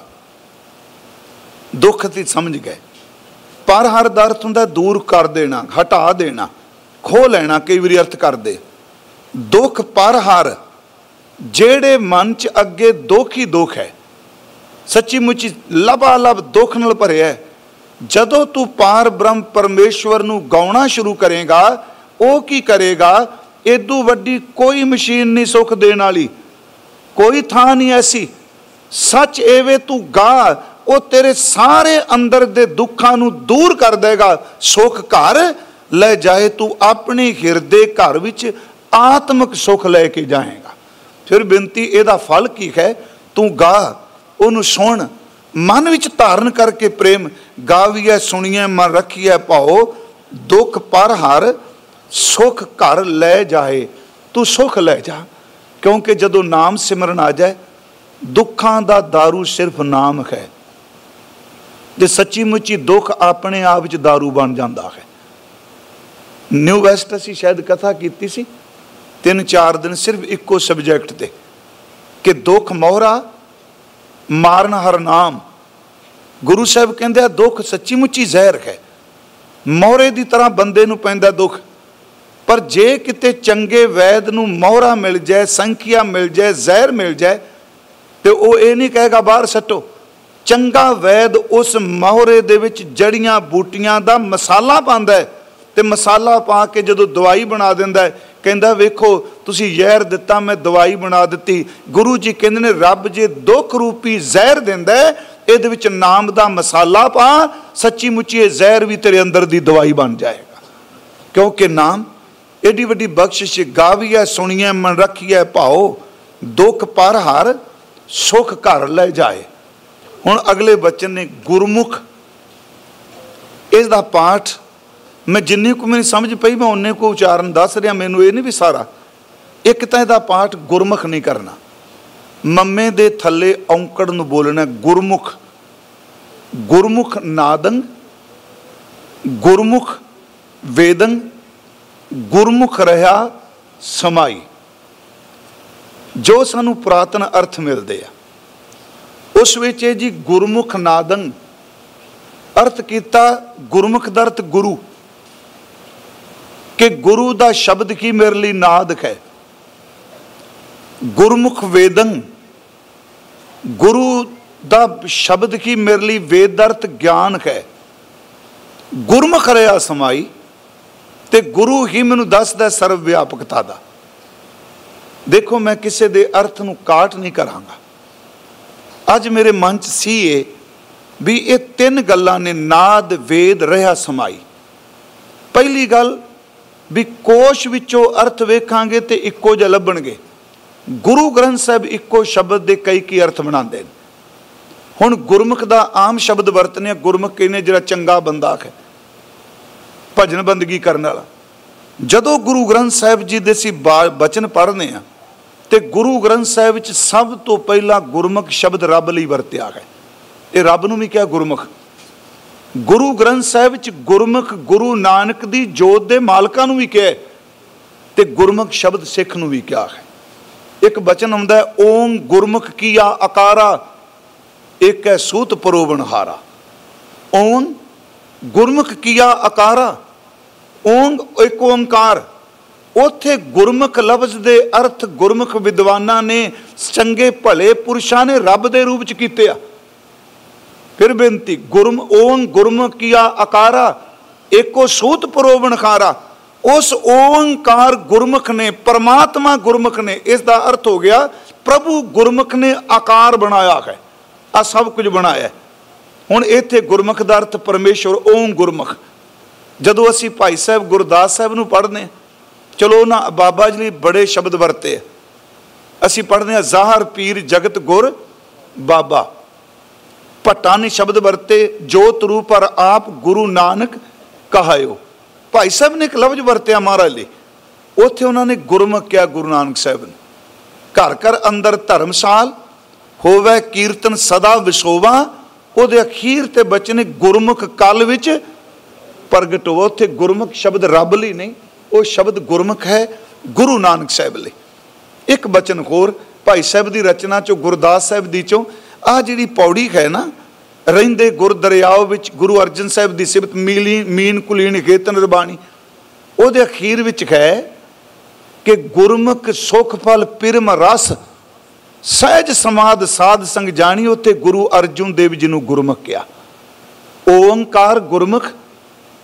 ਦੁੱਖ ਦੀ ਸਮਝ ਗਏ। ਪਰ ਹਰ ਦਾ ਅਰਥ ਹੁੰਦਾ ਦੂਰ ਕਰ ਦੇਣਾ, ਹਟਾ ਦੇਣਾ ਖੋ ਲੈਣਾ, ਕਈ ਵਾਰੀ ਅਰਥ ਕਰਦੇ। ਦੁੱਖ ਪਰ ਹਰ, ਜਿਹੜੇ ਮਨ ਚ ਅੱਗੇ ਦੁੱਖ ਹੀ ਦੁੱਖ ਹੈ। ਸੱਚੀ ਮੁੱਚੀ ਲਬਾ ਲਬ ਦੁੱਖ ਨਾਲ ਭਰਿਆ ਜਦੋਂ ਤੂੰ ਪਾਰ ਬ੍ਰਹਮ ਪਰਮੇਸ਼ਵਰ ਨੂੰ ਗਾਉਣਾ ਸ਼ੁਰੂ ਕਰੇਗਾ, ਉਹ ਕੀ ਕਰੇਗਾ? ਇਦੋਂ ਵੱਡੀ ਕੋਈ ਮਸ਼ੀਨ ਨਹੀਂ ਸੁੱਖ ਦੇਣ ਵਾਲੀ। ਕੋਈ ਥਾਂ ਨਹੀਂ ਐਸੀ। ਸੱਚ ਐਵੇਂ ਤੂੰ ਗਾ ਉਹ ਤੇਰੇ ਸਾਰੇ ਅੰਦਰ ਦੇ ਦੁੱਖਾਂ ਨੂੰ ਦੂਰ ਕਰ ਦੇਗਾ। ਸੁੱਖ ਘਰ ਲੈ ਜਾਏ ਤੂੰ ਆਪਣੇ ਹਿਰਦੇ ਘਰ ਵਿੱਚ ਆਤਮਿਕ ਸੁੱਖ ਲੈ ਕੇ ਜਾਏਗਾ। ਫਿਰ ਬੇਨਤੀ, ਇਹਦਾ ਫਲ ਕੀ ਹੈ? ਤੂੰ ਗਾ, ਉਹਨੂੰ ਸੁਣ। ਮਨ ਵਿੱਚ ਧਾਰਨ ਕਰਕੇ ਪ੍ਰੇਮ। ਗਾਵੀਐ, ਸੁਣੀਐ, ਮਨ ਰੱਖੀਐ, ਭਾਉ। ਦੁੱਖ ਪਰ ਹਰ ਸੁਖ ਘਰ ਲੈ ਜਾਏ। ਤੂੰ ਸੁਖ ਲੈ ਜਾ। ਕਿਉਂਕਿ ਜਦੋਂ ਨਾਮ ਸਿਮਰਨ ਆ ਜਾਏ, ਦੁੱਖਾਂ ਦਾ दारू ਸਿਰਫ ਨਾਮ ਹੈ। ਜੇ ਸੱਚੀ ਮੁੱਚੀ ਦੁੱਖ ਆਪਣੇ ਆਪ ਵਿੱਚ दारू ਬਣ ਜਾਂਦਾ ਹੈ। ਨਿਊ ਵੈਸਟ ਅਸੀਂ ਸ਼ਾਇਦ ਕਥਾ ਕੀਤੀ ਸੀ, ਤਿੰਨ ਚਾਰ ਦਿਨ ਸਿਰਫ ਇੱਕੋ ਸਬਜੈਕਟ ਤੇ, ਕਿ ਦੁੱਖ ਮੋਹਰਾ, ਮਾਰਨ ਹਰ ਨਾਮ। ਗੁਰੂ ਸਾਹਿਬ ਕਹਿੰਦੇ ਆ, ਦੁੱਖ ਸੱਚੀ ਮੁੱਚੀ ਜ਼ਹਿਰ ਹੈ। ਮੋਹਰੇ ਦੀ ਤਰ੍ਹਾਂ ਬੰਦੇ ਨੂੰ ਪੈਂਦਾ ਦੁੱਖ। ਪਰ ਜੇ ਕਿਤੇ ਚੰਗੇ ਵੈਦ ਨੂੰ ਮੋਹਰਾ ਮਿਲ ਜਾਏ, ਸੰਖਿਆ ਮਿਲ ਜਾਏ, ਜ਼ਹਿਰ ਮਿਲ ਜਾਏ, ਤੇ ਉਹ ਇਹ ਨਹੀਂ ਕਹੇਗਾ, ਬਾਹਰ ਸੱਟੋ। ਚੰਗਾ ਵੈਦ ਉਸ ਮੋਹਰੇ ਦੇ ਵਿੱਚ ਜੜੀਆਂ ਬੂਟੀਆਂ ਦਾ ਮਸਾਲਾ ਪਾਉਂਦਾ ਤੇ ਮਸਾਲਾ ਪਾ ਕੇ ਜਦੋਂ ਦਵਾਈ ਬਣਾ ਦਿੰਦਾ ਕਹਿੰਦਾ ਵੇਖੋ, ਤੁਸੀਂ ਜ਼ਹਿਰ ਦਿੱਤਾ, ਮੈਂ ਦਵਾਈ ਬਣਾ ਦਿੱਤੀ। ਗੁਰੂ ਜੀ ਕਹਿੰਦੇ ਨੇ, ਰੱਬ ਜੇ ਦੁੱਖ ਰੂਪੀ ਜ਼ਹਿਰ ਦਿੰਦਾ ਇਹਦੇ ਵਿੱਚ ਨਾਮ ਦਾ ਮਸਾਲਾ ਪਾ ਸੱਚੀ ਮੁੱਚੀ ਇਹ ਜ਼ਹਿਰ ਵੀ ਤੇਰੇ ਅੰਦਰ ਦੀ ਦਵਾਈ ਬਣ ਜਾਏਗਾ। ਕਿਉਂਕਿ ਨਾਮ, ਏਡੀ ਵੱਡੀ ਬਖਸ਼ਿਸ਼ ਗਾਵੀਐ ਸੁਣੀਐ ਮਨ ਰੱਖੀਐ ਭਾਉ, ਦੁੱਖ ਪਰ ਹਰ, ਸੁਖ ਘਰ ਲੈ ਜਾਏ। ਹੁਣ ਅਗਲੇ ਬਚਨ ਨੇ ਗੁਰਮੁਖ। ਇਸ ਦਾ ਪਾਠ ਮੈਂ ਜਿੰਨੀ ਕੁ ਮੈਨੂੰ ਸਮਝ ਪਈ, ਮੈਂ ਉਹਨੇ ਕੋ ਉਚਾਰਨ ਦੱਸ ਰਿਹਾ, ਮੈਨੂੰ ਇਹ ਨਹੀਂ ਵੀ ਸਾਰਾ। ਇੱਕ ਤਾਂ ਇਹਦਾ ਪਾਠ ਗੁਰਮੁਖ ਨਹੀਂ ਕਰਨਾ। ਮੰਮੇ ਦੇ ਥੱਲੇ ਔਂਕੜ ਨੂੰ ਬੋਲਣਾ ਗੁਰਮੁਖ। ਗੁਰਮੁਖ ਨਾਦੰ, ਗੁਰਮੁਖ ਵੇਦੰ, ਗੁਰਮੁਖ ਰਹਾ ਸਮਾਈ। ਜੋ ਸਾਨੂੰ ਪ੍ਰਾਤਨ ਅਰਥ ਮਿਲਦੇ ਆ। ਉਸ ਵਿੱਚ ਇਹ ਜੀ ਗੁਰਮੁਖ ਨਾਦੰ। ਅਰਥ ਕੀਤਾ ਗੁਰਮੁਖ ਦਾ ਅਰਥ ਗੁਰੂ। ਕਿ ਗੁਰੂ ਦਾ ਸ਼ਬਦ ਕੀ ਮੇਰੇ ਲਈ ਨਾਦ ਹੈ? ਗੁਰਮੁਖ ਵੇਦੰ। ਗੁਰੂ ਦਾ ਸ਼ਬਦ ਕੀ ਮੇਰੇ ਲਈ ਵੇਦਰਤ ਗਿਆਨ ਹੈ? ਗੁਰਮੁਖ ਰਿਆ ਸਮਾਈ ਤੇ ਗੁਰੂ ਹੀ ਮੈਨੂੰ ਦੱਸਦਾ ਸਰਵ ਵਿਆਪਕਤਾ ਦਾ। ਦੇਖੋ ਮੈਂ ਕਿਸੇ ਦੇ ਅਰਥ ਨੂੰ ਕਾਟ ਨਹੀਂ ਕਰਾਂਗਾ। ਅੱਜ ਮੇਰੇ ਮਨ 'ਚ ਸੀ ਇਹ ਵੀ ਇਹ ਤਿੰਨ ਗੱਲਾਂ ਨੇ ਨਾਦ, ਵੇਦ ਰਹਾ ਸਮਾਈ। ਪਹਿਲੀ ਗੱਲ ਵੀ ਕੋਸ਼ ਵਿੱਚੋਂ ਅਰਥ ਵੇਖਾਂਗੇ ਤੇ ਇੱਕੋ ਜਿਹਾ ਲੱਭਣਗੇ। ਗੁਰੂ ਗ੍ਰੰਥ ਸਾਹਿਬ ਇੱਕੋ ਸ਼ਬਦ ਦੇ ਕਈ ਕੀ ਅਰਥ ਬਣਾਉਂਦੇ ਨੇ। ਹੁਣ ਗੁਰਮੁਖ ਦਾ ਆਮ ਸ਼ਬਦ ਵਰਤਨੇ ਗੁਰਮੁਖ ਕਹਿੰਦੇ ਜਿਹੜਾ ਚੰਗਾ ਬੰਦਾ ਹੈ ਭਜਨ ਬੰਦਗੀ ਕਰਨ ਵਾਲਾ। ਜਦੋਂ ਗੁਰੂ ਗ੍ਰੰਥ ਸਾਹਿਬ ਜੀ ਦੇ ਸੀ ਬਚਨ ਪੜ੍ਹਨੇ ਆ ਤੇ ਗੁਰੂ ਗ੍ਰੰਥ ਸਾਹਿਬ ਵਿੱਚ ਸਭ ਤੋਂ ਪਹਿਲਾਂ ਗੁਰਮੁਖ ਸ਼ਬਦ ਰੱਬ ਲਈ ਵਰਤਿਆ ਹੈ। ਇਹ ਰੱਬ ਨੂੰ ਵੀ ਕਿਹਾ ਗੁਰਮੁਖ। ਗੁਰੂ ਗ੍ਰੰਥ ਸਾਹਿਬ ਵਿੱਚ ਗੁਰਮੁਖ ਗੁਰੂ ਨਾਨਕ ਦੀ ਜੋਤ ਦੇ ਮਾਲਕਾਂ ਨੂੰ ਵੀ ਕਿਹਾ ਤੇ ਗੁਰਮੁਖ ਸ਼ਬਦ ਸਿੱਖ ਨੂੰ ਵੀ ਕਿਹਾ ਹੈ। ਇੱਕ ਬਚਨ ਹੁੰਦਾ ਹੈ, ਓਮ ਗੁਰਮੁਖ ਕੀਆ ਆਕਾਰਾ ਇੱਕ ਹੈ, ਸੂਤ ਪਰੋਵਣ ਓਮ ਗੁਰਮੁਖ ਕੀਆ ਆਕਾਰਾ ਓਮ ਇੱਕ ਓੰਕਾਰ। ਉਥੇ ਗੁਰਮੁਖ ਲਫ਼ਜ਼ ਦੇ ਅਰਥ ਗੁਰਮੁਖ ਵਿਦਵਾਨਾਂ ਨੇ ਚੰਗੇ ਭਲੇ ਪੁਰਸ਼ਾਂ ਨੇ ਰੱਬ ਦੇ ਰੂਪ ਚ ਕੀਤੇ ਆ। ਫਿਰ ਬੇਨਤੀ, ਗੁਰਮ ਓਮ ਗੁਰਮੁਖ ਕੀਆ ਆਕਾਰਾ ਏਕੋ ਸੂਤ ਪਰੋਵਣ ਖਾਰਾ। ਉਸ ਓੰਕਾਰ ਗੁਰਮੁਖ ਨੇ, ਪਰਮਾਤਮਾ ਗੁਰਮੁਖ ਨੇ, ਇਸ ਦਾ ਅਰਥ ਹੋ ਗਿਆ, ਪ੍ਰਭੂ ਗੁਰਮੁਖ ਨੇ ਆਕਾਰ ਬਣਾਇਆ ਹੈ, ਆ ਸਭ ਕੁਝ ਬਣਾਇਆ ਹੁਣ ਇੱਥੇ ਗੁਰਮੁਖ ਦਾ ਅਰਥ ਪਰਮੇਸ਼ਵਰ ਓਮ ਗੁਰਮੁਖ। ਜਦੋਂ ਅਸੀਂ ਭਾਈ ਸਾਹਿਬ ਗੁਰਦਾਸ ਸਾਹਿਬ ਨੂੰ ਪੜ੍ਹਨੇ ਚਲੋ ਉਹਨਾਂ ਬਾਬਾ ਜੀ ਲਈ ਬੜੇ ਸ਼ਬਦ ਵਰਤੇ ਅਸੀਂ ਪੜ੍ਹਦੇ ਆ ਜ਼ਾਹਰ ਪੀਰ ਜਗਤ ਗੁਰ ਬਾਬਾ। ਭੱਟਾਂ ਨੇ ਸ਼ਬਦ ਵਰਤੇ, ਜੋਤ ਰੂ ਪਰ ਆਪ ਗੁਰੂ ਨਾਨਕ ਕਹਾਇਓ। ਭਾਈ ਸਾਹਿਬ ਨੇ ਇੱਕ ਲਫ਼ਜ਼ ਵਰਤਿਆ ਮਹਾਰਾਜ ਲਈ। ਉੱਥੇ ਉਹਨਾਂ ਨੇ ਗੁਰਮੁਖ ਕਿਹਾ ਗੁਰੂ ਨਾਨਕ ਸਾਹਿਬ ਨੇ। ਘਰ ਘਰ ਅੰਦਰ ਧਰਮਸਾਲ, ਹੋਵੇ ਕੀਰਤਨ ਸਦਾ ਵਿਸੋਵਾ, ਉਹਦੇ ਅਖੀਰ ਤੇ ਬਚਨੇ ਗੁਰਮੁਖ ਕਲ ਵਿੱਚ ਪ੍ਰਗਟ ਹੋਵੇ। ਉੱਥੇ ਗੁਰਮੁਖ ਸ਼ਬਦ ਰੱਬ ਲਈ ਨਹੀਂ। ਉਹ ਸ਼ਬਦ ਗੁਰਮੁਖ ਹੈ, ਗੁਰੂ ਨਾਨਕ ਸਾਹਿਬ ਲਈ। ਇੱਕ ਬਚਨ ਹੋਰ, ਭਾਈ ਸਾਹਿਬ ਦੀ ਰਚਨਾ ਚੋਂ, ਗੁਰਦਾਸ ਸਾਹਿਬ ਦੀ ਚੋਂ ਆ ਜਿਹੜੀ ਪੌੜੀ ਹੈ ਨਾ, ਰਹਿੰਦੇ ਗੁਰ ਦਰਿਆਓ ਵਿੱਚ ਗੁਰੂ ਅਰਜਨ ਸਾਹਿਬ ਦੀ ਸਿਫਤ ਮੀਲੀ, ਮੀਨ ਕੁਲੀਨ ਖੇਤਨ ਰਬਾਣੀ, ਉਹਦੇ ਅਖੀਰ ਵਿੱਚ ਹੈ ਕਿ ਗੁਰਮੁਖ ਸੁਖ ਫਲ ਪਿਰਮ ਰਸ, ਸਹਿਜ ਸਮਾਦ ਸਾਧ ਸੰਗ ਜਾਣੀ ਉੱਤੇ ਗੁਰੂ ਅਰਜੁਨ ਦੇਵ ਜੀ ਨੂੰ ਗੁਰਮੁਖ ਕਿਹਾ ਓੰਕਾਰ ਗੁਰਮੁਖ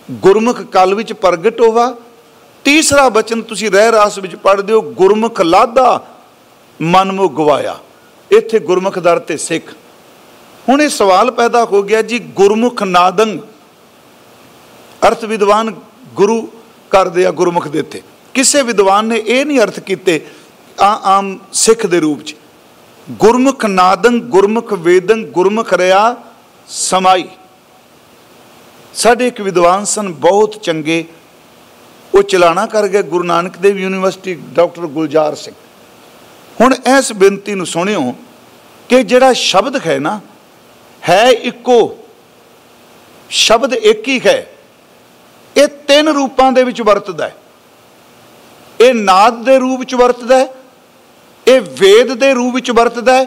ਗੁਰਮੁਖ ਕਲ ਵਿੱਚ ਪ੍ਰਗਟ ਹੋਵਾ ਤੀਸਰਾ ਬਚਨ ਤੁਸੀਂ ਰਹਿ ਰਾਸ ਵਿੱਚ ਪੜ੍ਹਦੇ ਹੋ, ਗੁਰਮੁਖ ਲਾਦਾ, ਮਨ ਗਵਾਇਆ। ਇੱਥੇ ਗੁਰਮੁਖ ਦਰ ਤੇ ਸਿੱਖ। ਹੁਣ ਇਹ ਸਵਾਲ ਪੈਦਾ ਹੋ ਗਿਆ ਜੀ, ਗੁਰਮੁਖ ਨਾਦੰ ਅਰਥ ਵਿਦਵਾਨ ਗੁਰੂ ਕਰਦੇ ਆ ਗੁਰਮੁਖ ਦੇ ਤੇ ਕਿਸੇ ਵਿਦਵਾਨ ਨੇ ਇਹ ਨਹੀਂ ਅਰਥ ਕੀਤੇ ਆ ਆਮ ਸਿੱਖ ਦੇ ਰੂਪ 'ਚ। ਗੁਰਮੁਖ ਨਾਦੰ, ਗੁਰਮੁਖ ਵੇਦੰ, ਗੁਰਮੁਖ ਰਿਆ, ਸਮਾਈ। ਸਾਡੇ ਇੱਕ ਵਿਦਵਾਨ ਸਨ, ਬਹੁਤ ਚੰਗੇ। ਉਹ ਚਲਾਣਾ ਕਰ ਗਏ ਗੁਰੂ ਨਾਨਕ ਦੇਵ ਯੂਨੀਵਰਸਿਟੀ ਡਾਕਟਰ ਗੁਲਜ਼ਾਰ ਸਿੰਘ। ਹੁਣ ਇਸ ਬੇਨਤੀ ਨੂੰ ਸੁਣਿਓ ਕਿ ਜਿਹੜਾ ਸ਼ਬਦ ਹੈ ਨਾ, ਹੈ ਇੱਕੋ। ਸ਼ਬਦ ਇੱਕ ਹੀ ਹੈ। ਇਹ ਤਿੰਨ ਰੂਪਾਂ ਦੇ ਵਿੱਚ ਵਰਤਦਾ ਹੈ। ਇਹ ਨਾਦ ਦੇ ਰੂਪ ਵਿੱਚ ਵਰਤਦਾ ਹੈ, ਇਹ ਵੇਦ ਦੇ ਰੂਪ ਵਿੱਚ ਵਰਤਦਾ ਹੈ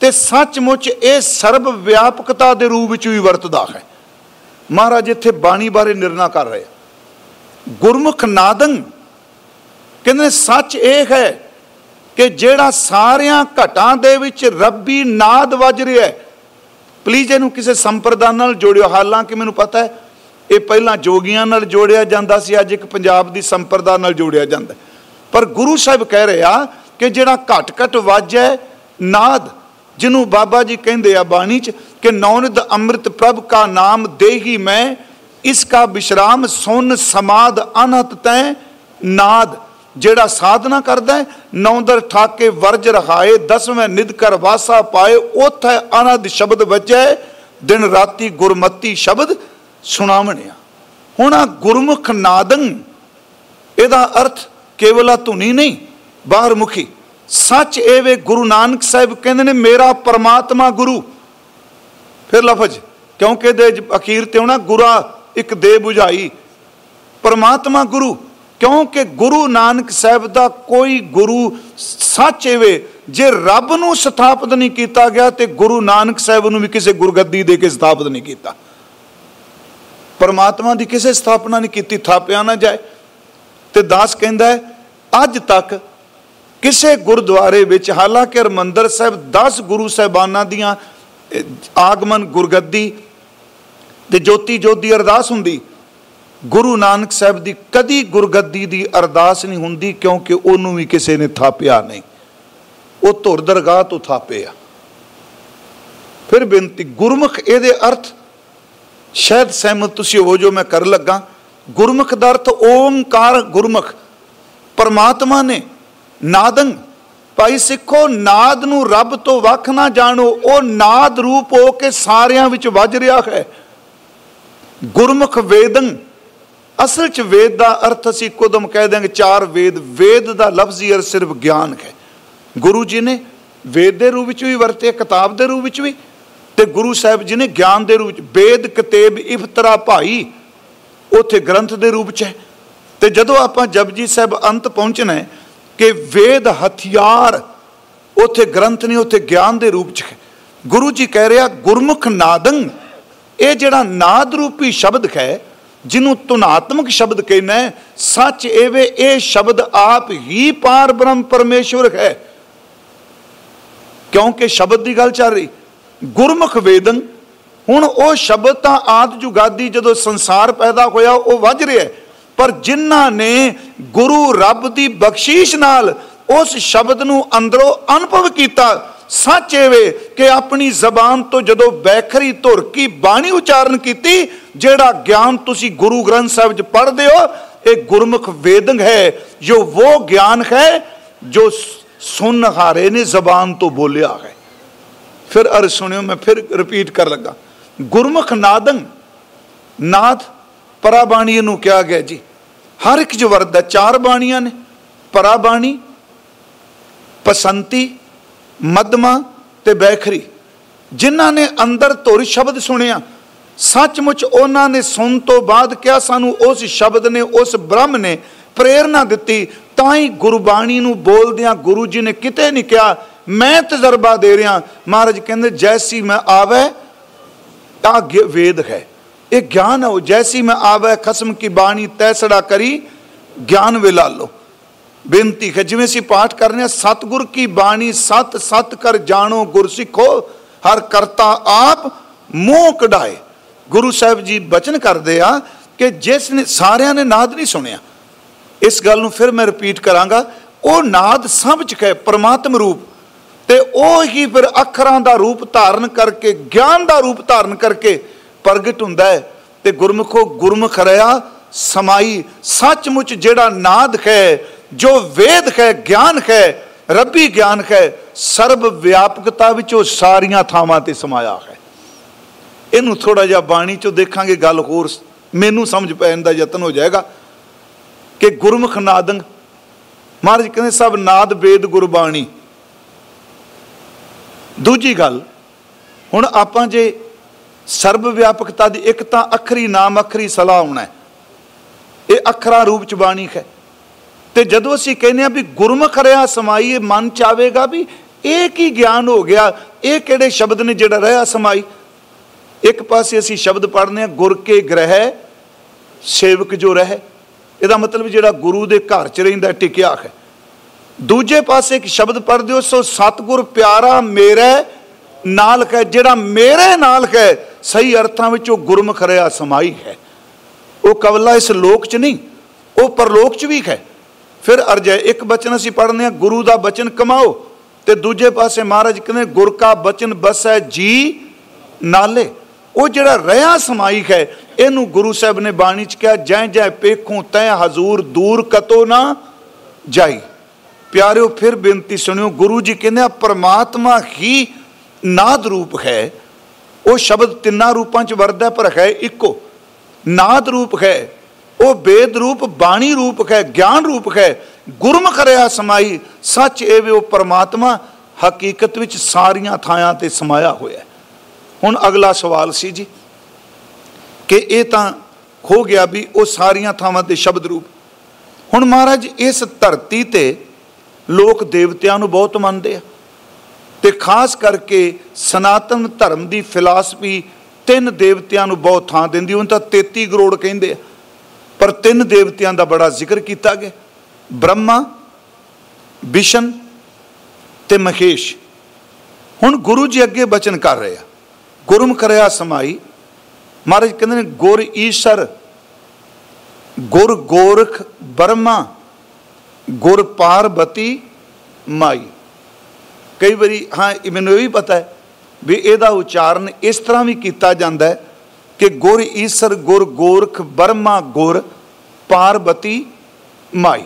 ਤੇ ਸੱਚਮੁੱਚ ਇਹ ਸਰਬ ਵਿਆਪਕਤਾ ਦੇ ਰੂਪ ਵਿੱਚ ਵੀ ਵਰਤਦਾ ਹੈ। ਮਹਾਰਾਜ ਇੱਥੇ ਬਾਣੀ ਬਾਰੇ ਨਿਰਣਾ ਕਰ ਰਹੇ ਆ। ਗੁਰਮੁਖ ਨਾਦੰ। ਕਹਿੰਦੇ ਸੱਚ ਇਹ ਹੈ ਕਿ ਜਿਹੜਾ ਸਾਰਿਆਂ ਘਟਾਂ ਦੇ ਵਿੱਚ ਰੱਬੀ ਨਾਦ ਵੱਜ ਰਿਹਾ ਹੈ। ਪਲੀਜ਼ ਇਹਨੂੰ ਕਿਸੇ ਸੰਪਰਦਾਨ ਨਾਲ ਜੋੜਿਓ। ਹਾਲਾਂਕਿ ਮੈਨੂੰ ਪਤਾ ਹੈ, ਇਹ ਪਹਿਲਾਂ ਜੋਗੀਆਂ ਨਾਲ ਜੋੜਿਆ ਜਾਂਦਾ ਸੀ, ਅੱਜ ਇੱਕ ਪੰਜਾਬ ਦੀ ਸੰਪਰਦਾ ਨਾਲ ਜੋੜਿਆ ਜਾਂਦਾ ਪਰ ਗੁਰੂ ਸਾਹਿਬ ਕਹਿ ਰਿਹਾ ਕਿ ਜਿਹੜਾ ਘਟ ਘਟ ਵਾਜੈ ਨਾਦ, ਜਿਹਨੂੰ ਬਾਬਾ ਜੀ ਕਹਿੰਦੇ ਆ ਬਾਣੀ ਚ ਕਿ ਨੌਨਿਦ ਅੰਮ੍ਰਿਤ ਪ੍ਰਭ ਕਾ ਨਾਮ ਦੇਹੀ ਮੈਂ ਇਸ ਕਾ ਵਿਸ਼ਰਾਮ ਸੁਨ ਸਮਾਦ ਅਨਹਤ ਤੈ ਨਾਦ। ਜਿਹੜਾ ਸਾਧਨਾ ਕਰਦਾ ਹੈ, ਨੌਂਦਰ ਠਾਕੇ ਵਰਜ ਰਹਾਏ, ਦਸਵੇਂ ਨਿਦ ਕਰ ਵਾਸਾ ਪਾਏ ਉਥੇ ਅਨੰਦ ਸ਼ਬਦ ਵਜੈ, ਦਿਨ ਰਾਤੀ ਗੁਰਮਤੀ ਸ਼ਬਦ ਸੁਣਾਵਣਿਆ। ਹੁਣ ਆ ਗੁਰਮੁਖ ਨਾਦੰ, ਇਹਦਾ ਅਰਥ ਕੇਵਲ ਆ ਧੁਨੀ ਨਹੀਂ, ਬਾਹਰ ਮੁਖੀ। ਸੱਚ ਇਹ ਵੇ ਗੁਰੂ ਨਾਨਕ ਸਾਹਿਬ ਕਹਿੰਦੇ ਨੇ, ਮੇਰਾ ਪਰਮਾਤਮਾ ਗੁਰੂ। ਫਿਰ ਲਫ਼ਜ਼, ਕਿਉਂਕਿ ਇਹਦੇ ਅਖੀਰ ਤੇ ਹੋਣਾ ਗੁਰਾ ਇੱਕ ਦੇ 부ਝਾਈ ਪਰਮਾਤਮਾ ਗੁਰੂ, ਕਿਉਂਕਿ ਗੁਰੂ ਨਾਨਕ ਸਾਹਿਬ ਦਾ ਕੋਈ ਗੁਰੂ ਸੱਚ ਵੇ ਜੇ ਰੱਬ ਨੂੰ ਸਥਾਪਿਤ ਨਹੀਂ ਕੀਤਾ ਗਿਆ ਤੇ ਗੁਰੂ ਨਾਨਕ ਸਾਹਿਬ ਨੂੰ ਵੀ ਕਿਸੇ ਗੁਰਗੱਦੀ ਦੇ ਕੇ ਸਥਾਪਿਤ ਨਹੀਂ ਕੀਤਾ। ਪਰਮਾਤਮਾ ਦੀ ਕਿਸੇ ਸਥਾਪਨਾ ਨਹੀਂ ਕੀਤੀ, ਥਾਪਿਆ ਨਾ ਜਾਏ। ਤੇ ਦਾਸ ਕਹਿੰਦਾ ਹੈ, ਅੱਜ ਤੱਕ ਕਿਸੇ ਗੁਰਦੁਆਰੇ ਵਿੱਚ, ਹਾਲਾਂਕਿ ਹਰਮੰਦਰ ਸਾਹਿਬ 10 ਗੁਰੂ ਸਾਹਿਬਾਨਾਂ ਦੀਆਂ ਆਗਮਨ, ਗੁਰਗੱਦੀ ਤੇ ਜੋਤੀ ਜੋਤ ਦੀ ਅਰਦਾਸ ਹੁੰਦੀ। ਗੁਰੂ ਨਾਨਕ ਸਾਹਿਬ ਦੀ ਕਦੀ ਗੁਰਗੱਦੀ ਦੀ ਅਰਦਾਸ ਨਹੀਂ ਹੁੰਦੀ ਕਿਉਂਕਿ ਉਹਨੂੰ ਵੀ ਕਿਸੇ ਨੇ ਥਾਪਿਆ ਨਹੀਂ। ਉਹ ਧੁਰ ਦਰਗਾਹ ਤੋਂ ਥਾਪਿਆ ਫਿਰ ਬੇਨਤੀ, ਗੁਰਮੁਖ ਇਹਦੇ ਅਰਥ ਸ਼ਾਇਦ ਸਹਿਮਤ ਤੁਸੀਂ ਹੋ ਜੋ ਮੈਂ ਕਰ ਲੱਗਾ। ਗੁਰਮੁਖ ਦਾ ਅਰਥ ਓਮਕਾਰ ਗੁਰਮੁਖ। ਪਰਮਾਤਮਾ ਨੇ ਨਾਦੰ, ਭਾਈ ਸਿੱਖੋ, ਨਾਦ ਨੂੰ ਰੱਬ ਤੋਂ ਵੱਖ ਨਾ ਜਾਣੋ। ਉਹ ਨਾਦ ਰੂਪ ਹੋ ਕੇ ਸਾਰਿਆਂ ਵਿੱਚ ਵੱਜ ਰਿਹਾ ਹੈ। ਗੁਰਮੁਖ ਵੇਦੰ, ਅਸਲ ਚ ਵੇਦ ਦਾ ਅਰਥ ਅਸੀਂ ਕੁਦਮ ਕਹਿ ਦਾਂਗੇ ਚਾਰ ਵੇਦ ਵੇਦ ਦਾ ਲਫ਼ਜ਼ੀ ਅਰਥ ਸਿਰਫ ਗਿਆਨ ਹੈ। ਗੁਰੂ ਜੀ ਨੇ ਵੇਦ ਦੇ ਰੂਪ ਵਿੱਚ ਵੀ ਵਰਤੇ ਕਿਤਾਬ ਦੇ ਰੂਪ ਵਿੱਚ ਵੀ, ਤੇ ਗੁਰੂ ਸਾਹਿਬ ਜੀ ਨੇ ਗਿਆਨ ਦੇ ਰੂਪ ਵਿੱਚ, ਵੇਦ, ਕਿਤੇਬ, ਇਫਤਰਾ ਭਾਈ ਉਥੇ ਗ੍ਰੰਥ ਦੇ ਰੂਪ ਚ ਹੈ। ਤੇ ਜਦੋਂ ਆਪਾਂ ਜਪਜੀ ਸਾਹਿਬ ਅੰਤ ਪਹੁੰਚਣਾ ਹੈ ਕਿ ਵੇਦ ਹਥਿਆਰ ਉਥੇ ਗ੍ਰੰਥ ਨਹੀਂ ਉਥੇ ਗਿਆਨ ਦੇ ਰੂਪ ਚ ਹੈ। ਗੁਰੂ ਜੀ ਕਹਿ ਰਿਹਾ, ਗੁਰਮੁਖ ਨਾਦੰ ਇਹ ਜਿਹੜਾ ਨਾਦ ਰੂਪੀ ਸ਼ਬਦ ਹੈ, ਜਿਹਨੂੰ ਤੁਨਾਤਮਕ ਸ਼ਬਦ ਕਹਿੰਦਾ ਸੱਚ ਐਵੇਂ ਇਹ ਸ਼ਬਦ ਆਪ ਹੀ ਪਾਰ ਬ੍ਰਹਮ ਪਰਮੇਸ਼ਵਰ ਹੈ। ਕਿਉਂਕਿ ਸ਼ਬਦ ਦੀ ਗੱਲ ਚੱਲ ਰਹੀ, ਗੁਰਮੁਖ ਵੇਦਨ ਹੁਣ ਉਹ ਸ਼ਬਦ ਤਾਂ ਆਦ ਜੁਗਾਦੀ ਜਦੋਂ ਸੰਸਾਰ ਪੈਦਾ ਹੋਇਆ, ਉਹ ਵੱਜ ਰਿਹਾ ਪਰ ਜਿਨ੍ਹਾਂ ਨੇ ਗੁਰੂ ਰੱਬ ਦੀ ਬਖਸ਼ੀਸ਼ ਨਾਲ ਉਸ ਸ਼ਬਦ ਨੂੰ ਅੰਦਰੋਂ ਅਨੁਭਵ ਕੀਤਾ ਸੱਚ ਵੇ ਕਿ ਆਪਣੀ ਜ਼ਬਾਨ ਤੋਂ ਜਦੋਂ ਬੈਖਰੀ ਧੁਰ ਕੀ ਬਾਣੀ ਉਚਾਰਨ ਕੀਤੀ, ਜਿਹੜਾ ਗਿਆਨ ਤੁਸੀਂ ਗੁਰੂ ਗ੍ਰੰਥ ਸਾਹਿਬ 'ਚ ਪੜ੍ਹਦੇ ਹੋ, ਇਹ ਗੁਰਮੁਖ ਵੇਦੰਗ ਹੈ। ਜੋ ਉਹ ਗਿਆਨ ਹੈ, ਜੋ ਸੁਨ ਹਾਰੇ ਨੇ ਜ਼ਬਾਨ ਤੋਂ ਬੋਲਿਆ ਹੈ। ਫਿਰ ਅਰ ਸੁਣਿਓ, ਮੈਂ ਫਿਰ ਰਿਪੀਟ ਕਰ ਲੱਗਾ। ਗੁਰਮੁਖ ਨਾਦੰ, ਨਾਦ ਪਰਾਬਾਣੀ ਨੂੰ ਕਿਹਾ ਗਿਆ ਜੀ। ਹਰ ਇੱਕ ਜੋ ਦਾ ਚਾਰ ਬਾਣੀਆਂ ਨੇ। ਪਰਾਬਾਣੀ, ਪਸੰਤੀ ਮਦਮਾ ਤੇ ਬੈਖਰੀ, ਜਿਨ੍ਹਾਂ ਨੇ ਅੰਦਰ ਧੁਰ ਸ਼ਬਦ ਸੁਣਿਆ, ਸੱਚਮੁੱਚ ਉਹਨਾਂ ਨੇ ਸੁਣ ਤੋਂ ਬਾਅਦ ਕਿਹਾ, ਸਾਨੂੰ ਉਸ ਸ਼ਬਦ ਨੇ, ਉਸ ਬ੍ਰਹਮ ਨੇ ਪ੍ਰੇਰਣਾ ਦਿੱਤੀ, ਤਾਂ ਹੀ ਗੁਰਬਾਣੀ ਨੂੰ ਬੋਲਦਿਆਂ ਗੁਰੂ ਜੀ ਨੇ ਕਿਤੇ ਨਹੀਂ ਕਿਹਾ, ਮੈਂ ਤਜਰਬਾ ਦੇ ਰਿਹਾ। ਮਹਾਰਾਜ ਕਹਿੰਦੇ, ਜੈਸੀ ਮੈਂ ਆਵੇ, ਤਾਂ ਵੇਦ ਹੈ। ਇਹ ਗਿਆਨ ਹੈ ਜੈਸੀ ਮੈਂ ਆਵੇ, ਖਸਮ ਕੀ ਬਾਣੀ ਤੈਸੜਾ ਕਰੀ, ਗਿਆਨ ਵੇਲਾ ਲੋ ਬੇਨਤੀ ਹੈ, ਜਿਵੇਂ ਅਸੀਂ ਪਾਠ ਕਰਨੇ ਸਤਗੁਰ ਕੀ ਬਾਣੀ ਸਤ ਸਤ ਕਰ ਜਾਣੋ ਗੁਰ ਸਿੱਖੋ, ਹਰ ਕਰਤਾ ਆਪ ਮੂੰਹ ਕਢਾਏ। ਗੁਰੂ ਸਾਹਿਬ ਜੀ ਬਚਨ ਕਰਦੇ ਆ ਕਿ ਜਿਸ ਨੇ ਸਾਰਿਆਂ ਨੇ ਨਾਦ ਨਹੀਂ ਸੁਣਿਆ, ਇਸ ਗੱਲ ਨੂੰ ਫਿਰ ਮੈਂ ਰਿਪੀਟ ਕਰਾਂਗਾ, ਉਹ ਨਾਦ ਸਭ ਚ ਹੈ ਪਰਮਾਤਮ ਰੂਪ। ਤੇ ਉਹ ਹੀ ਫਿਰ ਅੱਖਰਾਂ ਦਾ ਰੂਪ ਧਾਰਨ ਕਰਕੇ, ਗਿਆਨ ਦਾ ਰੂਪ ਧਾਰਨ ਕਰਕੇ ਪ੍ਰਗਟ ਹੁੰਦਾ ਹੈ। ਤੇ ਗੁਰਮੁਖੋ ਗੁਰਮੁਖ ਰਿਆ ਸਮਾਈ ਸੱਚਮੁੱਚ ਜਿਹੜਾ ਨਾਦ ਹੈ ਜੋ ਵੇਦ ਹੈ, ਗਿਆਨ ਹੈ, ਰੱਬੀ ਗਿਆਨ ਹੈ, ਸਰਬ ਵਿਆਪਕਤਾ ਵਿੱਚ ਉਹ ਸਾਰੀਆਂ ਥਾਵਾਂ ਤੇ ਸਮਾਇਆ ਹੈ। ਇਹਨੂੰ ਥੋੜਾ ਜਿਹਾ ਬਾਣੀ ਚੋਂ ਦੇਖਾਂਗੇ, ਗੱਲ ਹੋਰ ਮੈਨੂੰ ਸਮਝ ਪੈਣ ਦਾ ਯਤਨ ਹੋ ਜਾਏਗਾ ਕਿ ਗੁਰਮੁਖ ਨਾਦੰਗ ਮਹਾਰਾਜ ਕਹਿੰਦੇ ਸਭ ਨਾਦ ਵੇਦ ਗੁਰਬਾਣੀ। ਦੂਜੀ ਗੱਲ, ਹੁਣ ਆਪਾਂ ਜੇ ਸਰਬ ਵਿਆਪਕਤਾ ਦੀ ਇੱਕ ਤਾਂ ਅਖਰੀ ਨਾਮ ਅਖਰੀ ਸਲਾਹ ਆਉਣਾ ਇਹ ਅੱਖਰਾਂ ਰੂਪ ਚ ਬਾਣੀ ਹੈ। ਤੇ ਜਦੋਂ ਅਸੀਂ ਕਹਿੰਦੇ ਆ ਵੀ ਗੁਰਮੁਖ ਰਿਆ ਸਮਾਈ ਮਨ ਚ ਆਵੇਗਾ ਵੀ ਇਹ ਕੀ ਗਿਆਨ ਹੋ ਗਿਆ? ਇਹ ਕਿਹੜੇ ਸ਼ਬਦ ਨੇ ਜਿਹੜਾ ਰਹਾ ਸਮਾਈ? ਇੱਕ ਪਾਸੇ ਅਸੀਂ ਸ਼ਬਦ ਪੜ੍ਹਨੇ ਆ ਗੁਰ ਕੇ ਗ੍ਰਹਿ, ਸੇਵਕ ਜੋ ਰਹੇ। ਇਹਦਾ ਮਤਲਬ ਜਿਹੜਾ ਗੁਰੂ ਦੇ ਘਰ ਚ ਰਹਿੰਦਾ ਟਿਕਿਆ ਹੈ। ਦੂਜੇ ਪਾਸੇ ਇੱਕ ਸ਼ਬਦ ਪੜ੍ਹਦੇ ਹੋ, ਸੋ ਸਤਗੁਰ ਪਿਆਰਾ ਮੇਰੇ ਨਾਲ ਹੈ ਜਿਹੜਾ ਮੇਰੇ ਨਾਲ ਹੈ ਸਹੀ ਅਰਥਾਂ ਵਿੱਚ ਉਹ ਗੁਰਮੁਖ ਰਿਆ ਸਮਾਈ ਹੈ। ਉਹ ਕਵਲਾ ਇਸ ਲੋਕ 'ਚ ਨਹੀਂ, ਉਹ ਪਰਲੋਕ 'ਚ ਵੀ ਹੈ। ਫਿਰ ਅਰਜੈ ਇੱਕ ਬਚਨ ਅਸੀਂ ਪੜ੍ਹਨੇ ਆ, ਗੁਰੂ ਦਾ ਬਚਨ ਕਮਾਓ। ਤੇ ਦੂਜੇ ਪਾਸੇ ਮਹਾਰਾਜ ਕਹਿੰਦੇ, ਗੁਰ ਕਾ ਬਚਨ ਬਸੈ ਜੀ ਨਾਲੇ। ਉਹ ਜਿਹੜਾ ਰਿਆ ਸਮਾਇਕ ਹੈ, ਇਹਨੂੰ ਗੁਰੂ ਸਾਹਿਬ ਨੇ ਬਾਣੀ 'ਚ ਕਿਹਾ, ਜੈ ਜੈ ਪੇਖੋਂ ਤੈ ਹਜ਼ੂਰ ਦੂਰ ਕਤੋ ਨਾ ਜਾਈ। ਪਿਆਰਿਓ, ਫਿਰ ਬੇਨਤੀ ਸੁਣਿਓ, ਗੁਰੂ ਜੀ ਕਹਿੰਦੇ ਆ, ਪਰਮਾਤਮਾ ਹੀ ਨਾਦ ਰੂਪ ਹੈ। ਉਹ ਸ਼ਬਦ ਤਿੰਨਾਂ ਰੂਪਾਂ ਚ ਵਰਦਾ ਪਰ ਹੈ ਇੱਕੋ। ਨਾਦ ਰੂਪ ਹੈ। ਉਹ ਵੇਦ ਰੂਪ, ਬਾਣੀ ਰੂਪ ਹੈ, ਗਿਆਨ ਰੂਪ ਹੈ, ਗੁਰਮੁਖ ਰਿਆ ਸਮਾਈ, ਸੱਚ ਇਹ ਵੀ ਉਹ ਪਰਮਾਤਮਾ ਹਕੀਕਤ ਵਿੱਚ ਸਾਰੀਆਂ ਥਾਂਾਂ ਤੇ ਸਮਾਇਆ ਹੋਇਆ ਹੁਣ ਅਗਲਾ ਸਵਾਲ ਸੀ ਜੀ, ਕਿ ਇਹ ਤਾਂ ਹੋ ਗਿਆ ਵੀ ਉਹ ਸਾਰੀਆਂ ਥਾਵਾਂ ਤੇ ਸ਼ਬਦ ਰੂਪ। ਹੁਣ ਮਹਾਰਾਜ, ਇਸ ਧਰਤੀ ਤੇ ਲੋਕ ਦੇਵਤਿਆਂ ਨੂੰ ਬਹੁਤ ਮੰਨਦੇ ਆ ਤੇ ਖਾਸ ਕਰਕੇ ਸਨਾਤਨ ਧਰਮ ਦੀ ਫਿਲਾਸਫੀ ਤਿੰਨ ਦੇਵਤਿਆਂ ਨੂੰ ਬਹੁਤ ਥਾਂ ਦਿੰਦੀ, ਉਹਨਾਂ ਤਾਂ 33 ਕਰੋੜ ਕਹਿੰਦੇ ਆ। ਪਰ ਤਿੰਨ ਦੇਵਤਿਆਂ ਦਾ ਬੜਾ ਜ਼ਿਕਰ ਕੀਤਾ ਗਿਆ। ਬ੍ਰਹਮਾ, ਵਿਸ਼ਨ ਤੇ ਮਹੇਸ਼। ਹੁਣ ਗੁਰੂ ਜੀ ਅੱਗੇ ਬਚਨ ਕਰ ਰਹੇ ਆ। ਗੁਰਮ ਕਰਿਆ ਸਮਾਈ। ਮਹਾਰਾਜ ਕਹਿੰਦੇ ਨੇ, ਗੁਰ ਈਸ਼ਰ, ਗੁਰ ਗੋਰਖ ਬਰਮਾ ਗੁਰ ਪਾਰਬਤੀ ਮਾਈ। ਕਈ ਵਾਰੀ, ਹਾਂ ਮੈਨੂੰ ਇਹ ਵੀ ਪਤਾ ਹੈ ਵੀ ਇਹਦਾ ਉਚਾਰਨ ਇਸ ਤਰ੍ਹਾਂ ਵੀ ਕੀਤਾ ਜਾਂਦਾ ਹੈ ਕਿ ਗੁਰ ਈਸ਼ਰ, ਗੁਰ ਗੋਰਖ, ਬਰਮਾ ਗੁਰ, ਪਾਰਬਤੀ ਮਾਈ।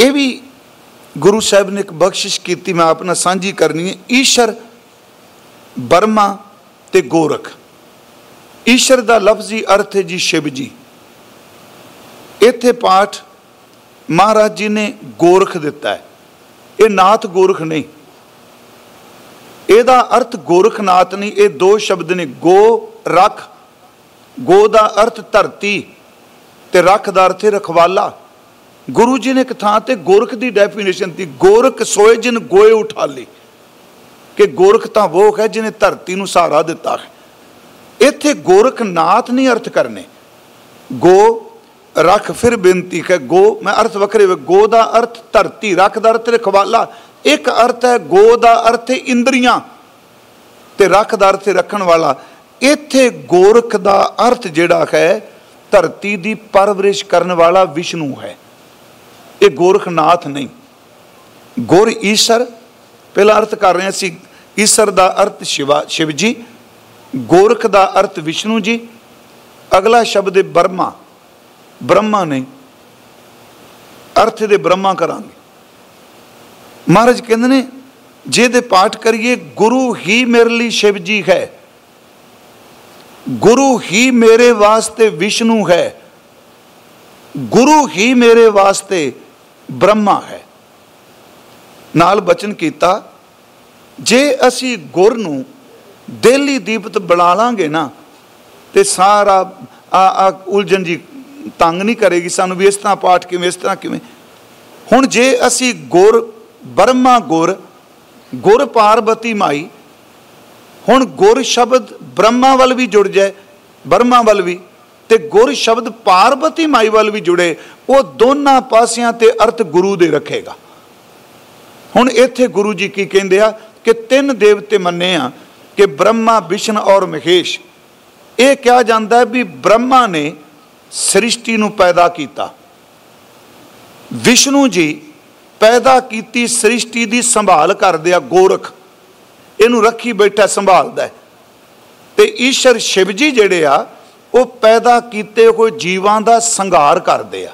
ਇਹ ਵੀ ਗੁਰੂ ਸਾਹਿਬ ਨੇ ਇੱਕ ਬਖਸ਼ਿਸ਼ ਕੀਤੀ, ਮੈਂ ਆਪ ਨਾਲ ਸਾਂਝੀ ਕਰਨੀ ਹੈ। ਈਸ਼ਰ, ਬਰਮਾ ਤੇ ਗੋਰਖ। ਈਸ਼ਰ ਦਾ ਲਫ਼ਜ਼ੀ ਅਰਥ ਹੈ ਜੀ ਸ਼ਿਵ ਜੀ। ਇੱਥੇ ਪਾਠ ਮਹਾਰਾਜ ਜੀ ਨੇ ਗੋਰਖ ਦਿੱਤਾ ਹੈ। ਇਹ ਨਾਥ ਗੋਰਖ ਨਹੀਂ। ਇਹਦਾ ਅਰਥ ਗੋਰਖਨਾਥ ਨਹੀਂ, ਇਹ ਦੋ ਸ਼ਬਦ ਨੇ, ਗੋ ਰਖ, ਗੋ ਦਾ ਅਰਥ ਧਰਤੀ ਤੇ ਰਖ ਦਾ ਅਰਥ ਹੈ ਰਖਵਾਲਾ। ਗੁਰੂ ਜੀ ਨੇ ਇੱਕ ਥਾਂ ਤੇ ਗੋਰਖ ਦੀ ਡੈਫੀਨੇਸ਼ਨ ਦਿੱਤੀ, ਗੋਰਖ ਸੋਏ ਜਿਨ ਗੋਏ ਉਠਾਲੇ। ਕਿ ਗੋਰਖ ਤਾਂ ਉਹ ਹੈ ਜਿਨੇ ਧਰਤੀ ਨੂੰ ਸਹਾਰਾ ਦਿੱਤਾ ਹੈ। ਇੱਥੇ ਗੋਰਖਨਾਥ ਨਹੀਂ ਅਰਥ ਕਰਨੇ। ਗੋ ਰਖ ਫਿਰ ਬੇਨਤੀ ਹੈ, ਗੋ, ਮੈਂ ਅਰਥ ਵੱਖਰੇ ਗੋ ਦਾ ਅਰਥ ਧਰਤੀ, ਰਖ ਦਾ ਅਰਥ ਰਖਵਾਲਾ। ਇੱਕ ਅਰਥ ਹੈ ਗੋ ਦਾ ਅਰਥ ਇੰਦਰੀਆਂ ਤੇ ਰੱਖ ਦਾ ਅਰਥ ਰੱਖਣ ਵਾਲਾ। ਇੱਥੇ ਗੋਰਖ ਦਾ ਅਰਥ ਜਿਹੜਾ ਹੈ, ਧਰਤੀ ਦੀ ਪਰਵਰਿਸ਼ ਕਰਨ ਵਾਲਾ ਵਿਸ਼ਨੂੰ ਹੈ। ਇਹ ਗੋਰਖਨਾਥ ਨਹੀਂ। ਗੁਰ ਈਸ਼ਰ, ਪਹਿਲਾ ਅਰਥ ਕਰ ਰਹੇ ਸੀ ਈਸ਼ਰ ਦਾ ਅਰਥ ਸ਼ਿਵਾ, ਸ਼ਿਵ ਜੀ, ਗੋਰਖ ਦਾ ਅਰਥ ਵਿਸ਼ਨੂੰ ਜੀ, ਅਗਲਾ ਸ਼ਬਦ ਹੈ ਬਰਮਾ। ਬ੍ਰਹਮਾ ਨਹੀਂ। ਅਰਥ ਦੇ ਬ੍ਰਹਮਾ ਕਰਾਂਗੇ। ਮਹਾਰਾਜ ਕਹਿੰਦੇ ਨੇ ਜੇ ਦੇ ਪਾਠ ਕਰੀਏ, ਗੁਰੂ ਹੀ ਮੇਰੇ ਲਈ ਸ਼ਿਵ ਜੀ ਹੈ। ਗੁਰੂ ਹੀ ਮੇਰੇ ਵਾਸਤੇ ਵਿਸ਼ਨੂੰ ਹੈ। ਗੁਰੂ ਹੀ ਮੇਰੇ ਵਾਸਤੇ ਬ੍ਰਹਮਾ ਹੈ। ਨਾਲ ਬਚਨ ਕੀਤਾ, ਜੇ ਅਸੀਂ ਗੁਰ ਨੂੰ ਦਿੱਲੀ ਦੀਪਤ ਬਣਾ ਲਾਂਗੇ ਨਾ, ਤੇ ਸਾਰਾ ਆ ਆ ਉਲਝਣ ਜੀ ਤੰਗ ਨਹੀਂ ਕਰੇਗੀ ਸਾਨੂੰ ਵੀ ਇਸ ਤਰ੍ਹਾਂ ਪਾਠ ਕਿਵੇਂ, ਇਸ ਤਰ੍ਹਾਂ ਕਿਵੇਂ। ਹੁਣ ਜੇ ਅਸੀਂ ਗੁਰ ਬਰਮਾ ਗੁਰ ਗੁਰ ਪਾਰਬਤੀ ਮਾਈ। ਹੁਣ ਗੁਰ ਸ਼ਬਦ ਬ੍ਰਹਮਾ ਵੱਲ ਵੀ ਜੁੜ ਜਾਏ, ਬਰਮਾ ਵੱਲ ਵੀ, ਤੇ ਗੁਰ ਸ਼ਬਦ ਪਾਰਬਤੀ ਮਾਈ ਵੱਲ ਵੀ ਜੁੜੇ, ਉਹ ਦੋਨਾਂ ਪਾਸਿਆਂ ਤੇ ਅਰਥ ਗੁਰੂ ਦੇ ਰੱਖੇਗਾ। ਹੁਣ ਇੱਥੇ ਗੁਰੂ ਜੀ ਕੀ ਕਹਿੰਦੇ ਆ ਕਿ ਤਿੰਨ ਦੇਵਤੇ ਮੰਨੇ ਆ ਕਿ ਬ੍ਰਹਮਾ ਵਿਸ਼ਨ ਔਰ ਮਹੇਸ਼। ਇਹ ਕਿਹਾ ਜਾਂਦਾ ਹੈ ਵੀ ਬ੍ਰਹਮਾ ਨੇ ਸ੍ਰਿਸ਼ਟੀ ਨੂੰ ਪੈਦਾ ਕੀਤਾ। ਵਿਸ਼ਨੂੰ ਜੀ ਪੈਦਾ ਕੀਤੀ ਸ੍ਰਿਸ਼ਟੀ ਦੀ ਸੰਭਾਲ ਕਰਦੇ ਆ ਗੋਰਖ। ਇਹਨੂੰ ਰੱਖੀ ਬੈਠਾ ਸੰਭਾਲਦਾ ਤੇ ਈਸ਼ਰ ਸ਼ਿਵ ਜੀ ਜਿਹੜੇ ਆ, ਉਹ ਪੈਦਾ ਕੀਤੇ ਹੋਏ ਜੀਵਾਂ ਦਾ ਸੰਘਾਰ ਕਰਦੇ ਆ।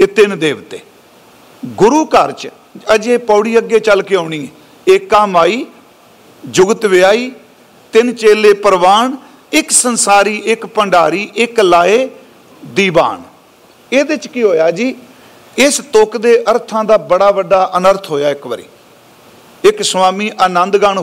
ਇਹ ਤਿੰਨ ਦੇਵਤੇ। ਗੁਰੂ ਘਰ ਚ ਅਜੇ ਪੌੜੀ ਅੱਗੇ ਚੱਲ ਕੇ ਆਉਣੀ ਹੈ। ਏਕਾ ਮਾਈ, ਜੁਗਤ ਵਿਆਈ, ਤਿੰਨ ਚੇਲੇ ਪ੍ਰਵਾਨ, ਇੱਕ ਸੰਸਾਰੀ, ਇੱਕ ਭੰਡਾਰੀ, ਇੱਕ ਲਾਏ ਦੀਵਾਨ। ਇਹਦੇ ਚ ਕੀ ਹੋਇਆ ਜੀ? ਇਸ ਤੁਕ ਦੇ ਅਰਥਾਂ ਦਾ ਬੜਾ ਵੱਡਾ ਅਨਰਥ ਹੋਇਆ ਇੱਕ ਵਾਰੀ। ਇੱਕ ਸਵਾਮੀ ਆਨੰਦਗਣ